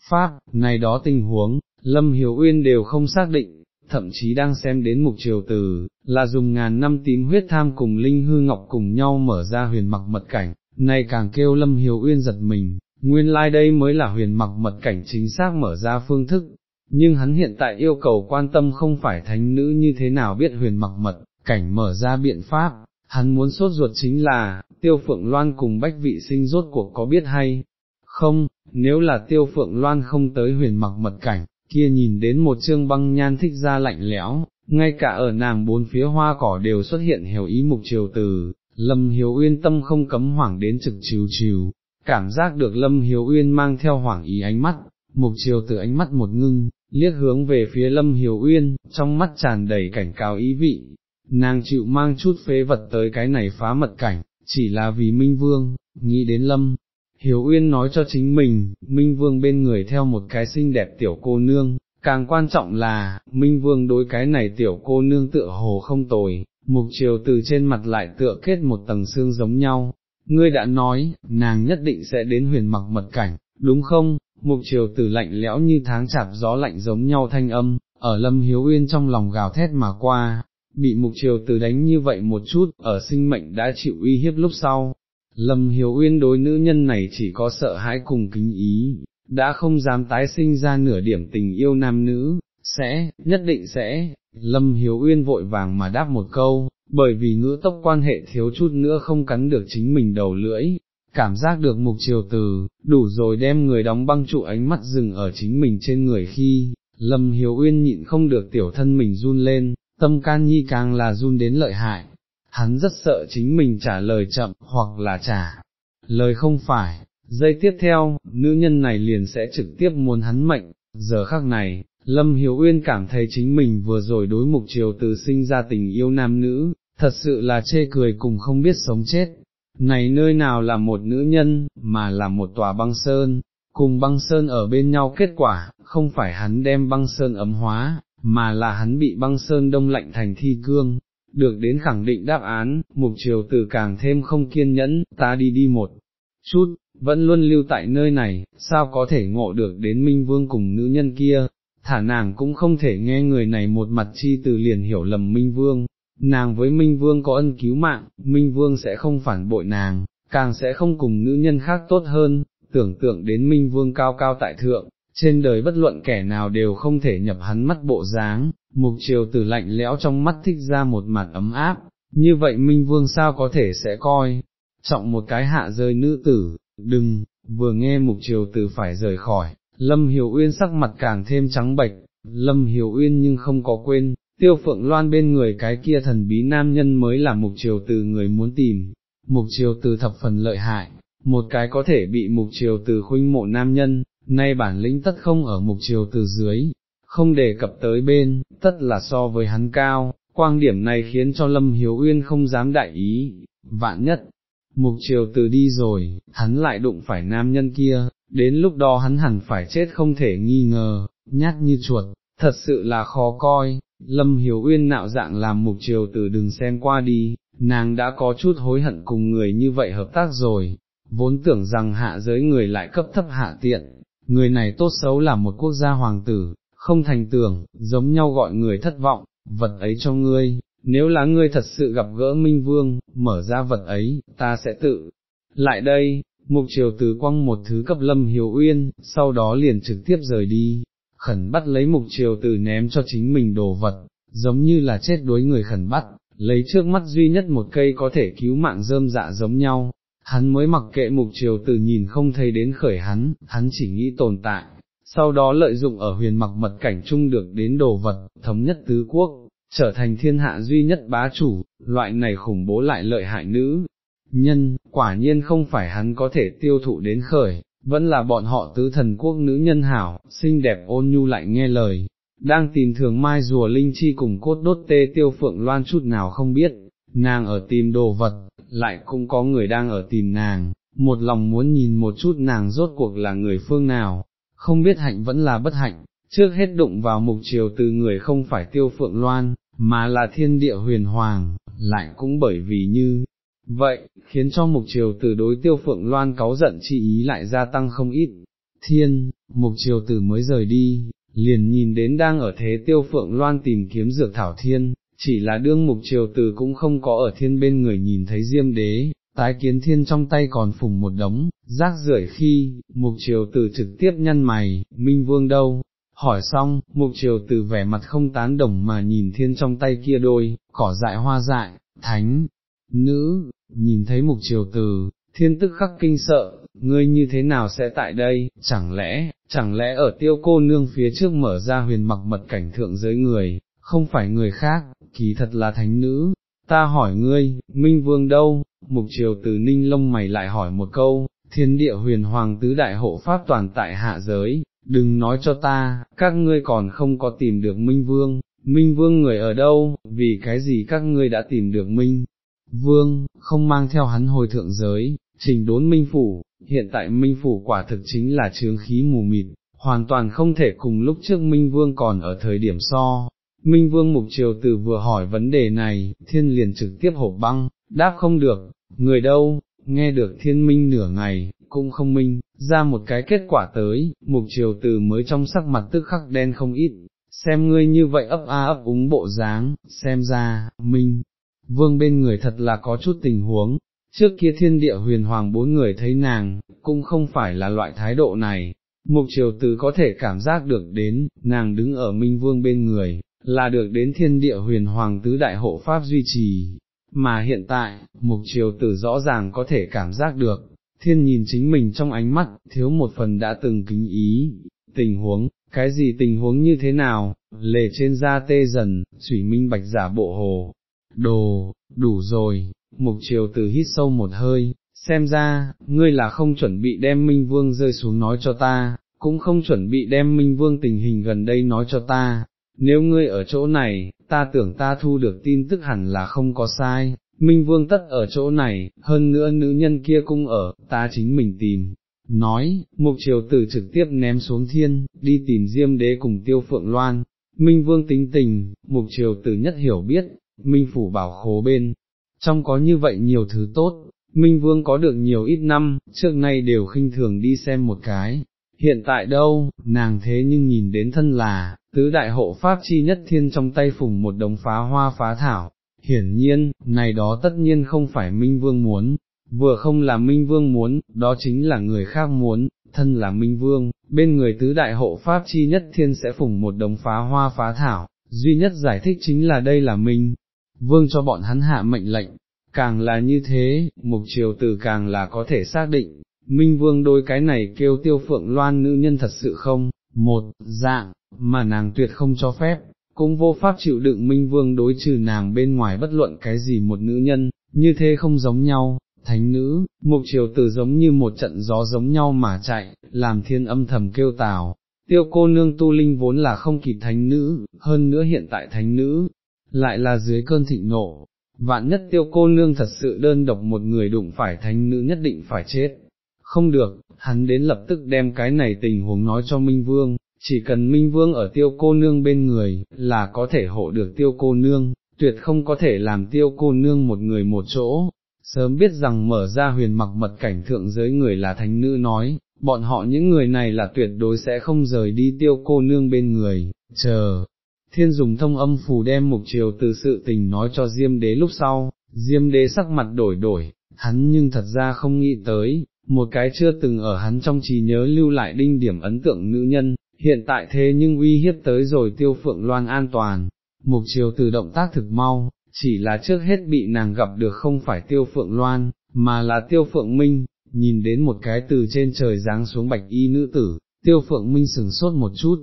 Pháp, này đó tình huống, Lâm Hiểu Uyên đều không xác định, thậm chí đang xem đến mục triều từ, là dùng ngàn năm tím huyết tham cùng linh hư ngọc cùng nhau mở ra huyền mặc mật cảnh, này càng kêu lâm Hiểu uyên giật mình, nguyên lai like đây mới là huyền mặc mật cảnh chính xác mở ra phương thức, nhưng hắn hiện tại yêu cầu quan tâm không phải thánh nữ như thế nào biết huyền mặc mật, cảnh mở ra biện pháp, hắn muốn sốt ruột chính là, tiêu phượng loan cùng bách vị sinh rốt cuộc có biết hay, không, nếu là tiêu phượng loan không tới huyền mặc mật cảnh, kia nhìn đến một chương băng nhan thích ra lạnh lẽo, ngay cả ở nàng bốn phía hoa cỏ đều xuất hiện hiểu ý mục triều từ, Lâm Hiếu Uyên tâm không cấm hoảng đến trực chiều chiều, cảm giác được Lâm Hiếu Uyên mang theo hoảng ý ánh mắt, mục triều từ ánh mắt một ngưng, liếc hướng về phía Lâm Hiếu Uyên, trong mắt tràn đầy cảnh cáo ý vị, nàng chịu mang chút phế vật tới cái này phá mật cảnh, chỉ là vì Minh Vương, nghĩ đến Lâm. Hiếu Uyên nói cho chính mình, Minh Vương bên người theo một cái xinh đẹp tiểu cô nương, càng quan trọng là, Minh Vương đối cái này tiểu cô nương tựa hồ không tồi, mục chiều từ trên mặt lại tựa kết một tầng xương giống nhau. Ngươi đã nói, nàng nhất định sẽ đến huyền mặc mật cảnh, đúng không? Mục chiều từ lạnh lẽo như tháng chạp gió lạnh giống nhau thanh âm, ở lâm hiếu uyên trong lòng gào thét mà qua, bị mục chiều từ đánh như vậy một chút, ở sinh mệnh đã chịu uy hiếp lúc sau. Lâm Hiếu Uyên đối nữ nhân này chỉ có sợ hãi cùng kính ý, đã không dám tái sinh ra nửa điểm tình yêu nam nữ, sẽ, nhất định sẽ, Lâm Hiếu Uyên vội vàng mà đáp một câu, bởi vì ngữ tốc quan hệ thiếu chút nữa không cắn được chính mình đầu lưỡi, cảm giác được mục chiều từ, đủ rồi đem người đóng băng trụ ánh mắt dừng ở chính mình trên người khi, Lâm Hiếu Uyên nhịn không được tiểu thân mình run lên, tâm can nhi càng là run đến lợi hại, hắn rất sợ chính mình trả lời chậm hoặc là trả lời không phải, giây tiếp theo, nữ nhân này liền sẽ trực tiếp muốn hắn mệnh, giờ khắc này, Lâm Hiếu Uyên cảm thấy chính mình vừa rồi đối mục chiều từ sinh ra tình yêu nam nữ, thật sự là chê cười cùng không biết sống chết. Này nơi nào là một nữ nhân, mà là một tòa băng sơn, cùng băng sơn ở bên nhau kết quả, không phải hắn đem băng sơn ấm hóa, mà là hắn bị băng sơn đông lạnh thành thi cương. Được đến khẳng định đáp án, mục triều từ càng thêm không kiên nhẫn, ta đi đi một chút, vẫn luôn lưu tại nơi này, sao có thể ngộ được đến Minh Vương cùng nữ nhân kia, thả nàng cũng không thể nghe người này một mặt chi từ liền hiểu lầm Minh Vương, nàng với Minh Vương có ân cứu mạng, Minh Vương sẽ không phản bội nàng, càng sẽ không cùng nữ nhân khác tốt hơn, tưởng tượng đến Minh Vương cao cao tại thượng, trên đời bất luận kẻ nào đều không thể nhập hắn mắt bộ dáng, mục chiều từ lạnh lẽo trong mắt thích ra một mặt ấm áp, như vậy Minh Vương sao có thể sẽ coi, trọng một cái hạ rơi nữ tử, đừng, vừa nghe mục chiều từ phải rời khỏi, Lâm Hiểu Uyên sắc mặt càng thêm trắng bệch, Lâm Hiểu Uyên nhưng không có quên, tiêu phượng loan bên người cái kia thần bí nam nhân mới là mục triều từ người muốn tìm, mục triều từ thập phần lợi hại, một cái có thể bị mục triều từ khuynh mộ nam nhân, nay bản lĩnh tất không ở mục triều từ dưới, không đề cập tới bên, tất là so với hắn cao, quang điểm này khiến cho Lâm Hiếu Uyên không dám đại ý, vạn nhất, mục triều từ đi rồi, hắn lại đụng phải nam nhân kia, đến lúc đó hắn hẳn phải chết không thể nghi ngờ, nhát như chuột, thật sự là khó coi, Lâm Hiếu Uyên nạo dạng làm mục triều từ đừng xem qua đi, nàng đã có chút hối hận cùng người như vậy hợp tác rồi, vốn tưởng rằng hạ giới người lại cấp thấp hạ tiện, người này tốt xấu là một quốc gia hoàng tử, không thành tưởng, giống nhau gọi người thất vọng, vật ấy cho ngươi, nếu là ngươi thật sự gặp gỡ Minh Vương, mở ra vật ấy, ta sẽ tự. Lại đây, mục triều tứ quăng một thứ cấp lâm hiếu uyên, sau đó liền trực tiếp rời đi, khẩn bắt lấy mục triều tử ném cho chính mình đồ vật, giống như là chết đuối người khẩn bắt, lấy trước mắt duy nhất một cây có thể cứu mạng rơm dạ giống nhau, hắn mới mặc kệ mục triều từ nhìn không thấy đến khởi hắn, hắn chỉ nghĩ tồn tại, sau đó lợi dụng ở huyền mặc mật cảnh chung được đến đồ vật, thống nhất tứ quốc, trở thành thiên hạ duy nhất bá chủ, loại này khủng bố lại lợi hại nữ. Nhân, quả nhiên không phải hắn có thể tiêu thụ đến khởi, vẫn là bọn họ tứ thần quốc nữ nhân hảo, xinh đẹp ôn nhu lại nghe lời, đang tìm thường mai rùa linh chi cùng cốt đốt tê tiêu phượng loan chút nào không biết, nàng ở tìm đồ vật, lại cũng có người đang ở tìm nàng, một lòng muốn nhìn một chút nàng rốt cuộc là người phương nào, không biết hạnh vẫn là bất hạnh, trước hết đụng vào mục chiều từ người không phải tiêu phượng loan, mà là thiên địa huyền hoàng, lại cũng bởi vì như vậy, khiến cho mục triều từ đối tiêu phượng loan cáu giận chi ý lại gia tăng không ít. Thiên, mục triều từ mới rời đi, liền nhìn đến đang ở thế tiêu phượng loan tìm kiếm dược thảo thiên, chỉ là đương mục triều từ cũng không có ở thiên bên người nhìn thấy diêm đế, tái kiến thiên trong tay còn phùng một đống, rác rưởi khi, mục triều từ trực tiếp nhăn mày, minh vương đâu, hỏi xong, mục triều từ vẻ mặt không tán đồng mà nhìn thiên trong tay kia đôi, cỏ dại hoa dại, thánh, nữ, nhìn thấy mục triều từ, thiên tức khắc kinh sợ, ngươi như thế nào sẽ tại đây, chẳng lẽ, chẳng lẽ ở tiêu cô nương phía trước mở ra huyền mặc mật cảnh thượng giới người, không phải người khác, kỳ thật là thánh nữ, ta hỏi ngươi, Minh Vương đâu, mục triều từ ninh lông mày lại hỏi một câu, thiên địa huyền hoàng tứ đại hộ pháp toàn tại hạ giới, đừng nói cho ta, các ngươi còn không có tìm được Minh Vương, Minh Vương người ở đâu, vì cái gì các ngươi đã tìm được Minh Vương, không mang theo hắn hồi thượng giới, trình đốn Minh Phủ, hiện tại Minh Phủ quả thực chính là trướng khí mù mịt, hoàn toàn không thể cùng lúc trước Minh Vương còn ở thời điểm so. Minh Vương Mục Triều Tử vừa hỏi vấn đề này, thiên liền trực tiếp hộp băng, đáp không được, người đâu, nghe được thiên minh nửa ngày, cũng không minh, ra một cái kết quả tới, Mục Triều Tử mới trong sắc mặt tức khắc đen không ít, xem ngươi như vậy ấp a ấp úng bộ dáng, xem ra, Minh, Vương bên người thật là có chút tình huống, trước kia thiên địa huyền hoàng bốn người thấy nàng, cũng không phải là loại thái độ này, Mục triều tử có thể cảm giác được đến, nàng đứng ở Minh Vương bên người, là được đến thiên địa huyền hoàng tứ đại hộ pháp duy trì, mà hiện tại, mục triều tử rõ ràng có thể cảm giác được, thiên nhìn chính mình trong ánh mắt, thiếu một phần đã từng kính ý, tình huống, cái gì tình huống như thế nào, lề trên da tê dần, thủy minh bạch giả bộ hồ, đồ, đủ rồi, mục triều tử hít sâu một hơi, xem ra, ngươi là không chuẩn bị đem Minh Vương rơi xuống nói cho ta, cũng không chuẩn bị đem Minh Vương tình hình gần đây nói cho ta, nếu ngươi ở chỗ này, ta tưởng ta thu được tin tức hẳn là không có sai, Minh Vương tất ở chỗ này, hơn nữa nữ nhân kia cũng ở, ta chính mình tìm. Nói, mục triều tử trực tiếp ném xuống thiên, đi tìm Diêm Đế cùng Tiêu Phượng Loan, Minh Vương tính tình, mục triều tử nhất hiểu biết, Minh Phủ bảo khố bên, trong có như vậy nhiều thứ tốt, Minh Vương có được nhiều ít năm, trước nay đều khinh thường đi xem một cái. Hiện tại đâu, nàng thế nhưng nhìn đến thân là, tứ đại hộ pháp chi nhất thiên trong tay phùng một đống phá hoa phá thảo, hiển nhiên, này đó tất nhiên không phải Minh Vương muốn, vừa không là Minh Vương muốn, đó chính là người khác muốn, thân là Minh Vương, bên người tứ đại hộ pháp chi nhất thiên sẽ phùng một đống phá hoa phá thảo, duy nhất giải thích chính là đây là Minh Vương cho bọn hắn hạ mệnh lệnh, càng là như thế, mục triều tử càng là có thể xác định, Minh Vương đôi cái này kêu tiêu phượng loan nữ nhân thật sự không, một, dạng, mà nàng tuyệt không cho phép, cũng vô pháp chịu đựng Minh Vương đối trừ nàng bên ngoài bất luận cái gì một nữ nhân, như thế không giống nhau, thánh nữ, mục triều tử giống như một trận gió giống nhau mà chạy, làm thiên âm thầm kêu tào. Tiêu cô nương tu linh vốn là không kịp thánh nữ, hơn nữa hiện tại thánh nữ, lại là dưới cơn thịnh nộ, vạn nhất tiêu cô nương thật sự đơn độc một người đụng phải thánh nữ nhất định phải chết. Không được, hắn đến lập tức đem cái này tình huống nói cho Minh Vương, chỉ cần Minh Vương ở tiêu cô nương bên người, là có thể hộ được tiêu cô nương, tuyệt không có thể làm tiêu cô nương một người một chỗ. Sớm biết rằng mở ra huyền mặc mật cảnh thượng giới người là thánh nữ nói, bọn họ những người này là tuyệt đối sẽ không rời đi tiêu cô nương bên người, chờ, thiên dùng thông âm phù đem mục triều từ sự tình nói cho Diêm đế lúc sau, Diêm đế sắc mặt đổi đổi, hắn nhưng thật ra không nghĩ tới, một cái chưa từng ở hắn trong trí nhớ lưu lại đinh điểm ấn tượng nữ nhân, hiện tại thế nhưng uy hiếp tới rồi tiêu phượng loan an toàn, mục triều từ động tác thực mau, chỉ là trước hết bị nàng gặp được không phải tiêu phượng loan, mà là tiêu phượng minh, nhìn đến một cái từ trên trời giáng xuống bạch y nữ tử, tiêu phượng minh sừng sốt một chút,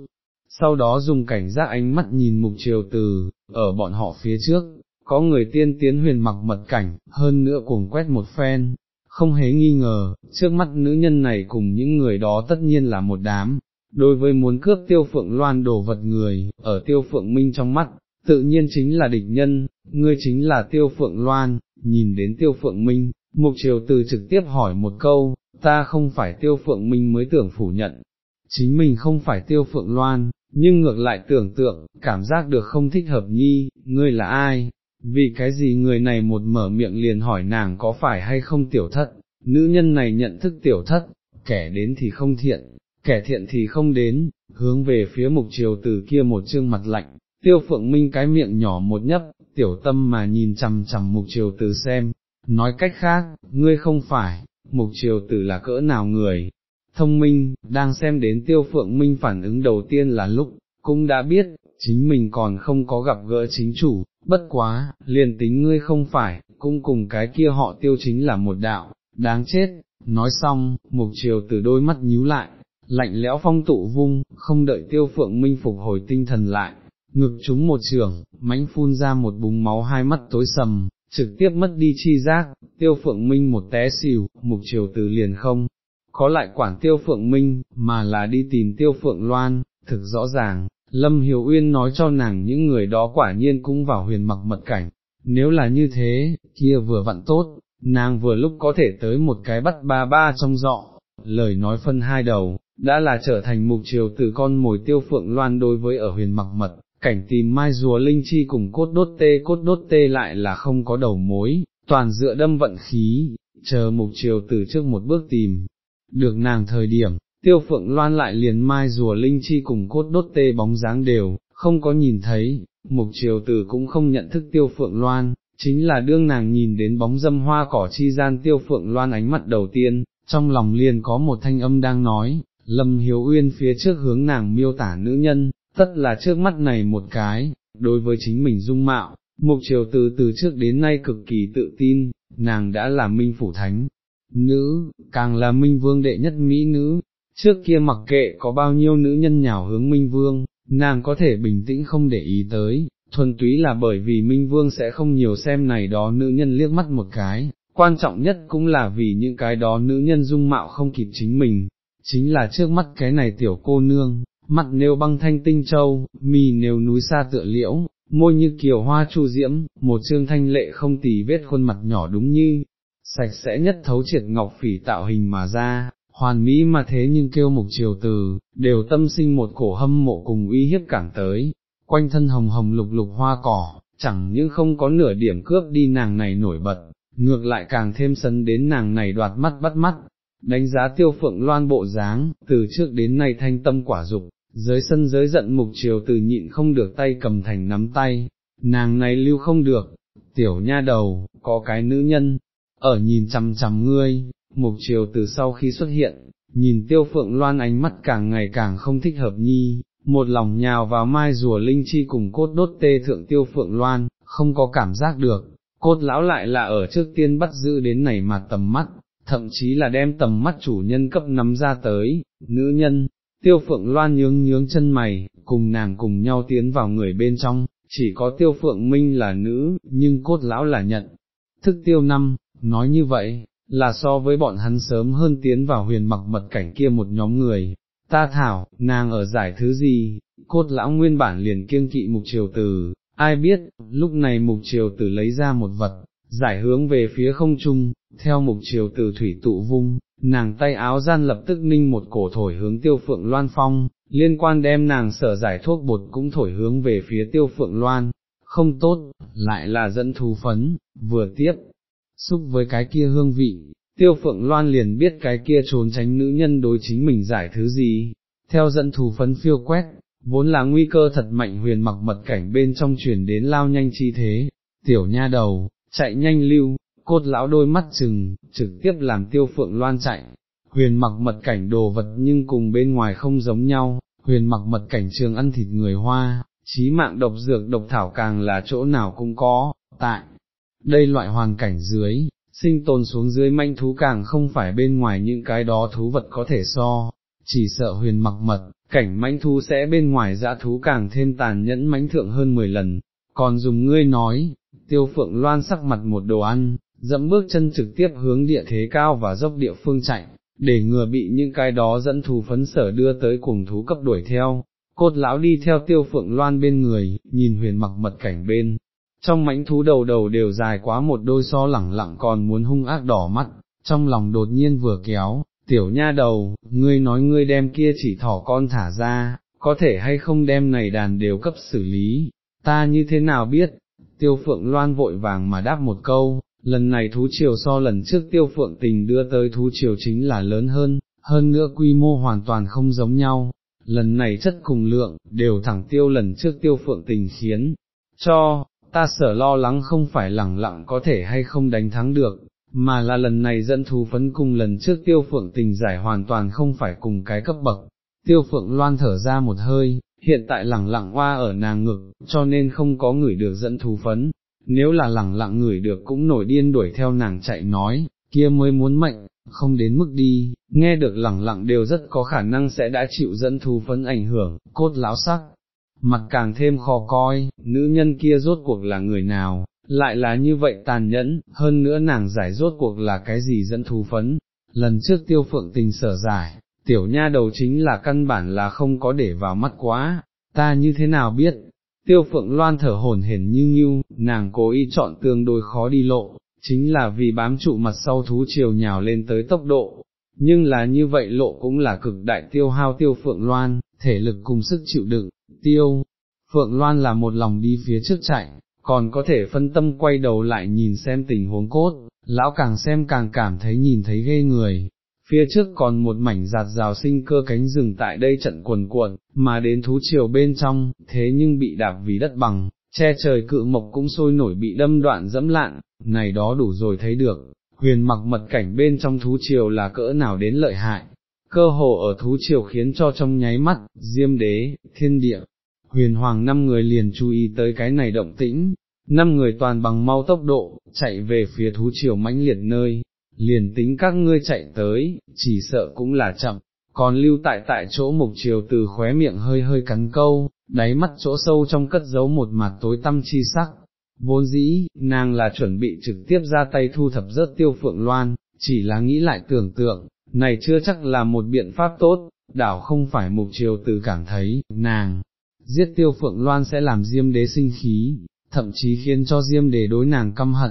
sau đó dùng cảnh giác ánh mắt nhìn mục triều từ, ở bọn họ phía trước, có người tiên tiến huyền mặc mật cảnh, hơn nữa cuồng quét một phen, không hề nghi ngờ, trước mắt nữ nhân này cùng những người đó tất nhiên là một đám, đối với muốn cướp tiêu phượng loan đồ vật người, ở tiêu phượng minh trong mắt, tự nhiên chính là địch nhân, ngươi chính là tiêu phượng loan, nhìn đến tiêu phượng minh, mục triều từ trực tiếp hỏi một câu, ta không phải tiêu phượng minh mới tưởng phủ nhận, chính mình không phải tiêu phượng loan, nhưng ngược lại tưởng tượng, cảm giác được không thích hợp nhi, ngươi là ai, vì cái gì người này một mở miệng liền hỏi nàng có phải hay không tiểu thất, nữ nhân này nhận thức tiểu thất, kẻ đến thì không thiện, kẻ thiện thì không đến, hướng về phía mục triều từ kia một trương mặt lạnh, tiêu phượng minh cái miệng nhỏ một nhấp, tiểu tâm mà nhìn chằm chằm mục triều từ xem, nói cách khác, ngươi không phải, mục triều tử là cỡ nào người, thông minh, đang xem đến tiêu phượng minh phản ứng đầu tiên là lúc, cũng đã biết, chính mình còn không có gặp gỡ chính chủ, bất quá, liền tính ngươi không phải, cũng cùng cái kia họ tiêu chính là một đạo, đáng chết, nói xong, mục chiều từ đôi mắt nhíu lại, lạnh lẽo phong tụ vung, không đợi tiêu phượng minh phục hồi tinh thần lại, ngực chúng một trường, mãnh phun ra một búng máu hai mắt tối sầm, trực tiếp mất đi chi giác, tiêu phượng minh một té xỉu, mục triều từ liền không, có lại quản tiêu phượng minh, mà là đi tìm tiêu phượng loan, thực rõ ràng, Lâm Hiểu Uyên nói cho nàng những người đó quả nhiên cũng vào huyền mặc mật cảnh, nếu là như thế, kia vừa vặn tốt, nàng vừa lúc có thể tới một cái bắt ba ba trong dọ, lời nói phân hai đầu, đã là trở thành mục triều từ con mồi tiêu phượng loan đối với ở huyền mặc mật, cảnh tìm mai rùa linh chi cùng cốt đốt tê cốt đốt tê lại là không có đầu mối, toàn dựa đâm vận khí, chờ mục triều từ trước một bước tìm, được nàng thời điểm, tiêu phượng loan lại liền mai rùa linh chi cùng cốt đốt tê bóng dáng đều, không có nhìn thấy, mục triều tử cũng không nhận thức tiêu phượng loan, chính là đương nàng nhìn đến bóng dâm hoa cỏ chi gian tiêu phượng loan ánh mặt đầu tiên, trong lòng liền có một thanh âm đang nói, lâm hiếu uyên phía trước hướng nàng miêu tả nữ nhân, tất là trước mắt này một cái, đối với chính mình dung mạo, mục triều từ từ trước đến nay cực kỳ tự tin, nàng đã là minh phủ thánh, nữ, càng là minh vương đệ nhất mỹ nữ, trước kia mặc kệ có bao nhiêu nữ nhân nhào hướng minh vương, nàng có thể bình tĩnh không để ý tới, thuần túy là bởi vì minh vương sẽ không nhiều xem này đó nữ nhân liếc mắt một cái, quan trọng nhất cũng là vì những cái đó nữ nhân dung mạo không kịp chính mình, chính là trước mắt cái này tiểu cô nương, mặt nêu băng thanh tinh châu, mì nêu núi xa tựa liễu, môi như kiều hoa chu diễm, một trương thanh lệ không tì vết khuôn mặt nhỏ đúng như, sạch sẽ nhất thấu triệt ngọc phỉ tạo hình mà ra, hoàn mỹ mà thế nhưng kêu mục triều từ, đều tâm sinh một cổ hâm mộ cùng uy hiếp cảng tới, quanh thân hồng hồng lục lục hoa cỏ, chẳng những không có nửa điểm cướp đi nàng này nổi bật, ngược lại càng thêm sấn đến nàng này đoạt mắt bắt mắt, đánh giá tiêu phượng loan bộ dáng, từ trước đến nay thanh tâm quả dục, dưới sân giới giận mục triều từ nhịn không được tay cầm thành nắm tay, nàng này lưu không được, tiểu nha đầu, có cái nữ nhân, ở nhìn chằm chằm ngươi, mục triều từ sau khi xuất hiện, nhìn tiêu phượng loan ánh mắt càng ngày càng không thích hợp nhi, một lòng nhào vào mai rùa linh chi cùng cốt đốt tê thượng tiêu phượng loan, không có cảm giác được, cốt lão lại là ở trước tiên bắt giữ đến này mà tầm mắt, thậm chí là đem tầm mắt chủ nhân cấp nắm ra tới, nữ nhân, tiêu phượng loan nhướng nhướng chân mày, cùng nàng cùng nhau tiến vào người bên trong, chỉ có tiêu phượng minh là nữ, nhưng cốt lão là nhận, thức tiêu năm, nói như vậy, là so với bọn hắn sớm hơn tiến vào huyền mặc mật cảnh kia một nhóm người. Ta thảo, nàng ở giải thứ gì, cốt lão nguyên bản liền kiêng kỵ mục triều tử, ai biết, lúc này mục triều tử lấy ra một vật, giải hướng về phía không trung, theo mục triều tử thủy tụ vung, nàng tay áo gian lập tức ninh một cổ thổi hướng tiêu phượng loan phong, liên quan đem nàng sở giải thuốc bột cũng thổi hướng về phía tiêu phượng loan, không tốt, lại là dẫn thú phấn, vừa tiếp, xúc với cái kia hương vị, tiêu phượng loan liền biết cái kia trốn tránh nữ nhân đối chính mình giải thứ gì, theo dẫn thù phấn phiêu quét, vốn là nguy cơ thật mạnh huyền mặc mật cảnh bên trong chuyển đến lao nhanh chi thế, tiểu nha đầu, chạy nhanh lưu, cốt lão đôi mắt chừng, trực tiếp làm tiêu phượng loan chạy, huyền mặc mật cảnh đồ vật nhưng cùng bên ngoài không giống nhau, huyền mặc mật cảnh trường ăn thịt người hoa, trí mạng độc dược độc thảo càng là chỗ nào cũng có, tại đây loại hoàn cảnh dưới, sinh tồn xuống dưới manh thú càng không phải bên ngoài những cái đó thú vật có thể so, chỉ sợ huyền mặc mật, cảnh manh thú sẽ bên ngoài dã thú càng thêm tàn nhẫn mãnh thượng hơn 10 lần, còn dùng ngươi nói, tiêu phượng loan sắc mặt một đồ ăn, dẫm bước chân trực tiếp hướng địa thế cao và dốc địa phương chạy, để ngừa bị những cái đó dẫn thú phấn sở đưa tới cùng thú cấp đuổi theo. Cốt lão đi theo tiêu phượng loan bên người, nhìn huyền mặc mật cảnh bên, trong mãnh thú đầu đầu đều dài quá một đôi so lẳng lặng còn muốn hung ác đỏ mắt, trong lòng đột nhiên vừa kéo, tiểu nha đầu, ngươi nói ngươi đem kia chỉ thỏ con thả ra, có thể hay không đem này đàn đều cấp xử lý, ta như thế nào biết, tiêu phượng loan vội vàng mà đáp một câu, lần này thú triều so lần trước tiêu phượng tình đưa tới thú triều chính là lớn hơn, hơn nữa quy mô hoàn toàn không giống nhau, lần này chất cùng lượng, đều thẳng tiêu lần trước tiêu phượng tình khiến, cho, ta sở lo lắng không phải lẳng lặng có thể hay không đánh thắng được, mà là lần này dẫn thú phấn cùng lần trước tiêu phượng tình giải hoàn toàn không phải cùng cái cấp bậc. Tiêu phượng loan thở ra một hơi, hiện tại lẳng lặng hoa ở nàng ngực, cho nên không có người được dẫn thú phấn, nếu là lẳng lặng người được cũng nổi điên đuổi theo nàng chạy nói, kia mới muốn mệnh, không đến mức đi, nghe được lẳng lặng đều rất có khả năng sẽ đã chịu dẫn thú phấn ảnh hưởng, cốt lão sắc, mặt càng thêm khó coi, nữ nhân kia rốt cuộc là người nào, lại là như vậy tàn nhẫn, hơn nữa nàng giải rốt cuộc là cái gì dẫn thú phấn. Lần trước tiêu phượng tình sở giải, tiểu nha đầu chính là căn bản là không có để vào mắt quá, ta như thế nào biết, tiêu phượng loan thở hồn hển như nghiêu, nàng cố ý chọn tương đối khó đi lộ, chính là vì bám trụ mặt sau thú chiều nhào lên tới tốc độ, nhưng là như vậy lộ cũng là cực đại tiêu hao tiêu phượng loan, thể lực cùng sức chịu đựng, tiêu. Phượng Loan là một lòng đi phía trước chạy, còn có thể phân tâm quay đầu lại nhìn xem tình huống cốt, lão càng xem càng cảm thấy nhìn thấy ghê người. Phía trước còn một mảnh giạt rào sinh cơ cánh rừng tại đây trận cuồn cuộn, mà đến thú chiều bên trong, thế nhưng bị đạp vì đất bằng, che trời cự mộc cũng sôi nổi bị đâm đoạn dẫm lạn, này đó đủ rồi thấy được, huyền mặc mật cảnh bên trong thú triều là cỡ nào đến lợi hại, cơ hồ ở thú triều khiến cho trong nháy mắt, diêm đế, thiên địa, huyền hoàng năm người liền chú ý tới cái này động tĩnh, năm người toàn bằng mau tốc độ, chạy về phía thú triều mãnh liệt nơi, liền tính các ngươi chạy tới, chỉ sợ cũng là chậm, còn lưu tại tại chỗ mục triều từ khóe miệng hơi hơi cắn câu, đáy mắt chỗ sâu trong cất giấu một mặt tối tăm chi sắc, vốn dĩ, nàng là chuẩn bị trực tiếp ra tay thu thập rớt tiêu phượng loan, chỉ là nghĩ lại tưởng tượng, này chưa chắc là một biện pháp tốt, đảo không phải mục triều từ cảm thấy, nàng, giết tiêu phượng loan sẽ làm diêm đế sinh khí, thậm chí khiến cho diêm đế đối nàng căm hận,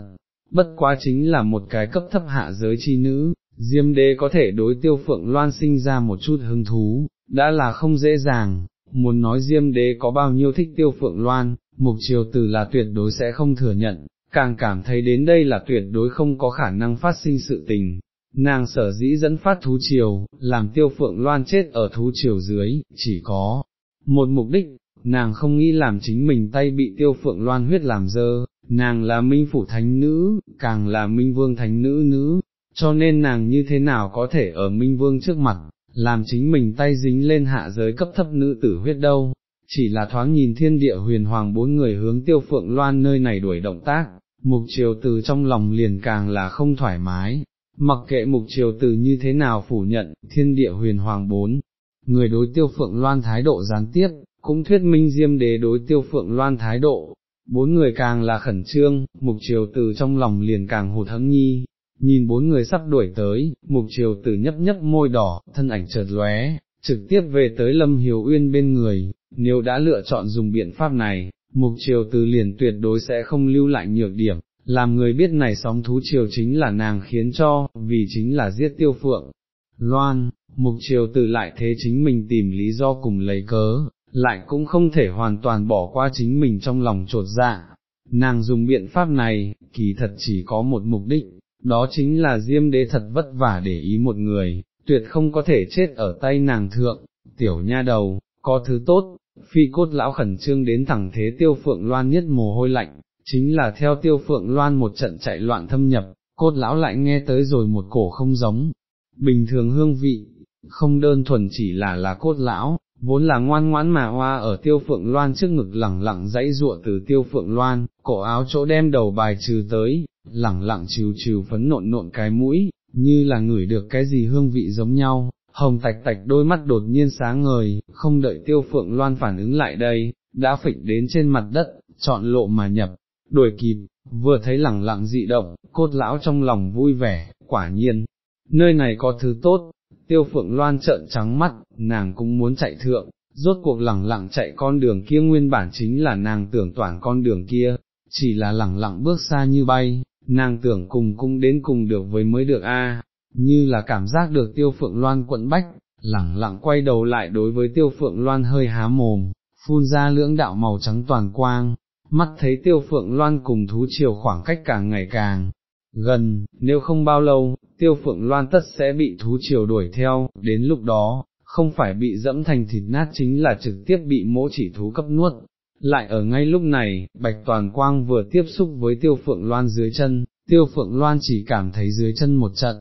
bất quá chính là một cái cấp thấp hạ giới chi nữ, diêm đế có thể đối tiêu phượng loan sinh ra một chút hứng thú, đã là không dễ dàng, muốn nói diêm đế có bao nhiêu thích tiêu phượng loan, mục triều từ là tuyệt đối sẽ không thừa nhận, càng cảm thấy đến đây là tuyệt đối không có khả năng phát sinh sự tình. Nàng sở dĩ dẫn phát thú triều, làm tiêu phượng loan chết ở thú triều dưới, chỉ có một mục đích, nàng không nghĩ làm chính mình tay bị tiêu phượng loan huyết làm dơ, nàng là minh phủ thánh nữ, càng là minh vương thánh nữ nữ, cho nên nàng như thế nào có thể ở minh vương trước mặt, làm chính mình tay dính lên hạ giới cấp thấp nữ tử huyết đâu, chỉ là thoáng nhìn thiên địa huyền hoàng bốn người hướng tiêu phượng loan nơi này đuổi động tác, mục triều từ trong lòng liền càng là không thoải mái, mặc kệ mục triều từ như thế nào phủ nhận, thiên địa huyền hoàng bốn, người đối tiêu phượng loan thái độ gián tiếp, cũng thuyết minh diêm đế đối tiêu phượng loan thái độ, bốn người càng là khẩn trương, mục triều từ trong lòng liền càng hụt hẫng nhi, nhìn bốn người sắp đuổi tới, mục triều từ nhấp nhấp môi đỏ, thân ảnh chợt lóe, trực tiếp về tới Lâm Hiếu Uyên bên người, nếu đã lựa chọn dùng biện pháp này, mục triều từ liền tuyệt đối sẽ không lưu lại nhược điểm, làm người biết này sóng thú triều chính là nàng khiến cho, vì chính là giết tiêu phượng. Loan, mục triều từ lại thế chính mình tìm lý do cùng lấy cớ, lại cũng không thể hoàn toàn bỏ qua chính mình trong lòng trột dạ. Nàng dùng biện pháp này, kỳ thật chỉ có một mục đích, đó chính là diêm đế thật vất vả để ý một người, tuyệt không có thể chết ở tay nàng thượng, tiểu nha đầu, có thứ tốt, phi cốt lão khẩn trương đến thẳng thế tiêu phượng loan nhất mồ hôi lạnh, chính là theo tiêu phượng loan một trận chạy loạn thâm nhập, cốt lão lại nghe tới rồi một cổ không giống, bình thường hương vị, không đơn thuần chỉ là là cốt lão, vốn là ngoan ngoãn mà hoa ở tiêu phượng loan trước ngực lẳng lặng dãy ruộng từ tiêu phượng loan, cổ áo chỗ đem đầu bài trừ tới, lẳng lặng trừ trừ phấn nộn nộn cái mũi, như là ngửi được cái gì hương vị giống nhau, hồng tạch tạch đôi mắt đột nhiên sáng ngời, không đợi tiêu phượng loan phản ứng lại đây, đã phịch đến trên mặt đất, chọn lộ mà nhập, đuổi kịp, vừa thấy lẳng lặng dị động, cốt lão trong lòng vui vẻ, quả nhiên, nơi này có thứ tốt, tiêu phượng loan trợn trắng mắt, nàng cũng muốn chạy thượng, rốt cuộc lẳng lặng chạy con đường kia nguyên bản chính là nàng tưởng toàn con đường kia, chỉ là lẳng lặng bước xa như bay, nàng tưởng cùng cung đến cùng được với mới được a, như là cảm giác được tiêu phượng loan quận bách, lẳng lặng quay đầu lại đối với tiêu phượng loan hơi há mồm, phun ra lưỡng đạo màu trắng toàn quang, mắt thấy tiêu phượng loan cùng thú chiều khoảng cách càng ngày càng gần, nếu không bao lâu, tiêu phượng loan tất sẽ bị thú chiều đuổi theo, đến lúc đó, không phải bị dẫm thành thịt nát chính là trực tiếp bị mỗ chỉ thú cấp nuốt. Lại ở ngay lúc này, bạch toàn quang vừa tiếp xúc với tiêu phượng loan dưới chân, tiêu phượng loan chỉ cảm thấy dưới chân một trận,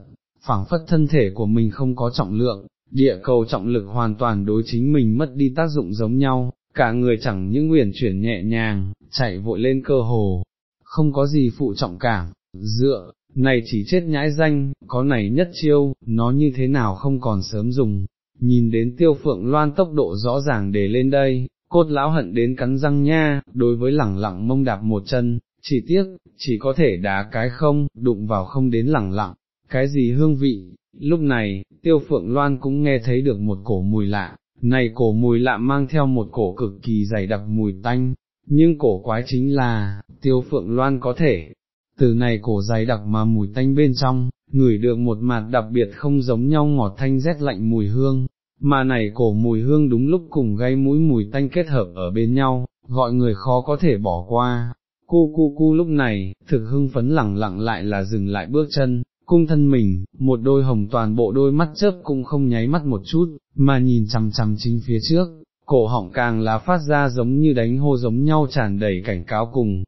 phảng phất thân thể của mình không có trọng lượng, địa cầu trọng lực hoàn toàn đối chính mình mất đi tác dụng giống nhau, cả người chẳng những nguyện chuyển nhẹ nhàng, chạy vội lên cơ hồ, không có gì phụ trọng cảm, dựa, này chỉ chết nhãi danh, có này nhất chiêu, nó như thế nào không còn sớm dùng, nhìn đến tiêu phượng loan tốc độ rõ ràng để lên đây, cốt lão hận đến cắn răng nha, đối với lẳng lặng mông đạp một chân, chỉ tiếc, chỉ có thể đá cái không, đụng vào không đến lẳng lặng, cái gì hương vị, lúc này, tiêu phượng loan cũng nghe thấy được một cổ mùi lạ, này cổ mùi lạ mang theo một cổ cực kỳ dày đặc mùi tanh, nhưng cổ quái chính là, tiêu phượng loan có thể, từ này cổ dày đặc mà mùi tanh bên trong, ngửi được một mặt đặc biệt không giống nhau ngọt thanh rét lạnh mùi hương, mà này cổ mùi hương đúng lúc cùng gây mũi mùi tanh kết hợp ở bên nhau, gọi người khó có thể bỏ qua. Cu cu cu lúc này, thực hưng phấn lẳng lặng lại là dừng lại bước chân, cung thân mình, một đôi hồng toàn bộ đôi mắt chớp cũng không nháy mắt một chút, mà nhìn chằm chằm chính phía trước, cổ họng càng là phát ra giống như đánh hô giống nhau tràn đầy cảnh cáo cùng,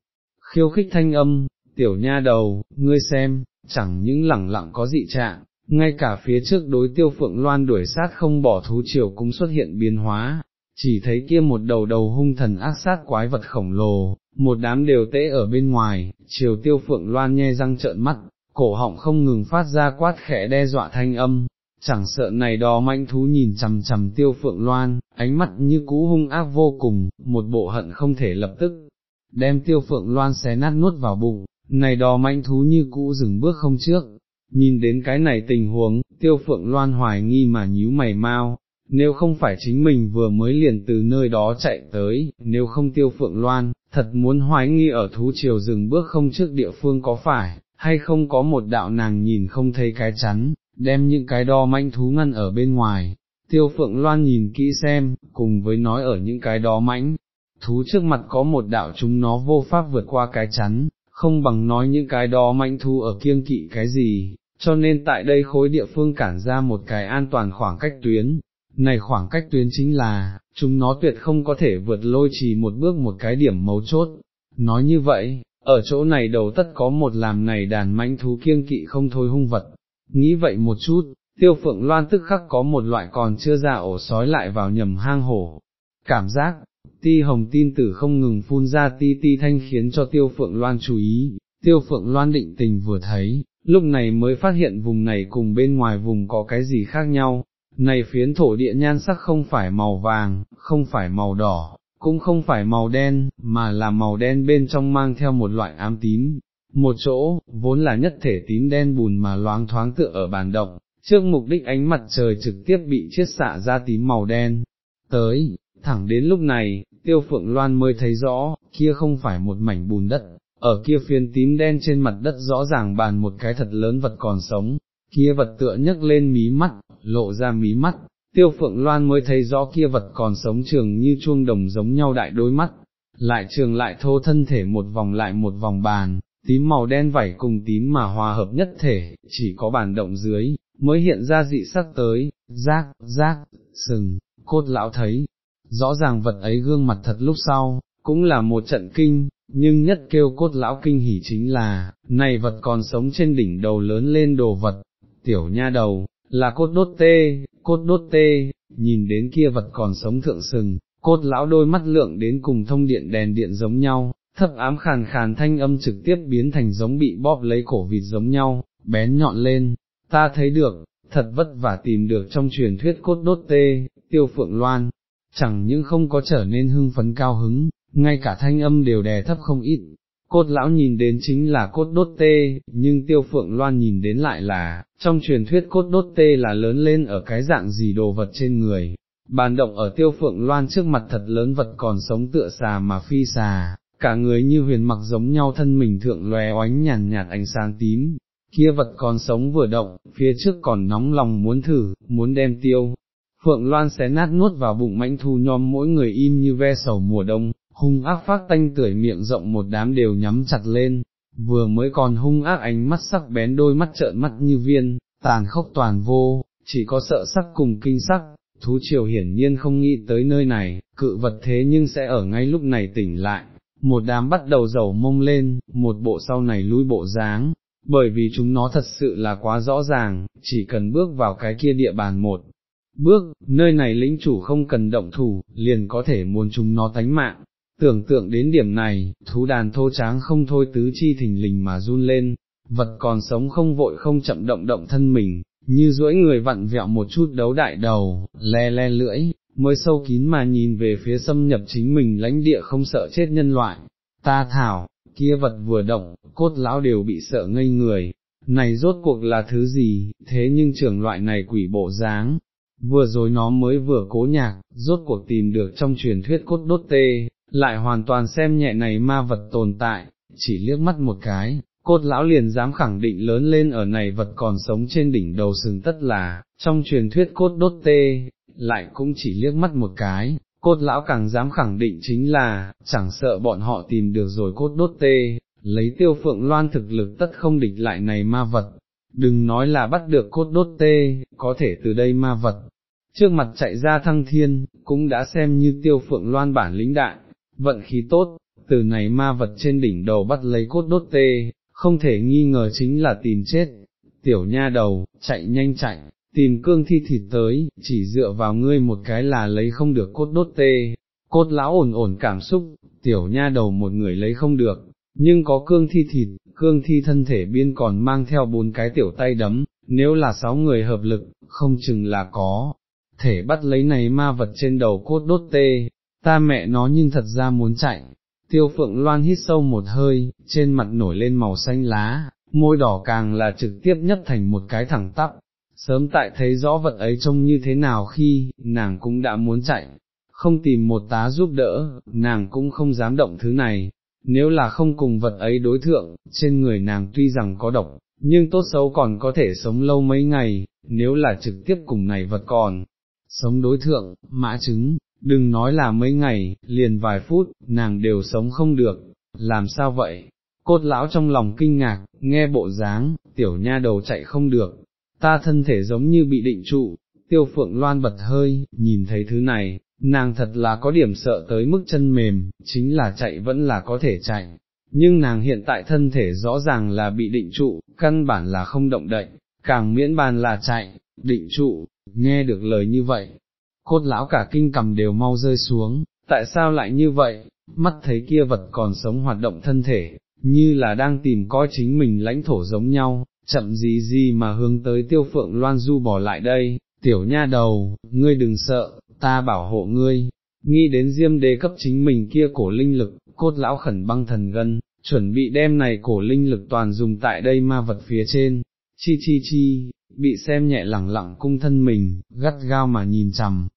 khiêu khích thanh âm, tiểu nha đầu, ngươi xem, chẳng những lẳng lặng có dị trạng, ngay cả phía trước đối tiêu phượng loan đuổi sát không bỏ thú triều cũng xuất hiện biến hóa, chỉ thấy kia một đầu đầu hung thần ác sát quái vật khổng lồ, một đám đều tễ ở bên ngoài, triều tiêu phượng loan nhe răng trợn mắt, cổ họng không ngừng phát ra quát khẽ đe dọa thanh âm, chẳng sợ này đó manh thú nhìn chằm chằm tiêu phượng loan, ánh mắt như cũ hung ác vô cùng, một bộ hận không thể lập tức, đem tiêu phượng loan xé nát nuốt vào bụng, này đó manh thú như cũ dừng bước không trước, nhìn đến cái này tình huống, tiêu phượng loan hoài nghi mà nhíu mày mau, nếu không phải chính mình vừa mới liền từ nơi đó chạy tới, nếu không tiêu phượng loan, thật muốn hoài nghi ở thú triều dừng bước không trước địa phương có phải, hay không có một đạo nàng nhìn không thấy cái chắn, đem những cái đo manh thú ngăn ở bên ngoài. Tiêu phượng loan nhìn kỹ xem, cùng với nói ở những cái đó mãnh, thú trước mặt có một đạo chúng nó vô pháp vượt qua cái chắn, không bằng nói những cái đó mãnh thú ở kiêng kỵ cái gì, cho nên tại đây khối địa phương cản ra một cái an toàn khoảng cách tuyến. Này khoảng cách tuyến chính là, chúng nó tuyệt không có thể vượt lôi trì một bước một cái điểm mấu chốt. Nói như vậy, ở chỗ này đầu tất có một làm này đàn mãnh thú kiêng kỵ không thôi hung vật. Nghĩ vậy một chút, tiêu phượng loan tức khắc có một loại còn chưa ra ổ sói lại vào nhầm hang hổ. Cảm giác, ti hồng tin tử không ngừng phun ra ti ti thanh khiến cho tiêu phượng loan chú ý, tiêu phượng loan định tình vừa thấy, lúc này mới phát hiện vùng này cùng bên ngoài vùng có cái gì khác nhau, này phiến thổ địa nhan sắc không phải màu vàng, không phải màu đỏ, cũng không phải màu đen, mà là màu đen bên trong mang theo một loại ám tím, một chỗ, vốn là nhất thể tím đen bùn mà loáng thoáng tựa ở bàn động, trước mục đích ánh mặt trời trực tiếp bị chiết xạ ra tím màu đen. Tới, thẳng đến lúc này, tiêu phượng loan mới thấy rõ, kia không phải một mảnh bùn đất, ở kia phiên tím đen trên mặt đất rõ ràng bàn một cái thật lớn vật còn sống, kia vật tựa nhấc lên mí mắt, lộ ra mí mắt, tiêu phượng loan mới thấy rõ kia vật còn sống trường như chuông đồng giống nhau đại đôi mắt, lại trường lại thô thân thể một vòng lại một vòng bàn, tím màu đen vảy cùng tím mà hòa hợp nhất thể, chỉ có bàn động dưới, mới hiện ra dị sắc tới, rác, rác, sừng, cốt lão thấy, rõ ràng vật ấy gương mặt thật lúc sau, cũng là một trận kinh, nhưng nhất kêu cốt lão kinh hỉ chính là, này vật còn sống trên đỉnh đầu lớn lên đồ vật, tiểu nha đầu, là cốt đốt tê, cốt đốt tê, nhìn đến kia vật còn sống thượng sừng, cốt lão đôi mắt lượng đến cùng thông điện đèn điện giống nhau, thấp ám khàn khàn thanh âm trực tiếp biến thành giống bị bóp lấy cổ vịt giống nhau, bén nhọn lên, ta thấy được, thật vất vả tìm được trong truyền thuyết cốt đốt tê, tiêu phượng loan, chẳng những không có trở nên hưng phấn cao hứng, ngay cả thanh âm đều đè thấp không ít. Cốt lão nhìn đến chính là cốt đốt tê, nhưng tiêu phượng loan nhìn đến lại là, trong truyền thuyết cốt đốt tê là lớn lên ở cái dạng gì đồ vật trên người. Bàn động ở tiêu phượng loan trước mặt thật lớn vật còn sống tựa xà mà phi xà, cả người như huyền mặc giống nhau thân mình thượng lòe oánh nhàn nhạt ánh sáng tím, kia vật còn sống vừa động, phía trước còn nóng lòng muốn thử, muốn đem tiêu. Phượng Loan xé nát nuốt vào bụng mãnh thu nhom mỗi người im như ve sầu mùa đông, hung ác phát tanh tưởi miệng rộng một đám đều nhắm chặt lên, vừa mới còn hung ác ánh mắt sắc bén đôi mắt trợn mắt như viên, tàn khốc toàn vô, chỉ có sợ sắc cùng kinh sắc, thú triều hiển nhiên không nghĩ tới nơi này, cự vật thế nhưng sẽ ở ngay lúc này tỉnh lại, một đám bắt đầu dầu mông lên, một bộ sau này lui bộ dáng, bởi vì chúng nó thật sự là quá rõ ràng, chỉ cần bước vào cái kia địa bàn một. Bước, nơi này lĩnh chủ không cần động thủ, liền có thể muốn chúng nó tánh mạng, tưởng tượng đến điểm này, thú đàn thô tráng không thôi tứ chi thình lình mà run lên, vật còn sống không vội không chậm động động thân mình, như duỗi người vặn vẹo một chút đấu đại đầu, le le lưỡi, mới sâu kín mà nhìn về phía xâm nhập chính mình lãnh địa không sợ chết nhân loại, ta thảo, kia vật vừa động, cốt lão đều bị sợ ngây người, này rốt cuộc là thứ gì, thế nhưng trưởng loại này quỷ bộ dáng, vừa rồi nó mới vừa cố nhạc, rốt cuộc tìm được trong truyền thuyết cốt đốt tê, lại hoàn toàn xem nhẹ này ma vật tồn tại, chỉ liếc mắt một cái, cốt lão liền dám khẳng định lớn lên ở này vật còn sống trên đỉnh đầu sừng tất là, trong truyền thuyết cốt đốt tê, lại cũng chỉ liếc mắt một cái, cốt lão càng dám khẳng định chính là, chẳng sợ bọn họ tìm được rồi cốt đốt tê, lấy tiêu phượng loan thực lực tất không địch lại này ma vật, đừng nói là bắt được cốt đốt tê, có thể từ đây ma vật, trước mặt chạy ra thăng thiên, cũng đã xem như tiêu phượng loan bản lĩnh đại, vận khí tốt, từ này ma vật trên đỉnh đầu bắt lấy cốt đốt tê, không thể nghi ngờ chính là tìm chết, tiểu nha đầu, chạy nhanh chạy, tìm cương thi thịt tới, chỉ dựa vào ngươi một cái là lấy không được cốt đốt tê, cốt lão ổn ổn cảm xúc, tiểu nha đầu một người lấy không được, nhưng có cương thi thịt, cương thi thân thể biên còn mang theo bốn cái tiểu tay đấm, nếu là sáu người hợp lực, không chừng là có, thể bắt lấy này ma vật trên đầu cốt đốt tê, ta mẹ nó nhưng thật ra muốn chạy. Tiêu phượng loan hít sâu một hơi, trên mặt nổi lên màu xanh lá, môi đỏ càng là trực tiếp nhất thành một cái thẳng tắp, sớm tại thấy rõ vật ấy trông như thế nào khi, nàng cũng đã muốn chạy, không tìm một tá giúp đỡ, nàng cũng không dám động thứ này, nếu là không cùng vật ấy đối thượng, trên người nàng tuy rằng có độc, nhưng tốt xấu còn có thể sống lâu mấy ngày, nếu là trực tiếp cùng này vật còn, sống đối thượng, mã chứng, đừng nói là mấy ngày, liền vài phút, nàng đều sống không được, làm sao vậy? Cốt lão trong lòng kinh ngạc, nghe bộ dáng, tiểu nha đầu chạy không được, ta thân thể giống như bị định trụ, tiêu phượng loan bật hơi, nhìn thấy thứ này, nàng thật là có điểm sợ tới mức chân mềm, chính là chạy vẫn là có thể chạy, nhưng nàng hiện tại thân thể rõ ràng là bị định trụ, căn bản là không động đậy, càng miễn bàn là chạy, định trụ, nghe được lời như vậy, cốt lão cả kinh cầm đều mau rơi xuống, tại sao lại như vậy, mắt thấy kia vật còn sống hoạt động thân thể, như là đang tìm coi chính mình lãnh thổ giống nhau, chậm gì gì mà hướng tới tiêu phượng loan du bỏ lại đây, tiểu nha đầu, ngươi đừng sợ, ta bảo hộ ngươi, nghĩ đến diêm đế cấp chính mình kia cổ linh lực, cốt lão khẩn băng thần gân, chuẩn bị đem này cổ linh lực toàn dùng tại đây ma vật phía trên, chi chi chi, bị xem nhẹ lẳng lặng cung thân mình, gắt gao mà nhìn chằm,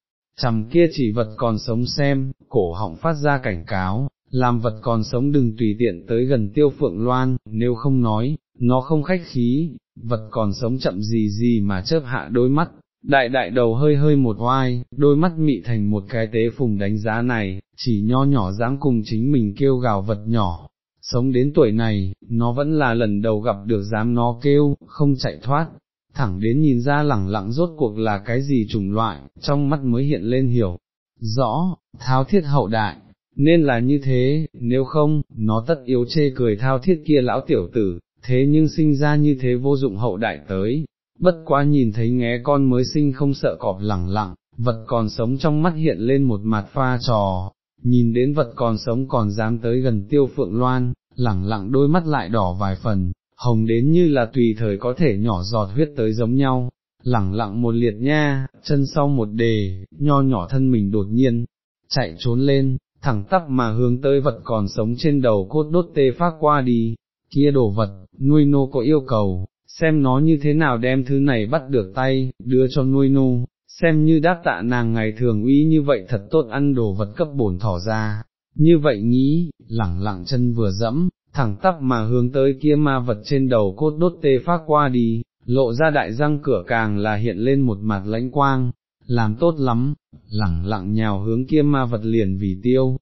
chằm kia chỉ vật còn sống xem, cổ họng phát ra cảnh cáo, làm vật còn sống đừng tùy tiện tới gần tiêu phượng loan, nếu không nói, nó không khách khí, vật còn sống chậm gì gì mà chớp hạ đôi mắt, đại đại đầu hơi hơi một oai, đôi mắt mị thành một cái tế phùng đánh giá này, chỉ nho nhỏ dáng cùng chính mình kêu gào vật nhỏ. Sống đến tuổi này, nó vẫn là lần đầu gặp được dám nó kêu, không chạy thoát, thẳng đến nhìn ra lẳng lặng rốt cuộc là cái gì chủng loại, trong mắt mới hiện lên hiểu. Rõ, thao thiết hậu đại, nên là như thế, nếu không, nó tất yếu chê cười thao thiết kia lão tiểu tử, thế nhưng sinh ra như thế vô dụng hậu đại tới, bất quá nhìn thấy nghé con mới sinh không sợ cọp lẳng lặng, vật còn sống trong mắt hiện lên một mặt pha trò, nhìn đến vật còn sống còn dám tới gần tiêu phượng loan, lẳng lặng đôi mắt lại đỏ vài phần, hồng đến như là tùy thời có thể nhỏ giọt huyết tới giống nhau, lẳng lặng một liệt nha, chân sau một đề, nho nhỏ thân mình đột nhiên, chạy trốn lên, thẳng tắp mà hướng tới vật còn sống trên đầu cốt đốt tê phát qua đi, kia đồ vật, nuôi nô có yêu cầu, xem nó như thế nào đem thứ này bắt được tay, đưa cho nuôi nô, xem như đáp tạ nàng ngày thường uy như vậy thật tốt ăn đồ vật cấp bổn thỏ ra, như vậy nghĩ, lẳng lặng chân vừa dẫm, thẳng tắp mà hướng tới kia ma vật trên đầu cốt đốt tê phát qua đi, lộ ra đại răng cửa càng là hiện lên một mặt lãnh quang, làm tốt lắm, lẳng lặng nhào hướng kia ma vật liền vì tiêu.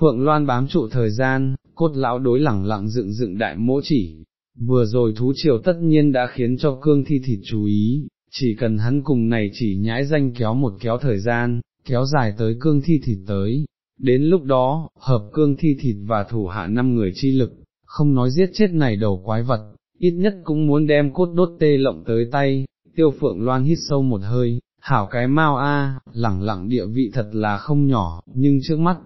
Phượng Loan bám trụ thời gian, cốt lão đối lẳng lặng dựng dựng đại mỗ chỉ, vừa rồi thú triều tất nhiên đã khiến cho cương thi thịt chú ý, chỉ cần hắn cùng này chỉ nhãi danh kéo một kéo thời gian, kéo dài tới cương thi thịt tới, đến lúc đó, hợp cương thi thịt và thủ hạ năm người chi lực, không nói giết chết này đầu quái vật, ít nhất cũng muốn đem cốt đốt tê lộng tới tay, tiêu phượng loan hít sâu một hơi, hảo cái mau a, lẳng lặng địa vị thật là không nhỏ, nhưng trước mắt,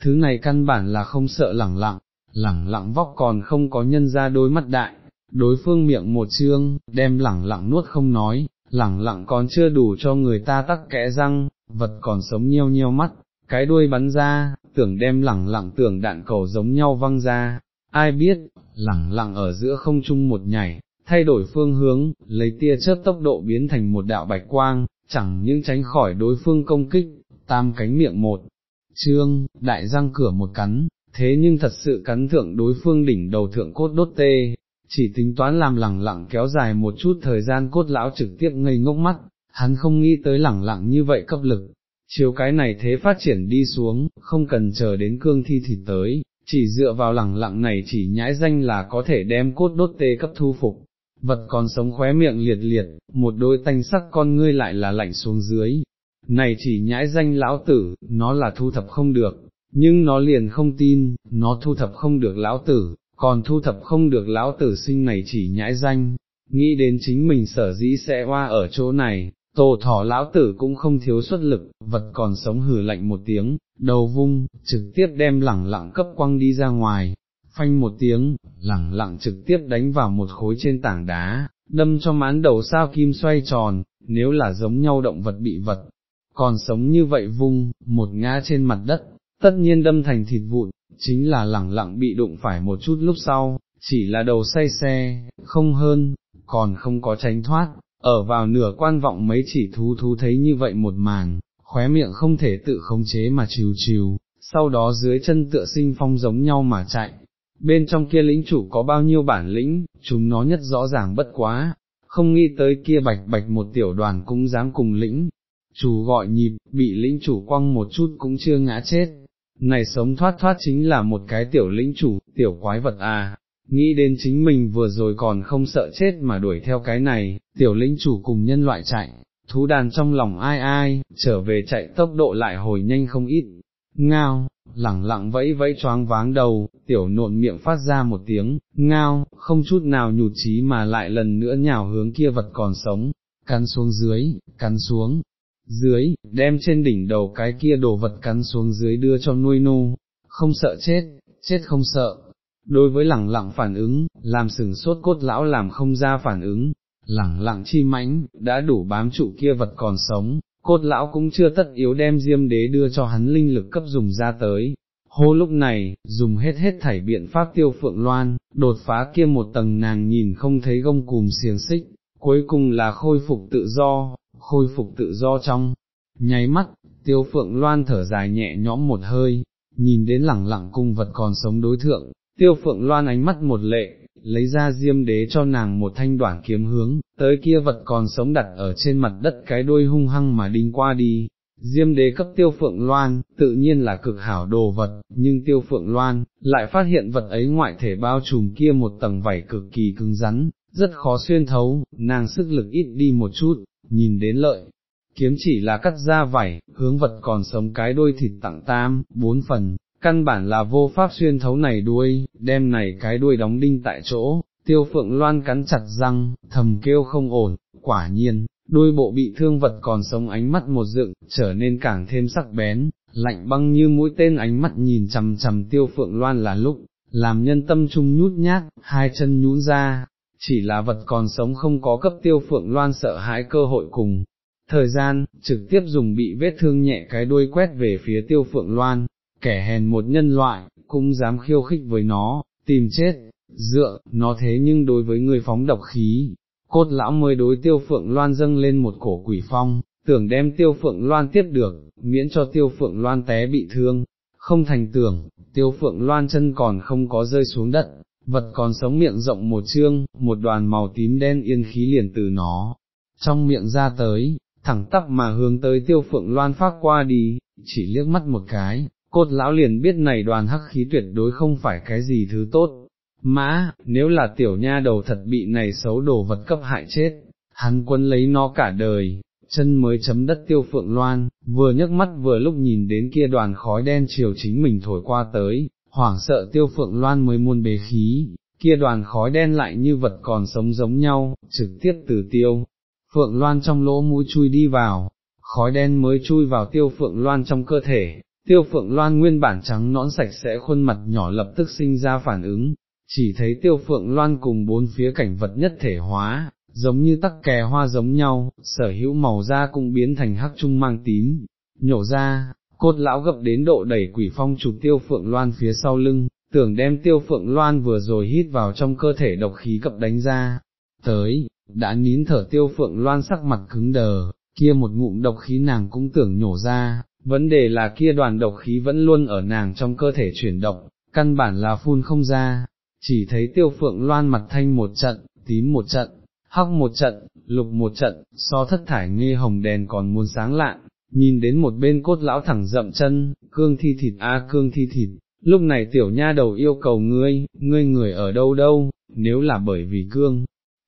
thứ này căn bản là không sợ lẳng lặng, lẳng lặng vóc còn không có nhân ra đôi mắt đại, đối phương miệng một chương, đem lẳng lặng nuốt không nói, lẳng lặng còn chưa đủ cho người ta tắc kẽ răng, vật còn sống nheo nheo mắt, cái đuôi bắn ra, tưởng đem lẳng lặng tưởng đạn cầu giống nhau văng ra, ai biết, lẳng lặng ở giữa không trung một nhảy, thay đổi phương hướng, lấy tia chớp tốc độ biến thành một đạo bạch quang, chẳng những tránh khỏi đối phương công kích, tam cánh miệng một, trương, đại răng cửa một cắn, thế nhưng thật sự cắn thượng đối phương đỉnh đầu thượng cốt đốt tê, chỉ tính toán làm lẳng lặng kéo dài một chút thời gian cốt lão trực tiếp ngây ngốc mắt, hắn không nghĩ tới lẳng lặng như vậy cấp lực, chiếu cái này thế phát triển đi xuống, không cần chờ đến cương thi thịt tới, chỉ dựa vào lẳng lặng này chỉ nhãi danh là có thể đem cốt đốt tê cấp thu phục. Vật còn sống khóe miệng liệt liệt, một đôi tanh sắc con ngươi lại là lạnh xuống dưới. Này chỉ nhãi danh lão tử, nó là thu thập không được, nhưng nó liền không tin, nó thu thập không được lão tử, còn thu thập không được lão tử sinh này chỉ nhãi danh, nghĩ đến chính mình sở dĩ sẽ hoa ở chỗ này, tổ thỏ lão tử cũng không thiếu xuất lực, vật còn sống hử lạnh một tiếng, đầu vung, trực tiếp đem lẳng lặng cấp quăng đi ra ngoài, phanh một tiếng, lẳng lặng trực tiếp đánh vào một khối trên tảng đá, đâm cho mán đầu sao kim xoay tròn, nếu là giống nhau động vật bị vật, còn sống như vậy vung, một ngã trên mặt đất, tất nhiên đâm thành thịt vụn, chính là lẳng lặng bị đụng phải một chút lúc sau, chỉ là đầu say xe, không hơn, còn không có tránh thoát, ở vào nửa quan vọng mấy chỉ thú thú thấy như vậy một màn, khóe miệng không thể tự khống chế mà chiều chiều, sau đó dưới chân tựa sinh phong giống nhau mà chạy. Bên trong kia lĩnh chủ có bao nhiêu bản lĩnh, chúng nó nhất rõ ràng bất quá, không nghĩ tới kia bạch bạch một tiểu đoàn cũng dám cùng lĩnh, chủ gọi nhịp, bị lĩnh chủ quăng một chút cũng chưa ngã chết, này sống thoát thoát chính là một cái tiểu lĩnh chủ, tiểu quái vật à, nghĩ đến chính mình vừa rồi còn không sợ chết mà đuổi theo cái này, tiểu lĩnh chủ cùng nhân loại chạy, thú đàn trong lòng ai ai, trở về chạy tốc độ lại hồi nhanh không ít, ngao, lẳng lặng vẫy vẫy choáng váng đầu, tiểu nộn miệng phát ra một tiếng, ngao, không chút nào nhụt chí mà lại lần nữa nhào hướng kia vật còn sống, cắn xuống dưới, cắn xuống, dưới, đem trên đỉnh đầu cái kia đồ vật cắn xuống dưới đưa cho nuôi nô, không sợ chết, chết không sợ. Đối với lẳng lặng phản ứng, làm sừng sốt cốt lão làm không ra phản ứng, lẳng lặng chi mãnh, đã đủ bám trụ kia vật còn sống, cốt lão cũng chưa tất yếu đem diêm đế đưa cho hắn linh lực cấp dùng ra tới. Hô lúc này, dùng hết hết thảy biện pháp tiêu phượng loan, đột phá kia một tầng nàng nhìn không thấy gông cùm xiềng xích, cuối cùng là khôi phục tự do, khôi phục tự do trong, nháy mắt, tiêu phượng loan thở dài nhẹ nhõm một hơi, nhìn đến lẳng lặng cung vật còn sống đối thượng, tiêu phượng loan ánh mắt một lệ, lấy ra diêm đế cho nàng một thanh đoạn kiếm hướng, tới kia vật còn sống đặt ở trên mặt đất cái đuôi hung hăng mà đinh qua đi. Diêm đế cấp tiêu phượng loan, tự nhiên là cực hảo đồ vật, nhưng tiêu phượng loan, lại phát hiện vật ấy ngoại thể bao trùm kia một tầng vảy cực kỳ cứng rắn, rất khó xuyên thấu, nàng sức lực ít đi một chút, nhìn đến lợi, kiếm chỉ là cắt ra vảy, hướng vật còn sống cái đuôi thịt tặng tam, bốn phần, căn bản là vô pháp xuyên thấu này đuôi, đem này cái đuôi đóng đinh tại chỗ, tiêu phượng loan cắn chặt răng, thầm kêu không ổn, quả nhiên, đuôi bộ bị thương vật còn sống ánh mắt một dựng, trở nên càng thêm sắc bén, lạnh băng như mũi tên ánh mắt nhìn chầm chầm tiêu phượng loan là lúc, làm nhân tâm trung nhút nhát, hai chân nhũn ra, chỉ là vật còn sống không có cấp tiêu phượng loan sợ hãi cơ hội cùng. Thời gian, trực tiếp dùng bị vết thương nhẹ cái đuôi quét về phía tiêu phượng loan, kẻ hèn một nhân loại, cũng dám khiêu khích với nó, tìm chết, dựa, nó thế nhưng đối với người phóng độc khí, cốt lão mới đối tiêu phượng loan dâng lên một cổ quỷ phong, tưởng đem tiêu phượng loan tiếp được, miễn cho tiêu phượng loan té bị thương, không thành tưởng, tiêu phượng loan chân còn không có rơi xuống đất, vật còn sống miệng rộng một chương, một đoàn màu tím đen yên khí liền từ nó, trong miệng ra tới, thẳng tắp mà hướng tới tiêu phượng loan phát qua đi, chỉ liếc mắt một cái, cốt lão liền biết này đoàn hắc khí tuyệt đối không phải cái gì thứ tốt. Mã, nếu là tiểu nha đầu thật bị này xấu đồ vật cấp hại chết, hắn quân lấy nó cả đời, chân mới chấm đất tiêu phượng loan, vừa nhấc mắt vừa lúc nhìn đến kia đoàn khói đen chiều chính mình thổi qua tới, hoảng sợ tiêu phượng loan mới muôn bề khí, kia đoàn khói đen lại như vật còn sống giống nhau, trực tiếp từ tiêu. Phượng loan trong lỗ mũi chui đi vào, khói đen mới chui vào tiêu phượng loan trong cơ thể, tiêu phượng loan nguyên bản trắng nõn sạch sẽ khuôn mặt nhỏ lập tức sinh ra phản ứng, chỉ thấy tiêu phượng loan cùng bốn phía cảnh vật nhất thể hóa, giống như tắc kè hoa giống nhau, sở hữu màu da cũng biến thành hắc trung mang tím, nhổ ra, cốt lão gập đến độ đẩy quỷ phong chụp tiêu phượng loan phía sau lưng, tưởng đem tiêu phượng loan vừa rồi hít vào trong cơ thể độc khí cập đánh ra, tới, đã nín thở tiêu phượng loan sắc mặt cứng đờ, kia một ngụm độc khí nàng cũng tưởng nhổ ra, vấn đề là kia đoàn độc khí vẫn luôn ở nàng trong cơ thể chuyển động, căn bản là phun không ra, chỉ thấy tiêu phượng loan mặt thanh một trận, tím một trận, hắc một trận, lục một trận, so thất thải nghe hồng đèn còn muốn sáng lạn, nhìn đến một bên cốt lão thẳng dậm chân, cương thi thịt a cương thi thịt, lúc này tiểu nha đầu yêu cầu ngươi, ngươi người ở đâu đâu, nếu là bởi vì cương,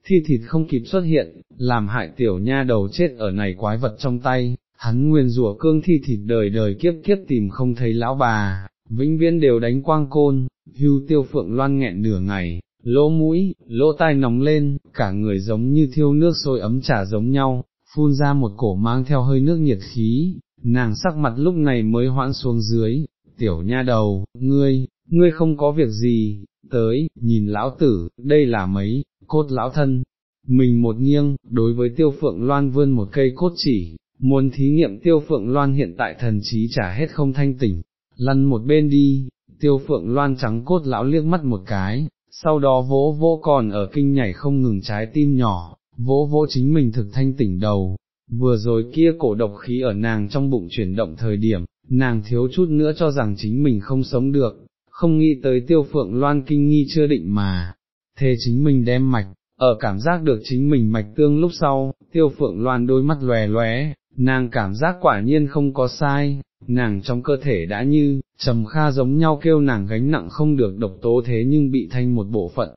thi thịt không kịp xuất hiện, làm hại tiểu nha đầu chết ở này quái vật trong tay, hắn nguyên rủa cương thi thịt đời đời kiếp kiếp tìm không thấy lão bà, vĩnh viễn đều đánh quang côn, hưu tiêu phượng loan nghẹn nửa ngày, lỗ mũi, lỗ tai nóng lên, cả người giống như thiêu nước sôi ấm trà giống nhau, phun ra một cổ mang theo hơi nước nhiệt khí, nàng sắc mặt lúc này mới hoãn xuống dưới, tiểu nha đầu, ngươi, ngươi không có việc gì, tới, nhìn lão tử, đây là mấy, cốt lão thân, mình một nghiêng, đối với tiêu phượng loan vươn một cây cốt chỉ, muốn thí nghiệm tiêu phượng loan hiện tại thần trí trả hết không thanh tỉnh, lăn một bên đi, tiêu phượng loan trắng cốt lão liếc mắt một cái, sau đó vỗ vỗ còn ở kinh nhảy không ngừng trái tim nhỏ, vỗ vỗ chính mình thực thanh tỉnh đầu, vừa rồi kia cổ độc khí ở nàng trong bụng chuyển động thời điểm, nàng thiếu chút nữa cho rằng chính mình không sống được, không nghĩ tới tiêu phượng loan kinh nghi chưa định mà, thế chính mình đem mạch, ở cảm giác được chính mình mạch tương lúc sau, tiêu phượng loan đôi mắt lòe lóe, nàng cảm giác quả nhiên không có sai, nàng trong cơ thể đã như, trầm kha giống nhau kêu nàng gánh nặng không được độc tố thế nhưng bị thanh một bộ phận,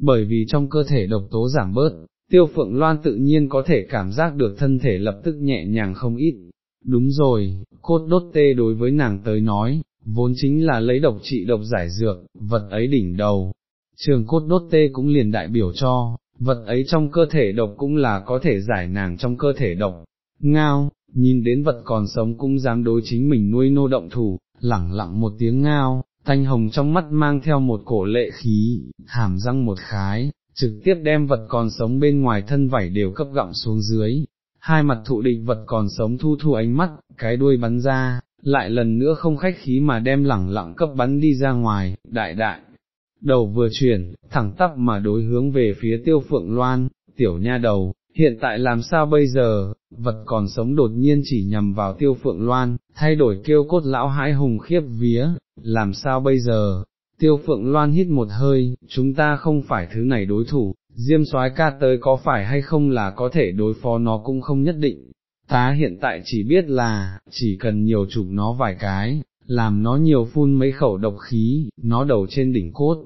bởi vì trong cơ thể độc tố giảm bớt, tiêu phượng loan tự nhiên có thể cảm giác được thân thể lập tức nhẹ nhàng không ít. Đúng rồi, cốt đốt tê đối với nàng tới nói, vốn chính là lấy độc trị độc giải dược, vật ấy đỉnh đầu. Trường cốt đốt tê cũng liền đại biểu cho, vật ấy trong cơ thể độc cũng là có thể giải nàng trong cơ thể độc. Ngao, nhìn đến vật còn sống cũng dám đối chính mình nuôi nô động thủ, lẳng lặng một tiếng ngao, thanh hồng trong mắt mang theo một cổ lệ khí, hàm răng một khái, trực tiếp đem vật còn sống bên ngoài thân vảy đều cấp gặm xuống dưới, hai mặt thụ địch vật còn sống thu thu ánh mắt, cái đuôi bắn ra, lại lần nữa không khách khí mà đem lẳng lặng cấp bắn đi ra ngoài, đại đại. Đầu vừa chuyển, thẳng tắp mà đối hướng về phía tiêu phượng loan, tiểu nha đầu, hiện tại làm sao bây giờ, vật còn sống đột nhiên chỉ nhằm vào tiêu phượng loan, thay đổi kêu cốt lão hãi hùng khiếp vía, làm sao bây giờ, tiêu phượng loan hít một hơi, chúng ta không phải thứ này đối thủ, diêm soái ca tới có phải hay không là có thể đối phó nó cũng không nhất định, ta hiện tại chỉ biết là, chỉ cần nhiều chụp nó vài cái, làm nó nhiều phun mấy khẩu độc khí, nó đầu trên đỉnh cốt,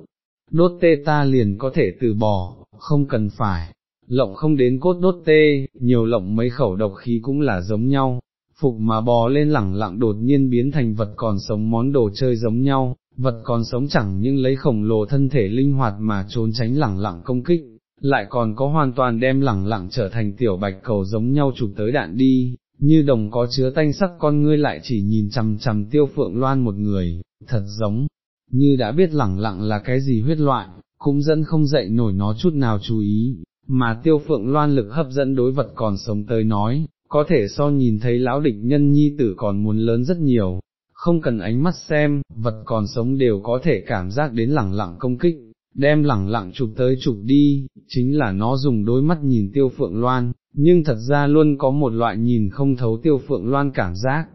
đốt tê ta liền có thể từ bỏ, không cần phải, lộng không đến cốt đốt tê, nhiều lộng mấy khẩu độc khí cũng là giống nhau, phục mà bò lên lẳng lặng đột nhiên biến thành vật còn sống món đồ chơi giống nhau, vật còn sống chẳng nhưng lấy khổng lồ thân thể linh hoạt mà trốn tránh lẳng lặng công kích, lại còn có hoàn toàn đem lẳng lặng trở thành tiểu bạch cầu giống nhau chụp tới đạn đi, như đồng có chứa tanh sắc con ngươi lại chỉ nhìn chằm chằm tiêu phượng loan một người, thật giống, như đã biết lẳng lặng là cái gì huyết loại, cũng dẫn không dậy nổi nó chút nào chú ý, mà tiêu phượng loan lực hấp dẫn đối vật còn sống tới nói, có thể so nhìn thấy lão địch nhân nhi tử còn muốn lớn rất nhiều, không cần ánh mắt xem, vật còn sống đều có thể cảm giác đến lẳng lặng công kích, đem lẳng lặng chụp tới chụp đi, chính là nó dùng đôi mắt nhìn tiêu phượng loan, nhưng thật ra luôn có một loại nhìn không thấu tiêu phượng loan cảm giác,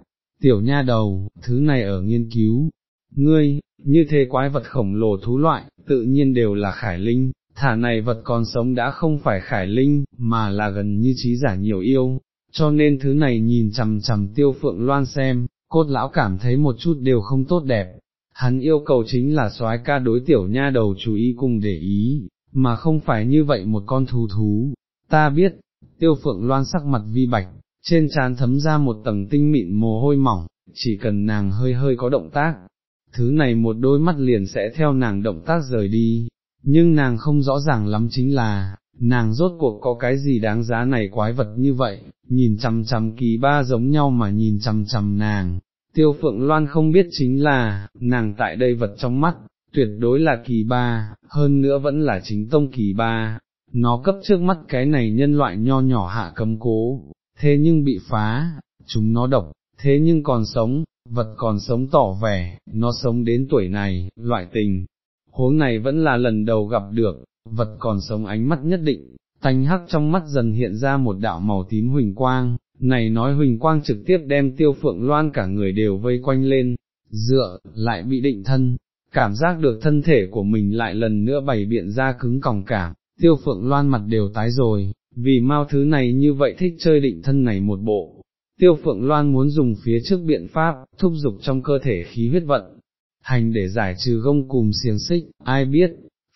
tiểu nha đầu, thứ này ở nghiên cứu, ngươi, như thế quái vật khổng lồ thú loại, tự nhiên đều là khải linh, thả này vật còn sống đã không phải khải linh, mà là gần như trí giả nhiều yêu, cho nên thứ này nhìn chằm chằm tiêu phượng loan xem, cốt lão cảm thấy một chút đều không tốt đẹp, hắn yêu cầu chính là soái ca đối tiểu nha đầu chú ý cùng để ý, mà không phải như vậy một con thú thú, ta biết, tiêu phượng loan sắc mặt vi bạch, trên trán thấm ra một tầng tinh mịn mồ hôi mỏng, chỉ cần nàng hơi hơi có động tác, thứ này một đôi mắt liền sẽ theo nàng động tác rời đi, nhưng nàng không rõ ràng lắm chính là, nàng rốt cuộc có cái gì đáng giá này quái vật như vậy, nhìn chằm chằm kỳ ba giống nhau mà nhìn chằm chằm nàng, tiêu phượng loan không biết chính là, nàng tại đây vật trong mắt, tuyệt đối là kỳ ba, hơn nữa vẫn là chính tông kỳ ba, nó cấp trước mắt cái này nhân loại nho nhỏ hạ cấm cố, thế nhưng bị phá, chúng nó độc, thế nhưng còn sống, vật còn sống tỏ vẻ, nó sống đến tuổi này, loại tình, huống này vẫn là lần đầu gặp được, vật còn sống ánh mắt nhất định, tanh hắc trong mắt dần hiện ra một đạo màu tím huỳnh quang, này nói huỳnh quang trực tiếp đem tiêu phượng loan cả người đều vây quanh lên, dựa, lại bị định thân, cảm giác được thân thể của mình lại lần nữa bày biện ra cứng còng cảm, tiêu phượng loan mặt đều tái rồi, vì mau thứ này như vậy thích chơi định thân này một bộ. Tiêu phượng loan muốn dùng phía trước biện pháp, thúc giục trong cơ thể khí huyết vận, hành để giải trừ gông cùm xiềng xích, ai biết,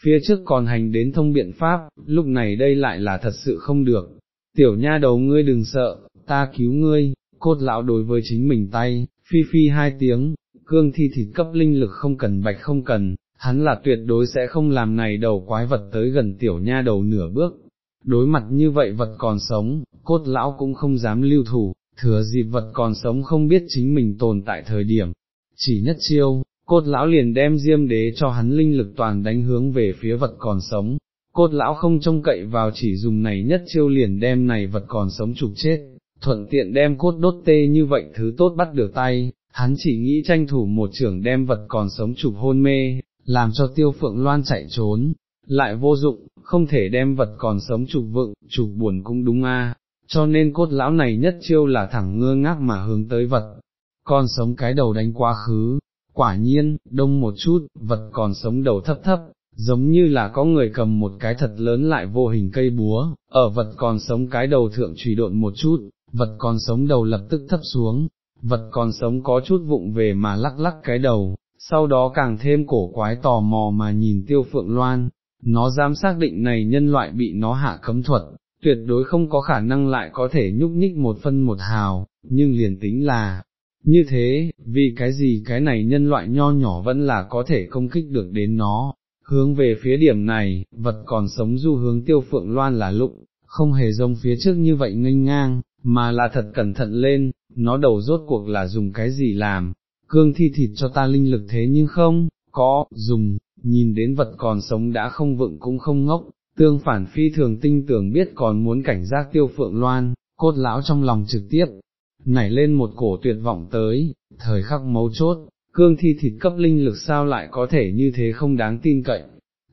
phía trước còn hành đến thông biện pháp, lúc này đây lại là thật sự không được. Tiểu nha đầu ngươi đừng sợ, ta cứu ngươi, cốt lão đối với chính mình tay, phi phi hai tiếng, cương thi thịt cấp linh lực không cần bạch không cần, hắn là tuyệt đối sẽ không làm này đầu quái vật tới gần tiểu nha đầu nửa bước. Đối mặt như vậy vật còn sống, cốt lão cũng không dám lưu thủ, thừa dịp vật còn sống không biết chính mình tồn tại thời điểm. Chỉ nhất chiêu, cốt lão liền đem diêm đế cho hắn linh lực toàn đánh hướng về phía vật còn sống. Cốt lão không trông cậy vào chỉ dùng này nhất chiêu liền đem này vật còn sống trục chết, thuận tiện đem cốt đốt tê như vậy thứ tốt bắt được tay, hắn chỉ nghĩ tranh thủ một trưởng đem vật còn sống chụp hôn mê, làm cho tiêu phượng loan chạy trốn, lại vô dụng, không thể đem vật còn sống chụp vựng, chụp buồn cũng đúng a. cho nên cốt lão này nhất chiêu là thẳng ngơ ngác mà hướng tới vật, Con sống cái đầu đánh quá khứ, quả nhiên, đông một chút, vật còn sống đầu thấp thấp, giống như là có người cầm một cái thật lớn lại vô hình cây búa, ở vật còn sống cái đầu thượng trùy độn một chút, vật còn sống đầu lập tức thấp xuống, vật còn sống có chút vụng về mà lắc lắc cái đầu, sau đó càng thêm cổ quái tò mò mà nhìn tiêu phượng loan, nó dám xác định này nhân loại bị nó hạ cấm thuật, tuyệt đối không có khả năng lại có thể nhúc nhích một phân một hào, nhưng liền tính là, như thế, vì cái gì cái này nhân loại nho nhỏ vẫn là có thể công kích được đến nó, hướng về phía điểm này, vật còn sống du hướng tiêu phượng loan là lụng, không hề giống phía trước như vậy nghênh ngang, mà là thật cẩn thận lên, nó đầu rốt cuộc là dùng cái gì làm, cương thi thịt cho ta linh lực thế nhưng không, có, dùng, nhìn đến vật còn sống đã không vựng cũng không ngốc, tương phản phi thường tinh tưởng biết còn muốn cảnh giác tiêu phượng loan, cốt lão trong lòng trực tiếp, nảy lên một cổ tuyệt vọng tới, thời khắc mấu chốt, cương thi thịt cấp linh lực sao lại có thể như thế không đáng tin cậy.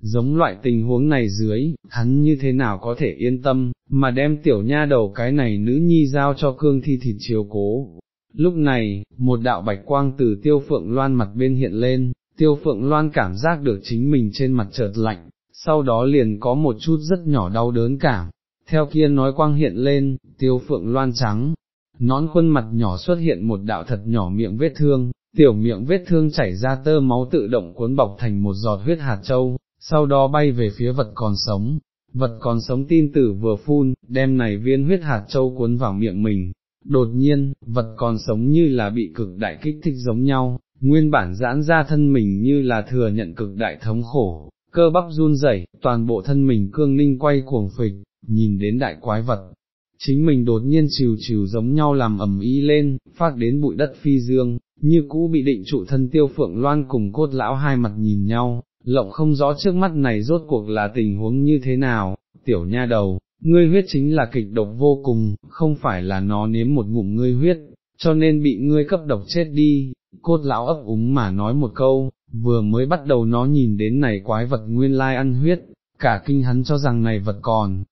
Giống loại tình huống này dưới, hắn như thế nào có thể yên tâm, mà đem tiểu nha đầu cái này nữ nhi giao cho cương thi thịt chiếu cố. Lúc này, một đạo bạch quang từ tiêu phượng loan mặt bên hiện lên, tiêu phượng loan cảm giác được chính mình trên mặt chợt lạnh, sau đó liền có một chút rất nhỏ đau đớn cảm. Theo kia nói quang hiện lên, tiêu phượng loan trắng, nón khuôn mặt nhỏ xuất hiện một đạo thật nhỏ miệng vết thương, tiểu miệng vết thương chảy ra tơ máu tự động cuốn bọc thành một giọt huyết hạt châu, sau đó bay về phía vật còn sống. Vật còn sống tin tử vừa phun, đem này viên huyết hạt châu cuốn vào miệng mình, đột nhiên, vật còn sống như là bị cực đại kích thích giống nhau, nguyên bản giãn ra thân mình như là thừa nhận cực đại thống khổ, cơ bắp run rẩy, toàn bộ thân mình cương ninh quay cuồng phịch, nhìn đến đại quái vật, chính mình đột nhiên chiều chiều giống nhau làm ẩm ý lên, phát đến bụi đất phi dương, như cũ bị định trụ thân tiêu phượng loan cùng cốt lão hai mặt nhìn nhau, lộng không rõ trước mắt này rốt cuộc là tình huống như thế nào, tiểu nha đầu, ngươi huyết chính là kịch độc vô cùng, không phải là nó nếm một ngụm ngươi huyết, cho nên bị ngươi cấp độc chết đi, cốt lão ấp úng mà nói một câu, vừa mới bắt đầu nó nhìn đến này quái vật nguyên lai ăn huyết, cả kinh hắn cho rằng này vật còn,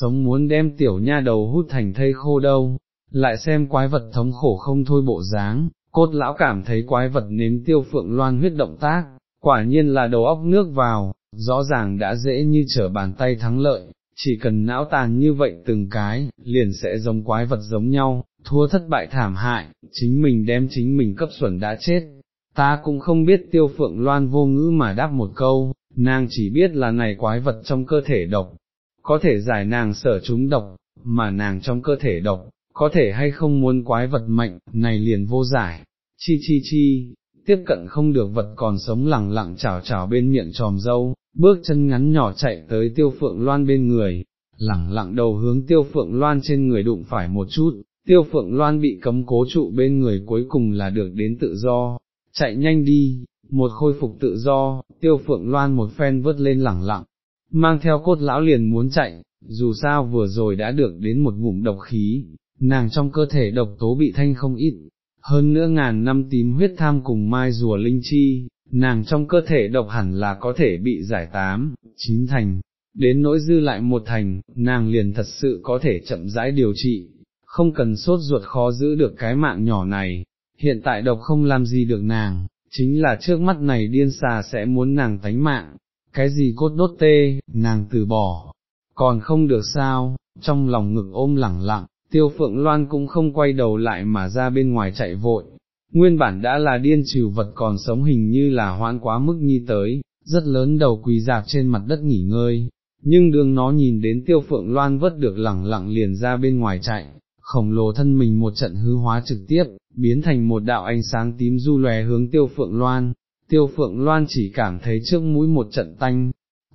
sống muốn đem tiểu nha đầu hút thành thây khô đâu, lại xem quái vật thống khổ không thôi bộ dáng, cốt lão cảm thấy quái vật nếm tiêu phượng loan huyết động tác, quả nhiên là đầu óc nước vào, rõ ràng đã dễ như trở bàn tay thắng lợi, chỉ cần não tàn như vậy từng cái, liền sẽ giống quái vật giống nhau, thua thất bại thảm hại, chính mình đem chính mình cấp xuẩn đã chết. Ta cũng không biết tiêu phượng loan vô ngữ mà đáp một câu, nàng chỉ biết là này quái vật trong cơ thể độc, có thể giải nàng sở chúng độc, mà nàng trong cơ thể độc, có thể hay không muốn quái vật mạnh, này liền vô giải, chi chi chi, tiếp cận không được vật còn sống lẳng lặng chào chào bên miệng tròm dâu, bước chân ngắn nhỏ chạy tới tiêu phượng loan bên người, lẳng lặng đầu hướng tiêu phượng loan trên người đụng phải một chút, tiêu phượng loan bị cấm cố trụ bên người cuối cùng là được đến tự do, chạy nhanh đi, một khôi phục tự do, tiêu phượng loan một phen vớt lên lẳng lặng, mang theo cốt lão liền muốn chạy, dù sao vừa rồi đã được đến một ngụm độc khí, nàng trong cơ thể độc tố bị thanh không ít, hơn nữa ngàn năm tím huyết tham cùng mai rùa linh chi, nàng trong cơ thể độc hẳn là có thể bị giải tám, chín thành, đến nỗi dư lại một thành, nàng liền thật sự có thể chậm rãi điều trị, không cần sốt ruột khó giữ được cái mạng nhỏ này, hiện tại độc không làm gì được nàng, chính là trước mắt này điên xà sẽ muốn nàng tánh mạng, cái gì cốt đốt tê, nàng từ bỏ, còn không được sao, trong lòng ngực ôm lẳng lặng, tiêu phượng loan cũng không quay đầu lại mà ra bên ngoài chạy vội, nguyên bản đã là điên trừ vật còn sống hình như là hoãn quá mức nhi tới, rất lớn đầu quỳ dạp trên mặt đất nghỉ ngơi, nhưng đường nó nhìn đến tiêu phượng loan vớt được lẳng lặng liền ra bên ngoài chạy, khổng lồ thân mình một trận hư hóa trực tiếp, biến thành một đạo ánh sáng tím du lòe hướng tiêu phượng loan, tiêu phượng loan chỉ cảm thấy trước mũi một trận tanh,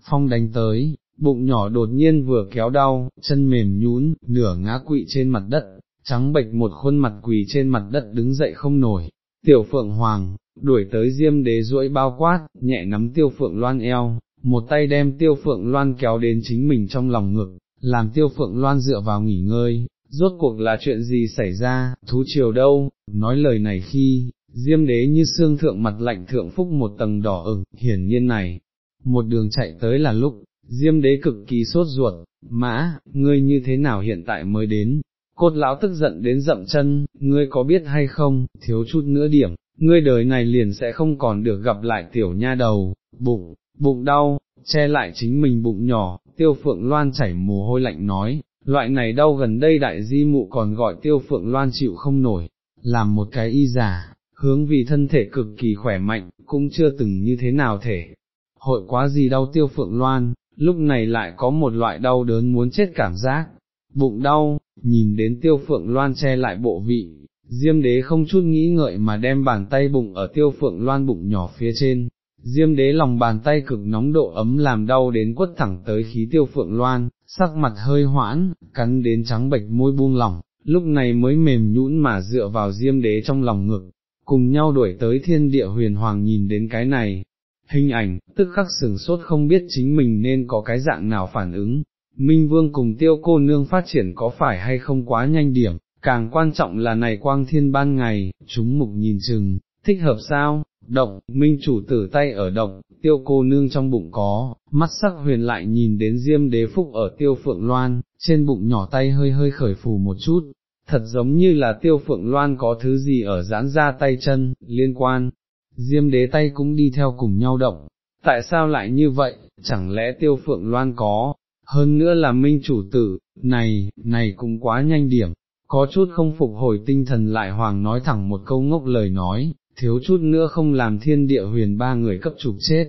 phong đánh tới, bụng nhỏ đột nhiên vừa kéo đau, chân mềm nhún, nửa ngã quỵ trên mặt đất, trắng bệch một khuôn mặt quỳ trên mặt đất đứng dậy không nổi, tiểu phượng hoàng, đuổi tới diêm đế duỗi bao quát, nhẹ nắm tiêu phượng loan eo, một tay đem tiêu phượng loan kéo đến chính mình trong lòng ngực, làm tiêu phượng loan dựa vào nghỉ ngơi, rốt cuộc là chuyện gì xảy ra, thú chiều đâu, nói lời này khi, diêm đế như xương thượng mặt lạnh thượng phúc một tầng đỏ ửng, hiển nhiên này, một đường chạy tới là lúc, diêm đế cực kỳ sốt ruột, mã, ngươi như thế nào hiện tại mới đến, cốt lão tức giận đến dậm chân, ngươi có biết hay không, thiếu chút nữa điểm, ngươi đời này liền sẽ không còn được gặp lại tiểu nha đầu, bụng, bụng đau, che lại chính mình bụng nhỏ, tiêu phượng loan chảy mồ hôi lạnh nói, loại này đau gần đây đại di mụ còn gọi tiêu phượng loan chịu không nổi, làm một cái y giả, hướng vì thân thể cực kỳ khỏe mạnh, cũng chưa từng như thế nào thể. Hội quá gì đau tiêu phượng loan, lúc này lại có một loại đau đớn muốn chết cảm giác, bụng đau, nhìn đến tiêu phượng loan che lại bộ vị, diêm đế không chút nghĩ ngợi mà đem bàn tay bụng ở tiêu phượng loan bụng nhỏ phía trên, diêm đế lòng bàn tay cực nóng độ ấm làm đau đến quất thẳng tới khí tiêu phượng loan, sắc mặt hơi hoãn, cắn đến trắng bệch môi buông lỏng, lúc này mới mềm nhũn mà dựa vào diêm đế trong lòng ngực, cùng nhau đuổi tới thiên địa huyền hoàng nhìn đến cái này. Hình ảnh, tức khắc sừng sốt không biết chính mình nên có cái dạng nào phản ứng, Minh Vương cùng tiêu cô nương phát triển có phải hay không quá nhanh điểm, càng quan trọng là này quang thiên ban ngày, chúng mục nhìn chừng, thích hợp sao, động, minh chủ tử tay ở động, tiêu cô nương trong bụng có, mắt sắc huyền lại nhìn đến diêm đế phúc ở tiêu phượng loan, trên bụng nhỏ tay hơi hơi khởi phù một chút, thật giống như là tiêu phượng loan có thứ gì ở giãn ra tay chân, liên quan, diêm đế tay cũng đi theo cùng nhau động, tại sao lại như vậy, chẳng lẽ tiêu phượng loan có, hơn nữa là minh chủ tử, này, này cũng quá nhanh điểm, có chút không phục hồi tinh thần lại hoàng nói thẳng một câu ngốc lời nói, thiếu chút nữa không làm thiên địa huyền ba người cấp chụp chết,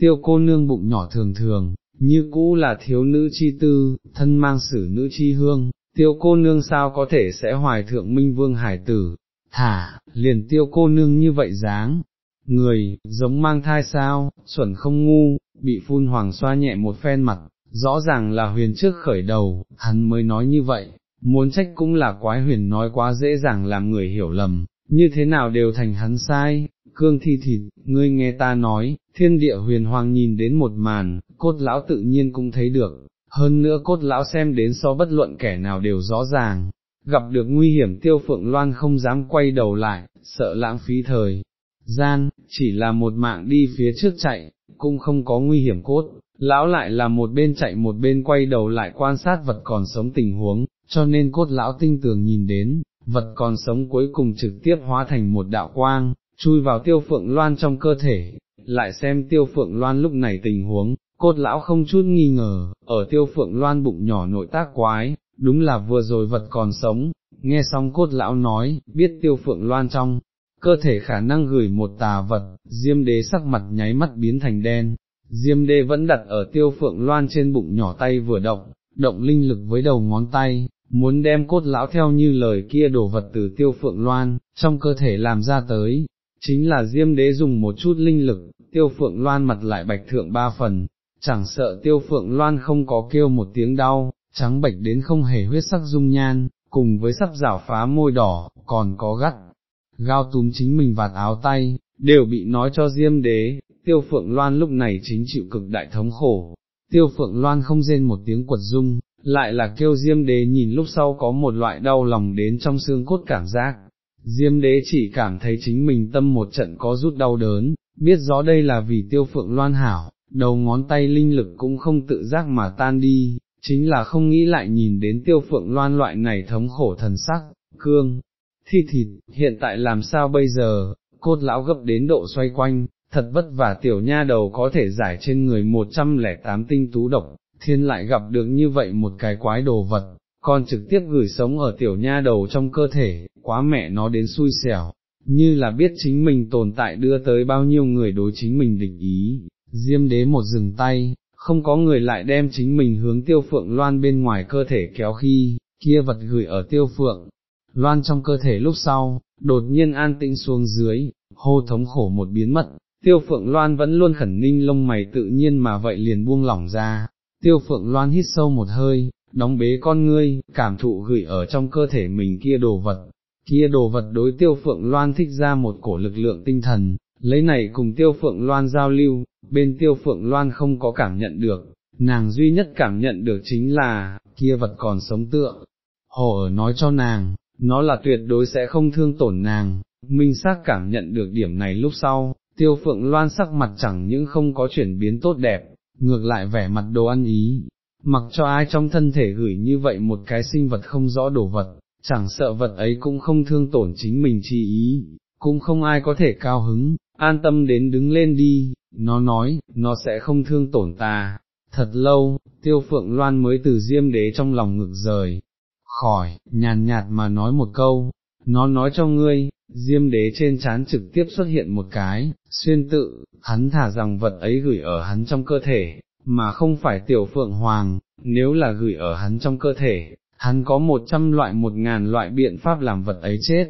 tiêu cô nương bụng nhỏ thường thường, như cũ là thiếu nữ chi tư, thân mang sử nữ chi hương, tiêu cô nương sao có thể sẽ hoài thượng minh vương hải tử, thả, liền tiêu cô nương như vậy dáng, người, giống mang thai sao, chuẩn không ngu, bị phun hoàng xoa nhẹ một phen mặt, rõ ràng là huyền trước khởi đầu, hắn mới nói như vậy, muốn trách cũng là quái huyền nói quá dễ dàng làm người hiểu lầm, như thế nào đều thành hắn sai, cương thi thịt, ngươi nghe ta nói, thiên địa huyền hoàng nhìn đến một màn, cốt lão tự nhiên cũng thấy được, hơn nữa cốt lão xem đến so bất luận kẻ nào đều rõ ràng, gặp được nguy hiểm tiêu phượng loan không dám quay đầu lại, sợ lãng phí thời. Gian, chỉ là một mạng đi phía trước chạy, cũng không có nguy hiểm cốt, lão lại là một bên chạy một bên quay đầu lại quan sát vật còn sống tình huống, cho nên cốt lão tinh tường nhìn đến, vật còn sống cuối cùng trực tiếp hóa thành một đạo quang, chui vào tiêu phượng loan trong cơ thể, lại xem tiêu phượng loan lúc này tình huống, cốt lão không chút nghi ngờ, ở tiêu phượng loan bụng nhỏ nội tác quái, đúng là vừa rồi vật còn sống, nghe xong cốt lão nói, biết tiêu phượng loan trong, cơ thể khả năng gửi một tà vật, diêm đế sắc mặt nháy mắt biến thành đen, diêm đế vẫn đặt ở tiêu phượng loan trên bụng nhỏ tay vừa động, động linh lực với đầu ngón tay, muốn đem cốt lão theo như lời kia đổ vật từ tiêu phượng loan, trong cơ thể làm ra tới, chính là diêm đế dùng một chút linh lực, tiêu phượng loan mặt lại bạch thượng ba phần, chẳng sợ tiêu phượng loan không có kêu một tiếng đau, trắng bạch đến không hề huyết sắc dung nhan, cùng với sắp rảo phá môi đỏ, còn có gắt, gao túm chính mình vạt áo tay, đều bị nói cho diêm đế, tiêu phượng loan lúc này chính chịu cực đại thống khổ, tiêu phượng loan không rên một tiếng quật dung, lại là kêu diêm đế nhìn lúc sau có một loại đau lòng đến trong xương cốt cảm giác, Diêm đế chỉ cảm thấy chính mình tâm một trận có rút đau đớn, biết rõ đây là vì tiêu phượng loan hảo, đầu ngón tay linh lực cũng không tự giác mà tan đi, chính là không nghĩ lại nhìn đến tiêu phượng loan loại này thống khổ thần sắc, cương, thi thịt, hiện tại làm sao bây giờ, cốt lão gấp đến độ xoay quanh, thật vất vả tiểu nha đầu có thể giải trên người 108 tinh tú độc, thiên lại gặp được như vậy một cái quái đồ vật, còn trực tiếp gửi sống ở tiểu nha đầu trong cơ thể, quá mẹ nó đến xui xẻo, như là biết chính mình tồn tại đưa tới bao nhiêu người đối chính mình định ý, diêm đế một dừng tay, không có người lại đem chính mình hướng tiêu phượng loan bên ngoài cơ thể kéo khi, kia vật gửi ở tiêu phượng, loan trong cơ thể lúc sau, đột nhiên an tĩnh xuống dưới, hô thống khổ một biến mất, tiêu phượng loan vẫn luôn khẩn ninh lông mày tự nhiên mà vậy liền buông lỏng ra, tiêu phượng loan hít sâu một hơi, đóng bế con ngươi, cảm thụ gửi ở trong cơ thể mình kia đồ vật, kia đồ vật đối tiêu phượng loan thích ra một cổ lực lượng tinh thần, lấy này cùng tiêu phượng loan giao lưu, bên tiêu phượng loan không có cảm nhận được, nàng duy nhất cảm nhận được chính là, kia vật còn sống tựa, hồ ở nói cho nàng, nó là tuyệt đối sẽ không thương tổn nàng, minh xác cảm nhận được điểm này lúc sau, tiêu phượng loan sắc mặt chẳng những không có chuyển biến tốt đẹp, ngược lại vẻ mặt đồ ăn ý, mặc cho ai trong thân thể gửi như vậy một cái sinh vật không rõ đồ vật, chẳng sợ vật ấy cũng không thương tổn chính mình chi ý, cũng không ai có thể cao hứng, an tâm đến đứng lên đi, nó nói, nó sẽ không thương tổn ta. Thật lâu, tiêu phượng loan mới từ diêm đế trong lòng ngực rời, khỏi, nhàn nhạt mà nói một câu, nó nói cho ngươi, diêm đế trên chán trực tiếp xuất hiện một cái, xuyên tự, hắn thả rằng vật ấy gửi ở hắn trong cơ thể, mà không phải tiểu phượng hoàng, nếu là gửi ở hắn trong cơ thể, hắn có một trăm loại một ngàn loại biện pháp làm vật ấy chết,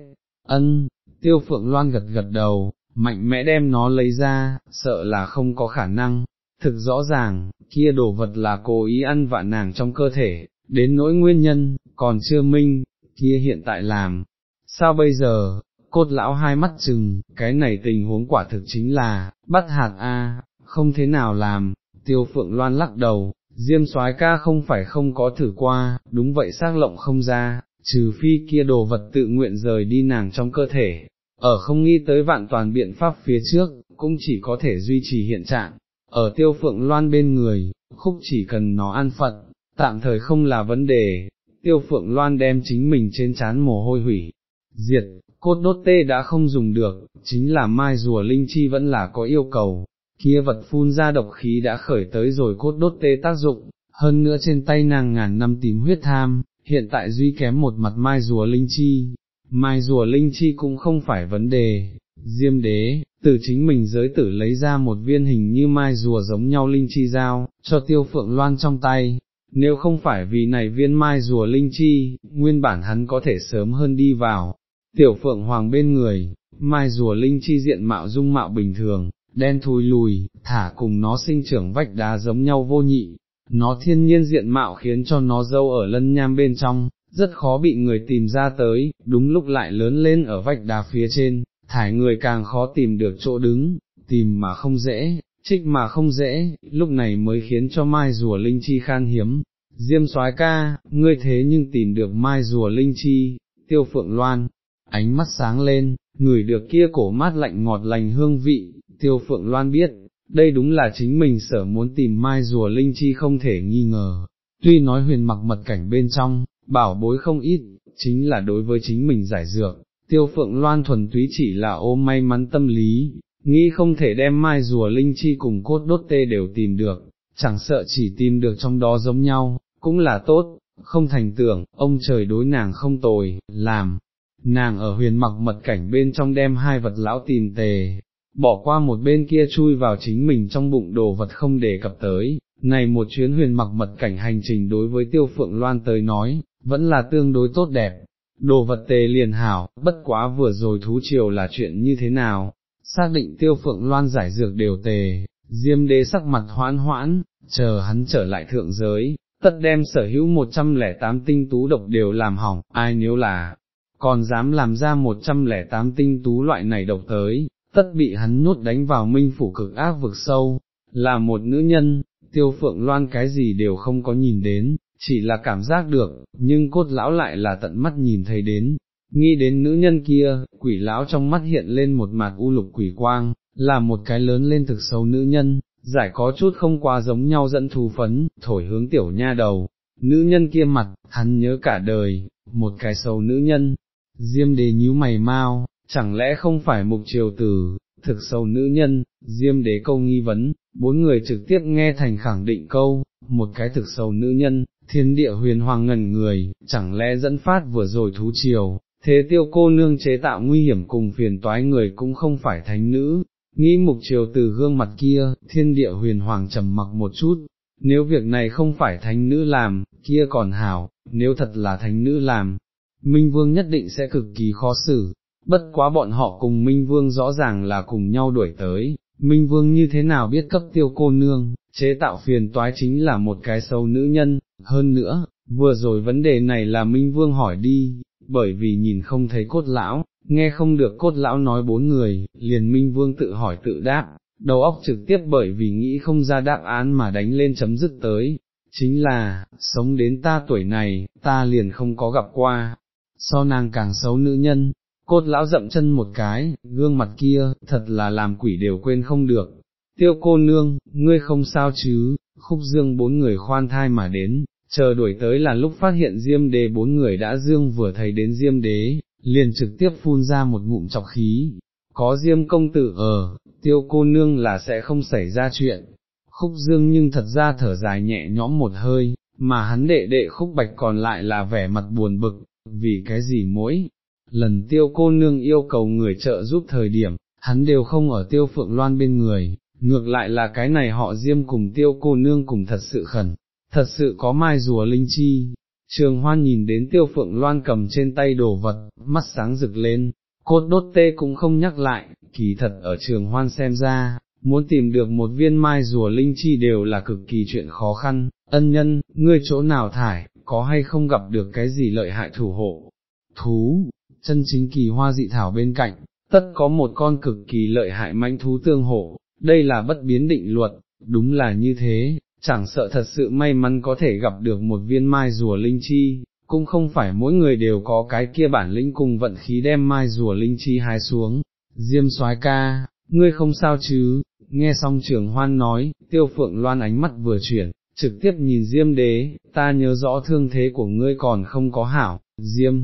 ân, tiêu phượng loan gật gật đầu, mạnh mẽ đem nó lấy ra, sợ là không có khả năng, thực rõ ràng, kia đồ vật là cố ý ăn vạ nàng trong cơ thể, đến nỗi nguyên nhân, còn chưa minh, kia hiện tại làm, sao bây giờ, cốt lão hai mắt chừng, cái này tình huống quả thực chính là, bắt hạt a, không thế nào làm, tiêu phượng loan lắc đầu, diêm soái ca không phải không có thử qua, đúng vậy xác lộng không ra, trừ phi kia đồ vật tự nguyện rời đi nàng trong cơ thể, ở không nghĩ tới vạn toàn biện pháp phía trước, cũng chỉ có thể duy trì hiện trạng, ở tiêu phượng loan bên người, khúc chỉ cần nó an phận, tạm thời không là vấn đề, tiêu phượng loan đem chính mình trên chán mồ hôi hủy, diệt, cốt đốt tê đã không dùng được, chính là mai rùa linh chi vẫn là có yêu cầu, kia vật phun ra độc khí đã khởi tới rồi cốt đốt tê tác dụng, hơn nữa trên tay nàng ngàn năm tìm huyết tham, hiện tại duy kém một mặt mai rùa linh chi, mai rùa linh chi cũng không phải vấn đề, diêm đế, từ chính mình giới tử lấy ra một viên hình như mai rùa giống nhau linh chi giao, cho tiêu phượng loan trong tay. Nếu không phải vì này viên mai rùa linh chi, nguyên bản hắn có thể sớm hơn đi vào, tiểu phượng hoàng bên người, mai rùa linh chi diện mạo dung mạo bình thường, đen thui lùi, thả cùng nó sinh trưởng vách đá giống nhau vô nhị, nó thiên nhiên diện mạo khiến cho nó dâu ở lân nham bên trong, rất khó bị người tìm ra tới, đúng lúc lại lớn lên ở vách đá phía trên, thải người càng khó tìm được chỗ đứng, tìm mà không dễ, trích mà không dễ, lúc này mới khiến cho mai rùa linh chi khan hiếm. Diêm soái ca, ngươi thế nhưng tìm được mai rùa linh chi, tiêu phượng loan, ánh mắt sáng lên, ngửi được kia cổ mát lạnh ngọt lành hương vị, tiêu phượng loan biết, đây đúng là chính mình sở muốn tìm mai rùa linh chi không thể nghi ngờ, tuy nói huyền mặc mật cảnh bên trong, bảo bối không ít, chính là đối với chính mình giải dược, tiêu phượng loan thuần túy chỉ là ôm may mắn tâm lý, nghĩ không thể đem mai rùa linh chi cùng cốt đốt tê đều tìm được, chẳng sợ chỉ tìm được trong đó giống nhau, cũng là tốt, không thành tưởng, ông trời đối nàng không tồi, làm, nàng ở huyền mặc mật cảnh bên trong đem hai vật lão tìm tề, bỏ qua một bên kia chui vào chính mình trong bụng đồ vật không để cập tới, này một chuyến huyền mặc mật cảnh hành trình đối với tiêu phượng loan tới nói, vẫn là tương đối tốt đẹp, đồ vật tề liền hảo, bất quá vừa rồi thú triều là chuyện như thế nào, xác định tiêu phượng loan giải dược đều tề, diêm đế sắc mặt hoãn hoãn, chờ hắn trở lại thượng giới, tất đem sở hữu 108 tinh tú độc đều làm hỏng, ai nếu là, còn dám làm ra 108 tinh tú loại này độc tới, tất bị hắn nhốt đánh vào minh phủ cực ác vực sâu, là một nữ nhân, tiêu phượng loan cái gì đều không có nhìn đến, chỉ là cảm giác được, nhưng cốt lão lại là tận mắt nhìn thấy đến, nghĩ đến nữ nhân kia, quỷ lão trong mắt hiện lên một mặt u lục quỷ quang, là một cái lớn lên thực xấu nữ nhân, giải có chút không quá giống nhau dẫn thù phấn, thổi hướng tiểu nha đầu, nữ nhân kia mặt, hắn nhớ cả đời, một cái xấu nữ nhân, diêm đế nhíu mày mau, chẳng lẽ không phải mục triều tử, thực xấu nữ nhân, diêm đế câu nghi vấn, bốn người trực tiếp nghe thành khẳng định câu, một cái thực sâu nữ nhân, thiên địa huyền hoàng ngẩn người, chẳng lẽ dẫn phát vừa rồi thú triều, thế tiêu cô nương chế tạo nguy hiểm cùng phiền toái người cũng không phải thánh nữ, nghĩ mục triều từ gương mặt kia, thiên địa huyền hoàng trầm mặc một chút, nếu việc này không phải thánh nữ làm, kia còn hảo, nếu thật là thánh nữ làm, Minh Vương nhất định sẽ cực kỳ khó xử, bất quá bọn họ cùng Minh Vương rõ ràng là cùng nhau đuổi tới, Minh Vương như thế nào biết cấp tiêu cô nương, chế tạo phiền toái chính là một cái sâu nữ nhân, hơn nữa, vừa rồi vấn đề này là Minh Vương hỏi đi, bởi vì nhìn không thấy cốt lão, nghe không được cốt lão nói bốn người, liền Minh Vương tự hỏi tự đáp, đầu óc trực tiếp bởi vì nghĩ không ra đáp án mà đánh lên chấm dứt tới, chính là, sống đến ta tuổi này, ta liền không có gặp qua, so nàng càng xấu nữ nhân, cốt lão dậm chân một cái, gương mặt kia, thật là làm quỷ đều quên không được. Tiêu cô nương, ngươi không sao chứ, khúc dương bốn người khoan thai mà đến, chờ đuổi tới là lúc phát hiện diêm đế bốn người đã dương vừa thấy đến diêm đế, liền trực tiếp phun ra một ngụm chọc khí, có diêm công tử ở, tiêu cô nương là sẽ không xảy ra chuyện. Khúc dương nhưng thật ra thở dài nhẹ nhõm một hơi, mà hắn đệ đệ khúc bạch còn lại là vẻ mặt buồn bực, vì cái gì mỗi lần tiêu cô nương yêu cầu người trợ giúp thời điểm, hắn đều không ở tiêu phượng loan bên người, ngược lại là cái này họ diêm cùng tiêu cô nương cùng thật sự khẩn, thật sự có mai rùa linh chi. Trường hoan nhìn đến tiêu phượng loan cầm trên tay đồ vật, mắt sáng rực lên, cốt đốt tê cũng không nhắc lại, kỳ thật ở trường hoan xem ra, muốn tìm được một viên mai rùa linh chi đều là cực kỳ chuyện khó khăn, ân nhân, ngươi chỗ nào thải, có hay không gặp được cái gì lợi hại thủ hộ, thú, chân chính kỳ hoa dị thảo bên cạnh, tất có một con cực kỳ lợi hại manh thú tương hộ, đây là bất biến định luật, đúng là như thế, chẳng sợ thật sự may mắn có thể gặp được một viên mai rùa linh chi, cũng không phải mỗi người đều có cái kia bản lĩnh cùng vận khí đem mai rùa linh chi hái xuống. Diêm soái ca, ngươi không sao chứ, nghe xong trường hoan nói, tiêu phượng loan ánh mắt vừa chuyển, trực tiếp nhìn Diêm đế, ta nhớ rõ thương thế của ngươi còn không có hảo, Diêm,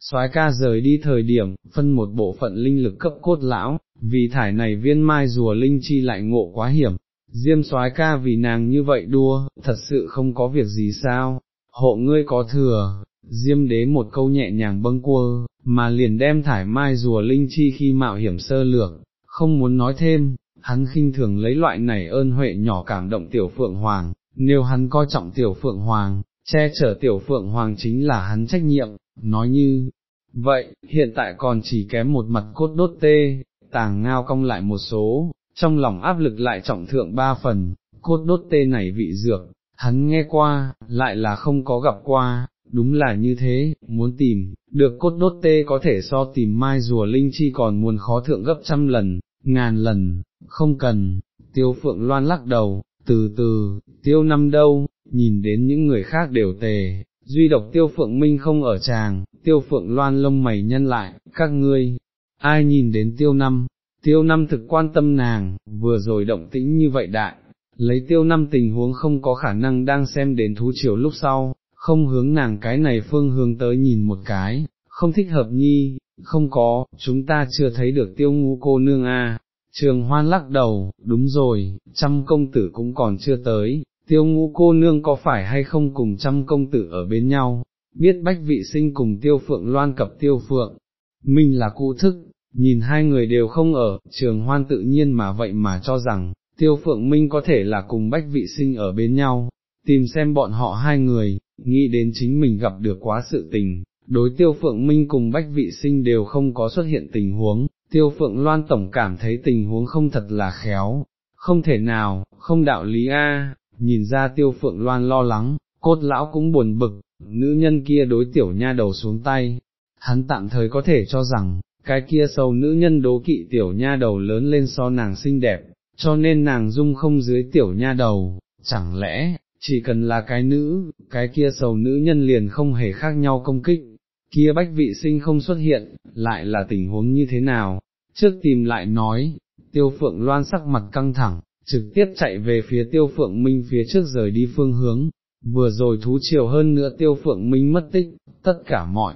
soái ca rời đi thời điểm, phân một bộ phận linh lực cấp cốt lão, vì thải này viên mai rùa linh chi lại ngộ quá hiểm, Diêm soái ca vì nàng như vậy đua, thật sự không có việc gì sao, hộ ngươi có thừa, Diêm đế một câu nhẹ nhàng bâng quơ, mà liền đem thải mai rùa linh chi khi mạo hiểm sơ lược, không muốn nói thêm, hắn khinh thường lấy loại này ơn huệ nhỏ cảm động tiểu phượng hoàng, nếu hắn coi trọng tiểu phượng hoàng, che chở tiểu phượng hoàng chính là hắn trách nhiệm, nói như, vậy, hiện tại còn chỉ kém một mặt cốt đốt tê, tàng ngao cong lại một số, trong lòng áp lực lại trọng thượng ba phần, cốt đốt tê này vị dược, hắn nghe qua, lại là không có gặp qua, đúng là như thế, muốn tìm, được cốt đốt tê có thể so tìm mai rùa linh chi còn muốn khó thượng gấp trăm lần, ngàn lần, không cần, tiêu phượng loan lắc đầu, từ từ, tiêu năm đâu, nhìn đến những người khác đều tề, duy độc tiêu phượng minh không ở chàng tiêu phượng loan lông mày nhân lại, các ngươi, ai nhìn đến tiêu năm, tiêu năm thực quan tâm nàng, vừa rồi động tĩnh như vậy đại, lấy tiêu năm tình huống không có khả năng đang xem đến thú chiều lúc sau, không hướng nàng cái này phương hướng tới nhìn một cái, không thích hợp nhi, không có, chúng ta chưa thấy được tiêu ngu cô nương a. Trường hoan lắc đầu, đúng rồi, trăm công tử cũng còn chưa tới, tiêu ngũ cô nương có phải hay không cùng trăm công tử ở bên nhau, biết bách vị sinh cùng tiêu phượng loan cập tiêu phượng, mình là cụ thức, nhìn hai người đều không ở, trường hoan tự nhiên mà vậy mà cho rằng, tiêu phượng minh có thể là cùng bách vị sinh ở bên nhau, tìm xem bọn họ hai người, nghĩ đến chính mình gặp được quá sự tình, đối tiêu phượng minh cùng bách vị sinh đều không có xuất hiện tình huống, tiêu phượng loan tổng cảm thấy tình huống không thật là khéo, không thể nào, không đạo lý a. nhìn ra tiêu phượng loan lo lắng, cốt lão cũng buồn bực, nữ nhân kia đối tiểu nha đầu xuống tay, hắn tạm thời có thể cho rằng, cái kia sâu nữ nhân đố kỵ tiểu nha đầu lớn lên so nàng xinh đẹp, cho nên nàng dung không dưới tiểu nha đầu, chẳng lẽ, chỉ cần là cái nữ, cái kia sầu nữ nhân liền không hề khác nhau công kích, kia bách vị sinh không xuất hiện, lại là tình huống như thế nào, trước tìm lại nói, tiêu phượng loan sắc mặt căng thẳng, trực tiếp chạy về phía tiêu phượng minh phía trước rời đi phương hướng, vừa rồi thú chiều hơn nữa tiêu phượng minh mất tích, tất cả mọi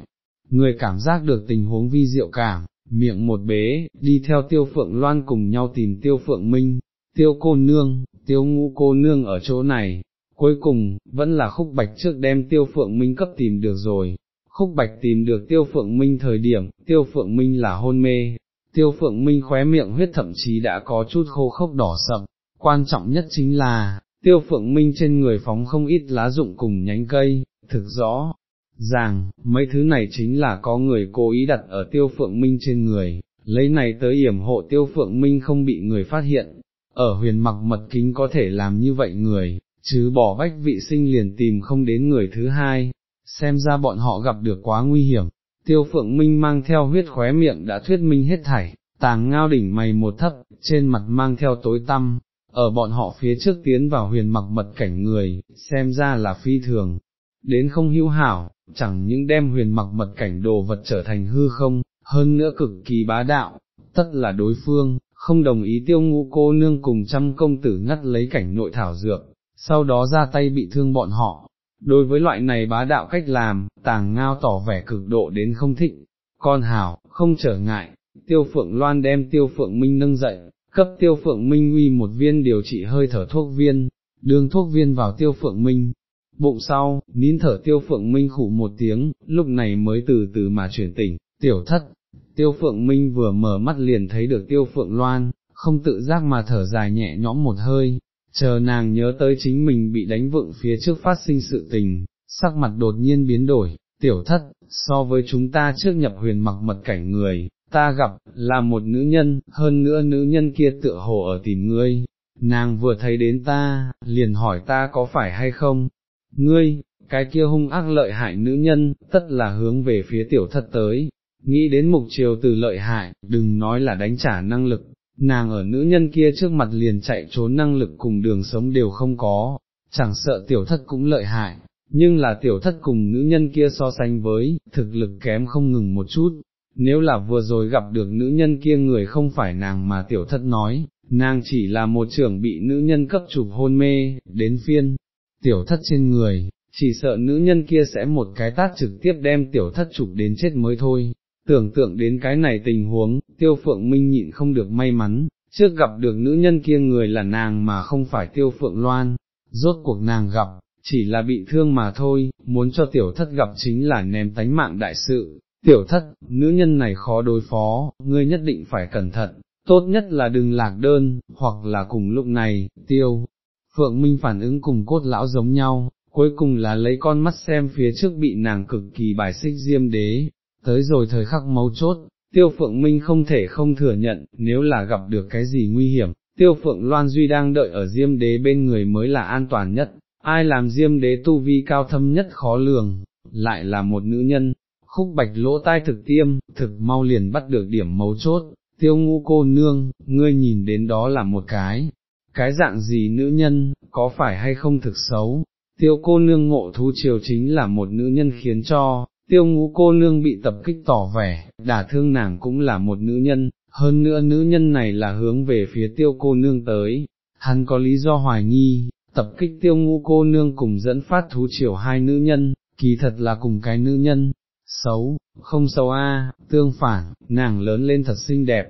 người cảm giác được tình huống vi diệu cảm, miệng một bế, đi theo tiêu phượng loan cùng nhau tìm tiêu phượng minh, tiêu cô nương, tiêu ngũ cô nương ở chỗ này, cuối cùng, vẫn là khúc bạch trước đem tiêu phượng minh cấp tìm được rồi, khúc bạch tìm được tiêu phượng minh thời điểm, tiêu phượng minh là hôn mê, tiêu phượng minh khóe miệng huyết thậm chí đã có chút khô khốc đỏ sậm, quan trọng nhất chính là, tiêu phượng minh trên người phóng không ít lá dụng cùng nhánh cây, thực rõ, ràng, mấy thứ này chính là có người cố ý đặt ở tiêu phượng minh trên người, lấy này tới yểm hộ tiêu phượng minh không bị người phát hiện, ở huyền mặc mật kính có thể làm như vậy người, chứ bỏ bách vị sinh liền tìm không đến người thứ hai, xem ra bọn họ gặp được quá nguy hiểm, tiêu phượng minh mang theo huyết khóe miệng đã thuyết minh hết thảy, tàng ngao đỉnh mày một thấp, trên mặt mang theo tối tăm, ở bọn họ phía trước tiến vào huyền mặc mật cảnh người, xem ra là phi thường, đến không hữu hảo, chẳng những đem huyền mặc mật cảnh đồ vật trở thành hư không, hơn nữa cực kỳ bá đạo, tất là đối phương, không đồng ý tiêu ngũ cô nương cùng trăm công tử ngắt lấy cảnh nội thảo dược, sau đó ra tay bị thương bọn họ. Đối với loại này bá đạo cách làm, tàng ngao tỏ vẻ cực độ đến không thịnh, con hảo, không trở ngại, tiêu phượng loan đem tiêu phượng minh nâng dậy, cấp tiêu phượng minh uy một viên điều trị hơi thở thuốc viên, đường thuốc viên vào tiêu phượng minh. Bụng sau, nín thở tiêu phượng minh khủ một tiếng, lúc này mới từ từ mà chuyển tỉnh, tiểu thất, tiêu phượng minh vừa mở mắt liền thấy được tiêu phượng loan, không tự giác mà thở dài nhẹ nhõm một hơi, chờ nàng nhớ tới chính mình bị đánh vượng phía trước phát sinh sự tình, sắc mặt đột nhiên biến đổi, tiểu thất, so với chúng ta trước nhập huyền mặc mật cảnh người, ta gặp, là một nữ nhân, hơn nữa nữ nhân kia tựa hồ ở tìm ngươi, nàng vừa thấy đến ta, liền hỏi ta có phải hay không, ngươi, cái kia hung ác lợi hại nữ nhân, tất là hướng về phía tiểu thất tới, nghĩ đến mục chiều từ lợi hại, đừng nói là đánh trả năng lực, nàng ở nữ nhân kia trước mặt liền chạy trốn năng lực cùng đường sống đều không có, chẳng sợ tiểu thất cũng lợi hại, nhưng là tiểu thất cùng nữ nhân kia so sánh với, thực lực kém không ngừng một chút, nếu là vừa rồi gặp được nữ nhân kia người không phải nàng mà tiểu thất nói, nàng chỉ là một trưởng bị nữ nhân cấp chụp hôn mê, đến phiên, tiểu thất trên người, chỉ sợ nữ nhân kia sẽ một cái tát trực tiếp đem tiểu thất chụp đến chết mới thôi. Tưởng tượng đến cái này tình huống, tiêu phượng minh nhịn không được may mắn, trước gặp được nữ nhân kia người là nàng mà không phải tiêu phượng loan, rốt cuộc nàng gặp, chỉ là bị thương mà thôi, muốn cho tiểu thất gặp chính là ném tánh mạng đại sự, tiểu thất, nữ nhân này khó đối phó, ngươi nhất định phải cẩn thận, tốt nhất là đừng lạc đơn, hoặc là cùng lúc này, tiêu. Phượng Minh phản ứng cùng cốt lão giống nhau, cuối cùng là lấy con mắt xem phía trước bị nàng cực kỳ bài xích diêm đế, tới rồi thời khắc mấu chốt, tiêu phượng minh không thể không thừa nhận, nếu là gặp được cái gì nguy hiểm, tiêu phượng loan duy đang đợi ở diêm đế bên người mới là an toàn nhất, ai làm diêm đế tu vi cao thâm nhất khó lường, lại là một nữ nhân, khúc bạch lỗ tai thực tiêm, thực mau liền bắt được điểm mấu chốt, tiêu ngũ cô nương, ngươi nhìn đến đó là một cái, cái dạng gì nữ nhân, có phải hay không thực xấu, tiêu cô nương ngộ thú triều chính là một nữ nhân khiến cho, tiêu ngũ cô nương bị tập kích tỏ vẻ, đả thương nàng cũng là một nữ nhân, hơn nữa nữ nhân này là hướng về phía tiêu cô nương tới, hắn có lý do hoài nghi, tập kích tiêu ngũ cô nương cùng dẫn phát thú triều hai nữ nhân, kỳ thật là cùng cái nữ nhân, xấu, không xấu a, tương phản, nàng lớn lên thật xinh đẹp.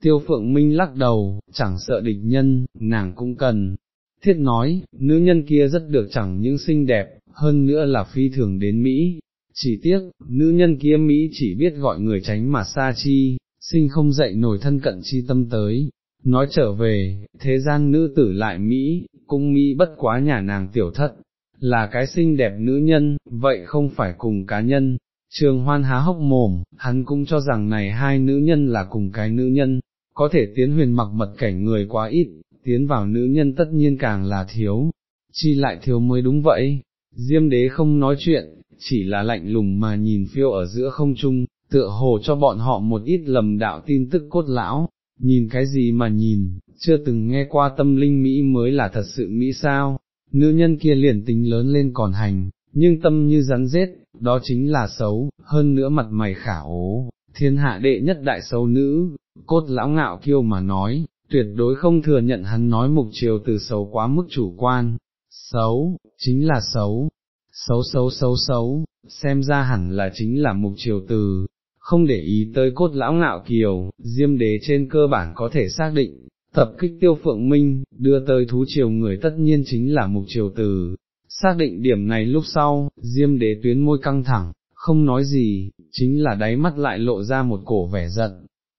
Tiêu phượng minh lắc đầu, chẳng sợ địch nhân, nàng cũng cần. Thiết nói, nữ nhân kia rất được chẳng những xinh đẹp, hơn nữa là phi thường đến Mỹ. Chỉ tiếc, nữ nhân kia Mỹ chỉ biết gọi người tránh mà xa chi, sinh không dậy nổi thân cận chi tâm tới. Nói trở về, thế gian nữ tử lại Mỹ, cũng Mỹ bất quá nhà nàng tiểu thất, là cái xinh đẹp nữ nhân, vậy không phải cùng cá nhân, Trường hoan há hốc mồm, hắn cũng cho rằng này hai nữ nhân là cùng cái nữ nhân, có thể tiến huyền mặc mật cảnh người quá ít, tiến vào nữ nhân tất nhiên càng là thiếu, chi lại thiếu mới đúng vậy. Diêm đế không nói chuyện, chỉ là lạnh lùng mà nhìn phiêu ở giữa không trung, tựa hồ cho bọn họ một ít lầm đạo tin tức cốt lão, nhìn cái gì mà nhìn, chưa từng nghe qua tâm linh Mỹ mới là thật sự Mỹ sao, nữ nhân kia liền tính lớn lên còn hành, nhưng tâm như rắn rết, đó chính là xấu, hơn nữa mặt mày khả ố, thiên hạ đệ nhất đại xấu nữ, cốt lão ngạo kiêu mà nói, tuyệt đối không thừa nhận hắn nói mục chiều từ xấu quá mức chủ quan, xấu, chính là xấu, xấu xấu xấu xấu, xem ra hẳn là chính là mục chiều từ, không để ý tới cốt lão ngạo kiều, diêm đế trên cơ bản có thể xác định, tập kích tiêu phượng minh, đưa tới thú triều người tất nhiên chính là mục triều từ. Xác định điểm này lúc sau, diêm đế tuyến môi căng thẳng, không nói gì, chính là đáy mắt lại lộ ra một cổ vẻ giận.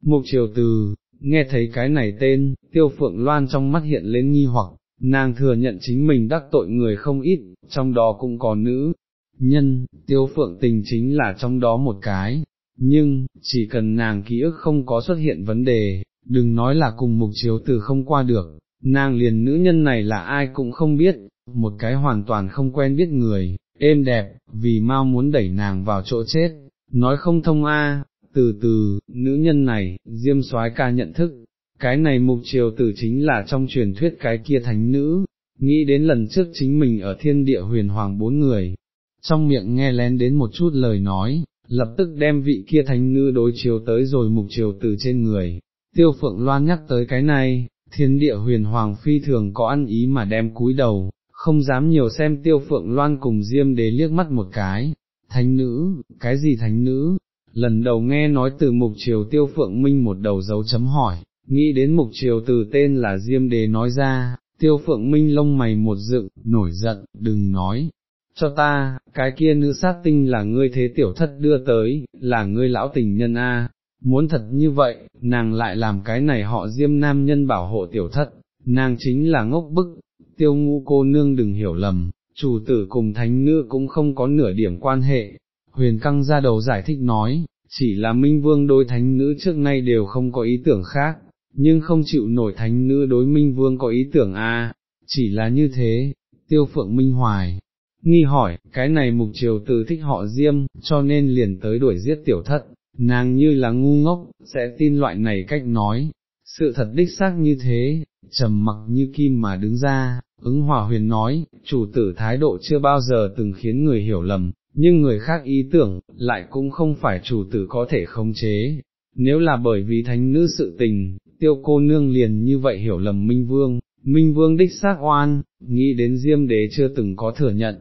Mục triều từ, nghe thấy cái này tên, tiêu phượng loan trong mắt hiện lên nghi hoặc, nàng thừa nhận chính mình đắc tội người không ít, trong đó cũng có nữ, nhân, tiêu phượng tình chính là trong đó một cái, nhưng, chỉ cần nàng ký ức không có xuất hiện vấn đề, đừng nói là cùng mục chiếu từ không qua được, nàng liền nữ nhân này là ai cũng không biết, một cái hoàn toàn không quen biết người, êm đẹp, vì mau muốn đẩy nàng vào chỗ chết, nói không thông a. từ từ, nữ nhân này, diêm soái ca nhận thức, cái này mục triều tử chính là trong truyền thuyết cái kia thánh nữ, nghĩ đến lần trước chính mình ở thiên địa huyền hoàng bốn người, trong miệng nghe lén đến một chút lời nói, lập tức đem vị kia thánh nữ đối chiều tới rồi mục triều tử trên người, tiêu phượng loan nhắc tới cái này, thiên địa huyền hoàng phi thường có ăn ý mà đem cúi đầu, không dám nhiều xem tiêu phượng loan cùng diêm đế liếc mắt một cái, thánh nữ, cái gì thánh nữ, lần đầu nghe nói từ mục triều tiêu phượng minh một đầu dấu chấm hỏi, nghĩ đến mục triều từ tên là diêm đế nói ra, tiêu phượng minh lông mày một dựng, nổi giận, đừng nói. Cho ta, cái kia nữ sát tinh là ngươi thế tiểu thất đưa tới, là ngươi lão tình nhân A, muốn thật như vậy, nàng lại làm cái này họ diêm nam nhân bảo hộ tiểu thất, nàng chính là ngốc bức, tiêu ngũ cô nương đừng hiểu lầm, chủ tử cùng thánh nữ cũng không có nửa điểm quan hệ, huyền căng ra đầu giải thích nói, chỉ là minh vương đối thánh nữ trước nay đều không có ý tưởng khác, nhưng không chịu nổi thánh nữ đối minh vương có ý tưởng a chỉ là như thế, tiêu phượng minh hoài. Nghi hỏi, cái này mục triều tử thích họ diêm, cho nên liền tới đuổi giết tiểu thất, nàng như là ngu ngốc, sẽ tin loại này cách nói, sự thật đích xác như thế, trầm mặc như kim mà đứng ra, ứng hòa huyền nói, chủ tử thái độ chưa bao giờ từng khiến người hiểu lầm, nhưng người khác ý tưởng, lại cũng không phải chủ tử có thể khống chế, nếu là bởi vì thánh nữ sự tình, tiêu cô nương liền như vậy hiểu lầm Minh Vương, Minh Vương đích xác oan, nghĩ đến Diêm Đế chưa từng có thừa nhận,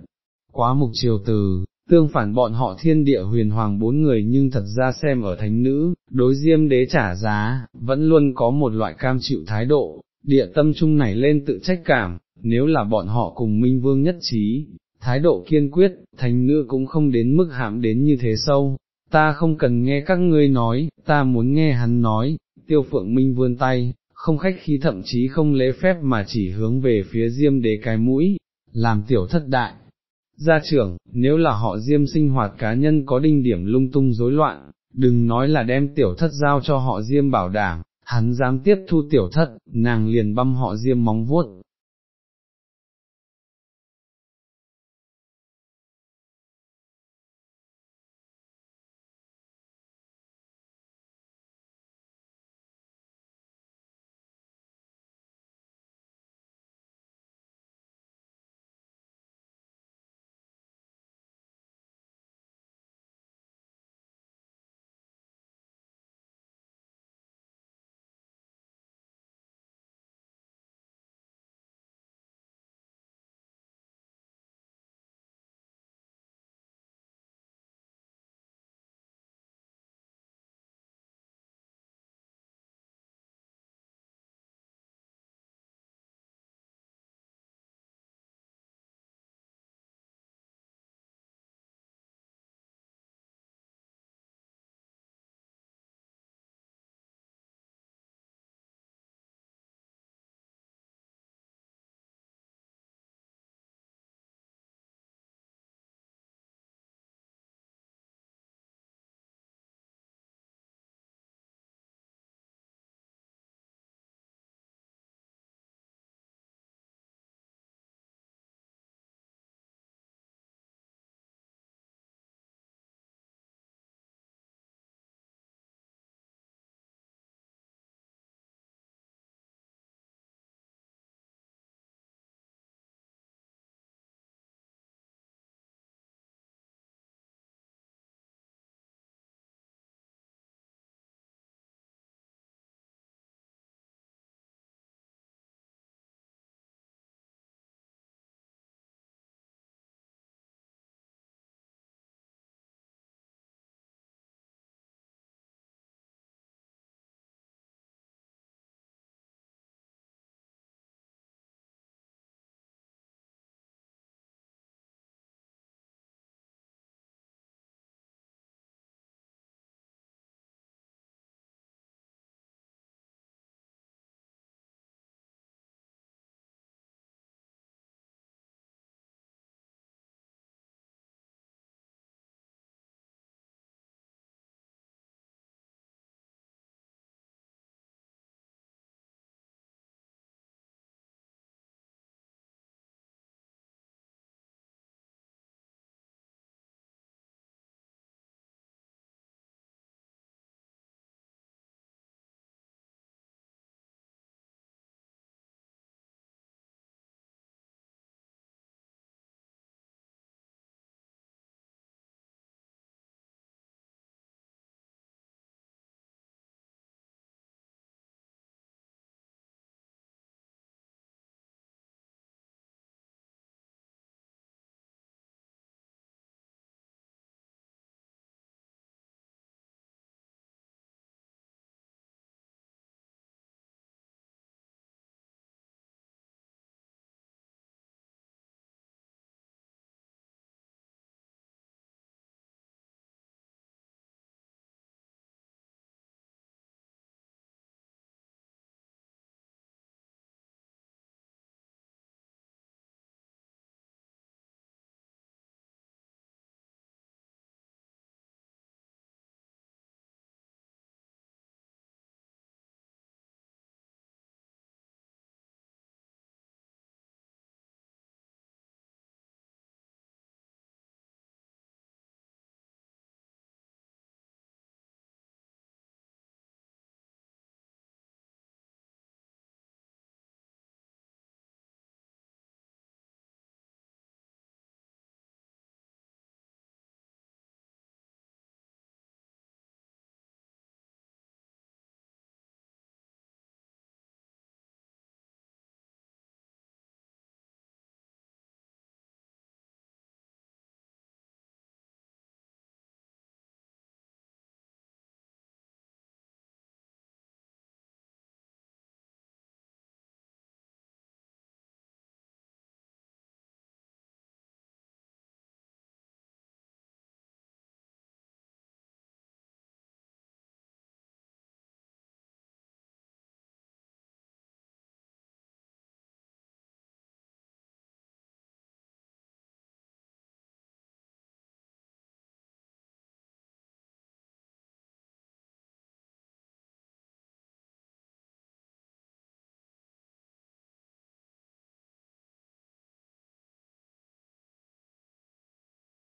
quá mục triều từ, tương phản bọn họ thiên địa huyền hoàng bốn người nhưng thật ra xem ở thánh nữ, đối diêm đế trả giá, vẫn luôn có một loại cam chịu thái độ, địa tâm trung này lên tự trách cảm, nếu là bọn họ cùng minh vương nhất trí, thái độ kiên quyết, thánh nữ cũng không đến mức hãm đến như thế sâu, ta không cần nghe các ngươi nói, ta muốn nghe hắn nói, tiêu phượng minh vươn tay, không khách khí thậm chí không lễ phép mà chỉ hướng về phía diêm đế cái mũi, làm tiểu thất đại. Gia trưởng, nếu là họ diêm sinh hoạt cá nhân có đinh điểm lung tung rối loạn, đừng nói là đem tiểu thất giao cho họ diêm bảo đảm, hắn dám tiếp thu tiểu thất, nàng liền băm họ diêm móng vuốt,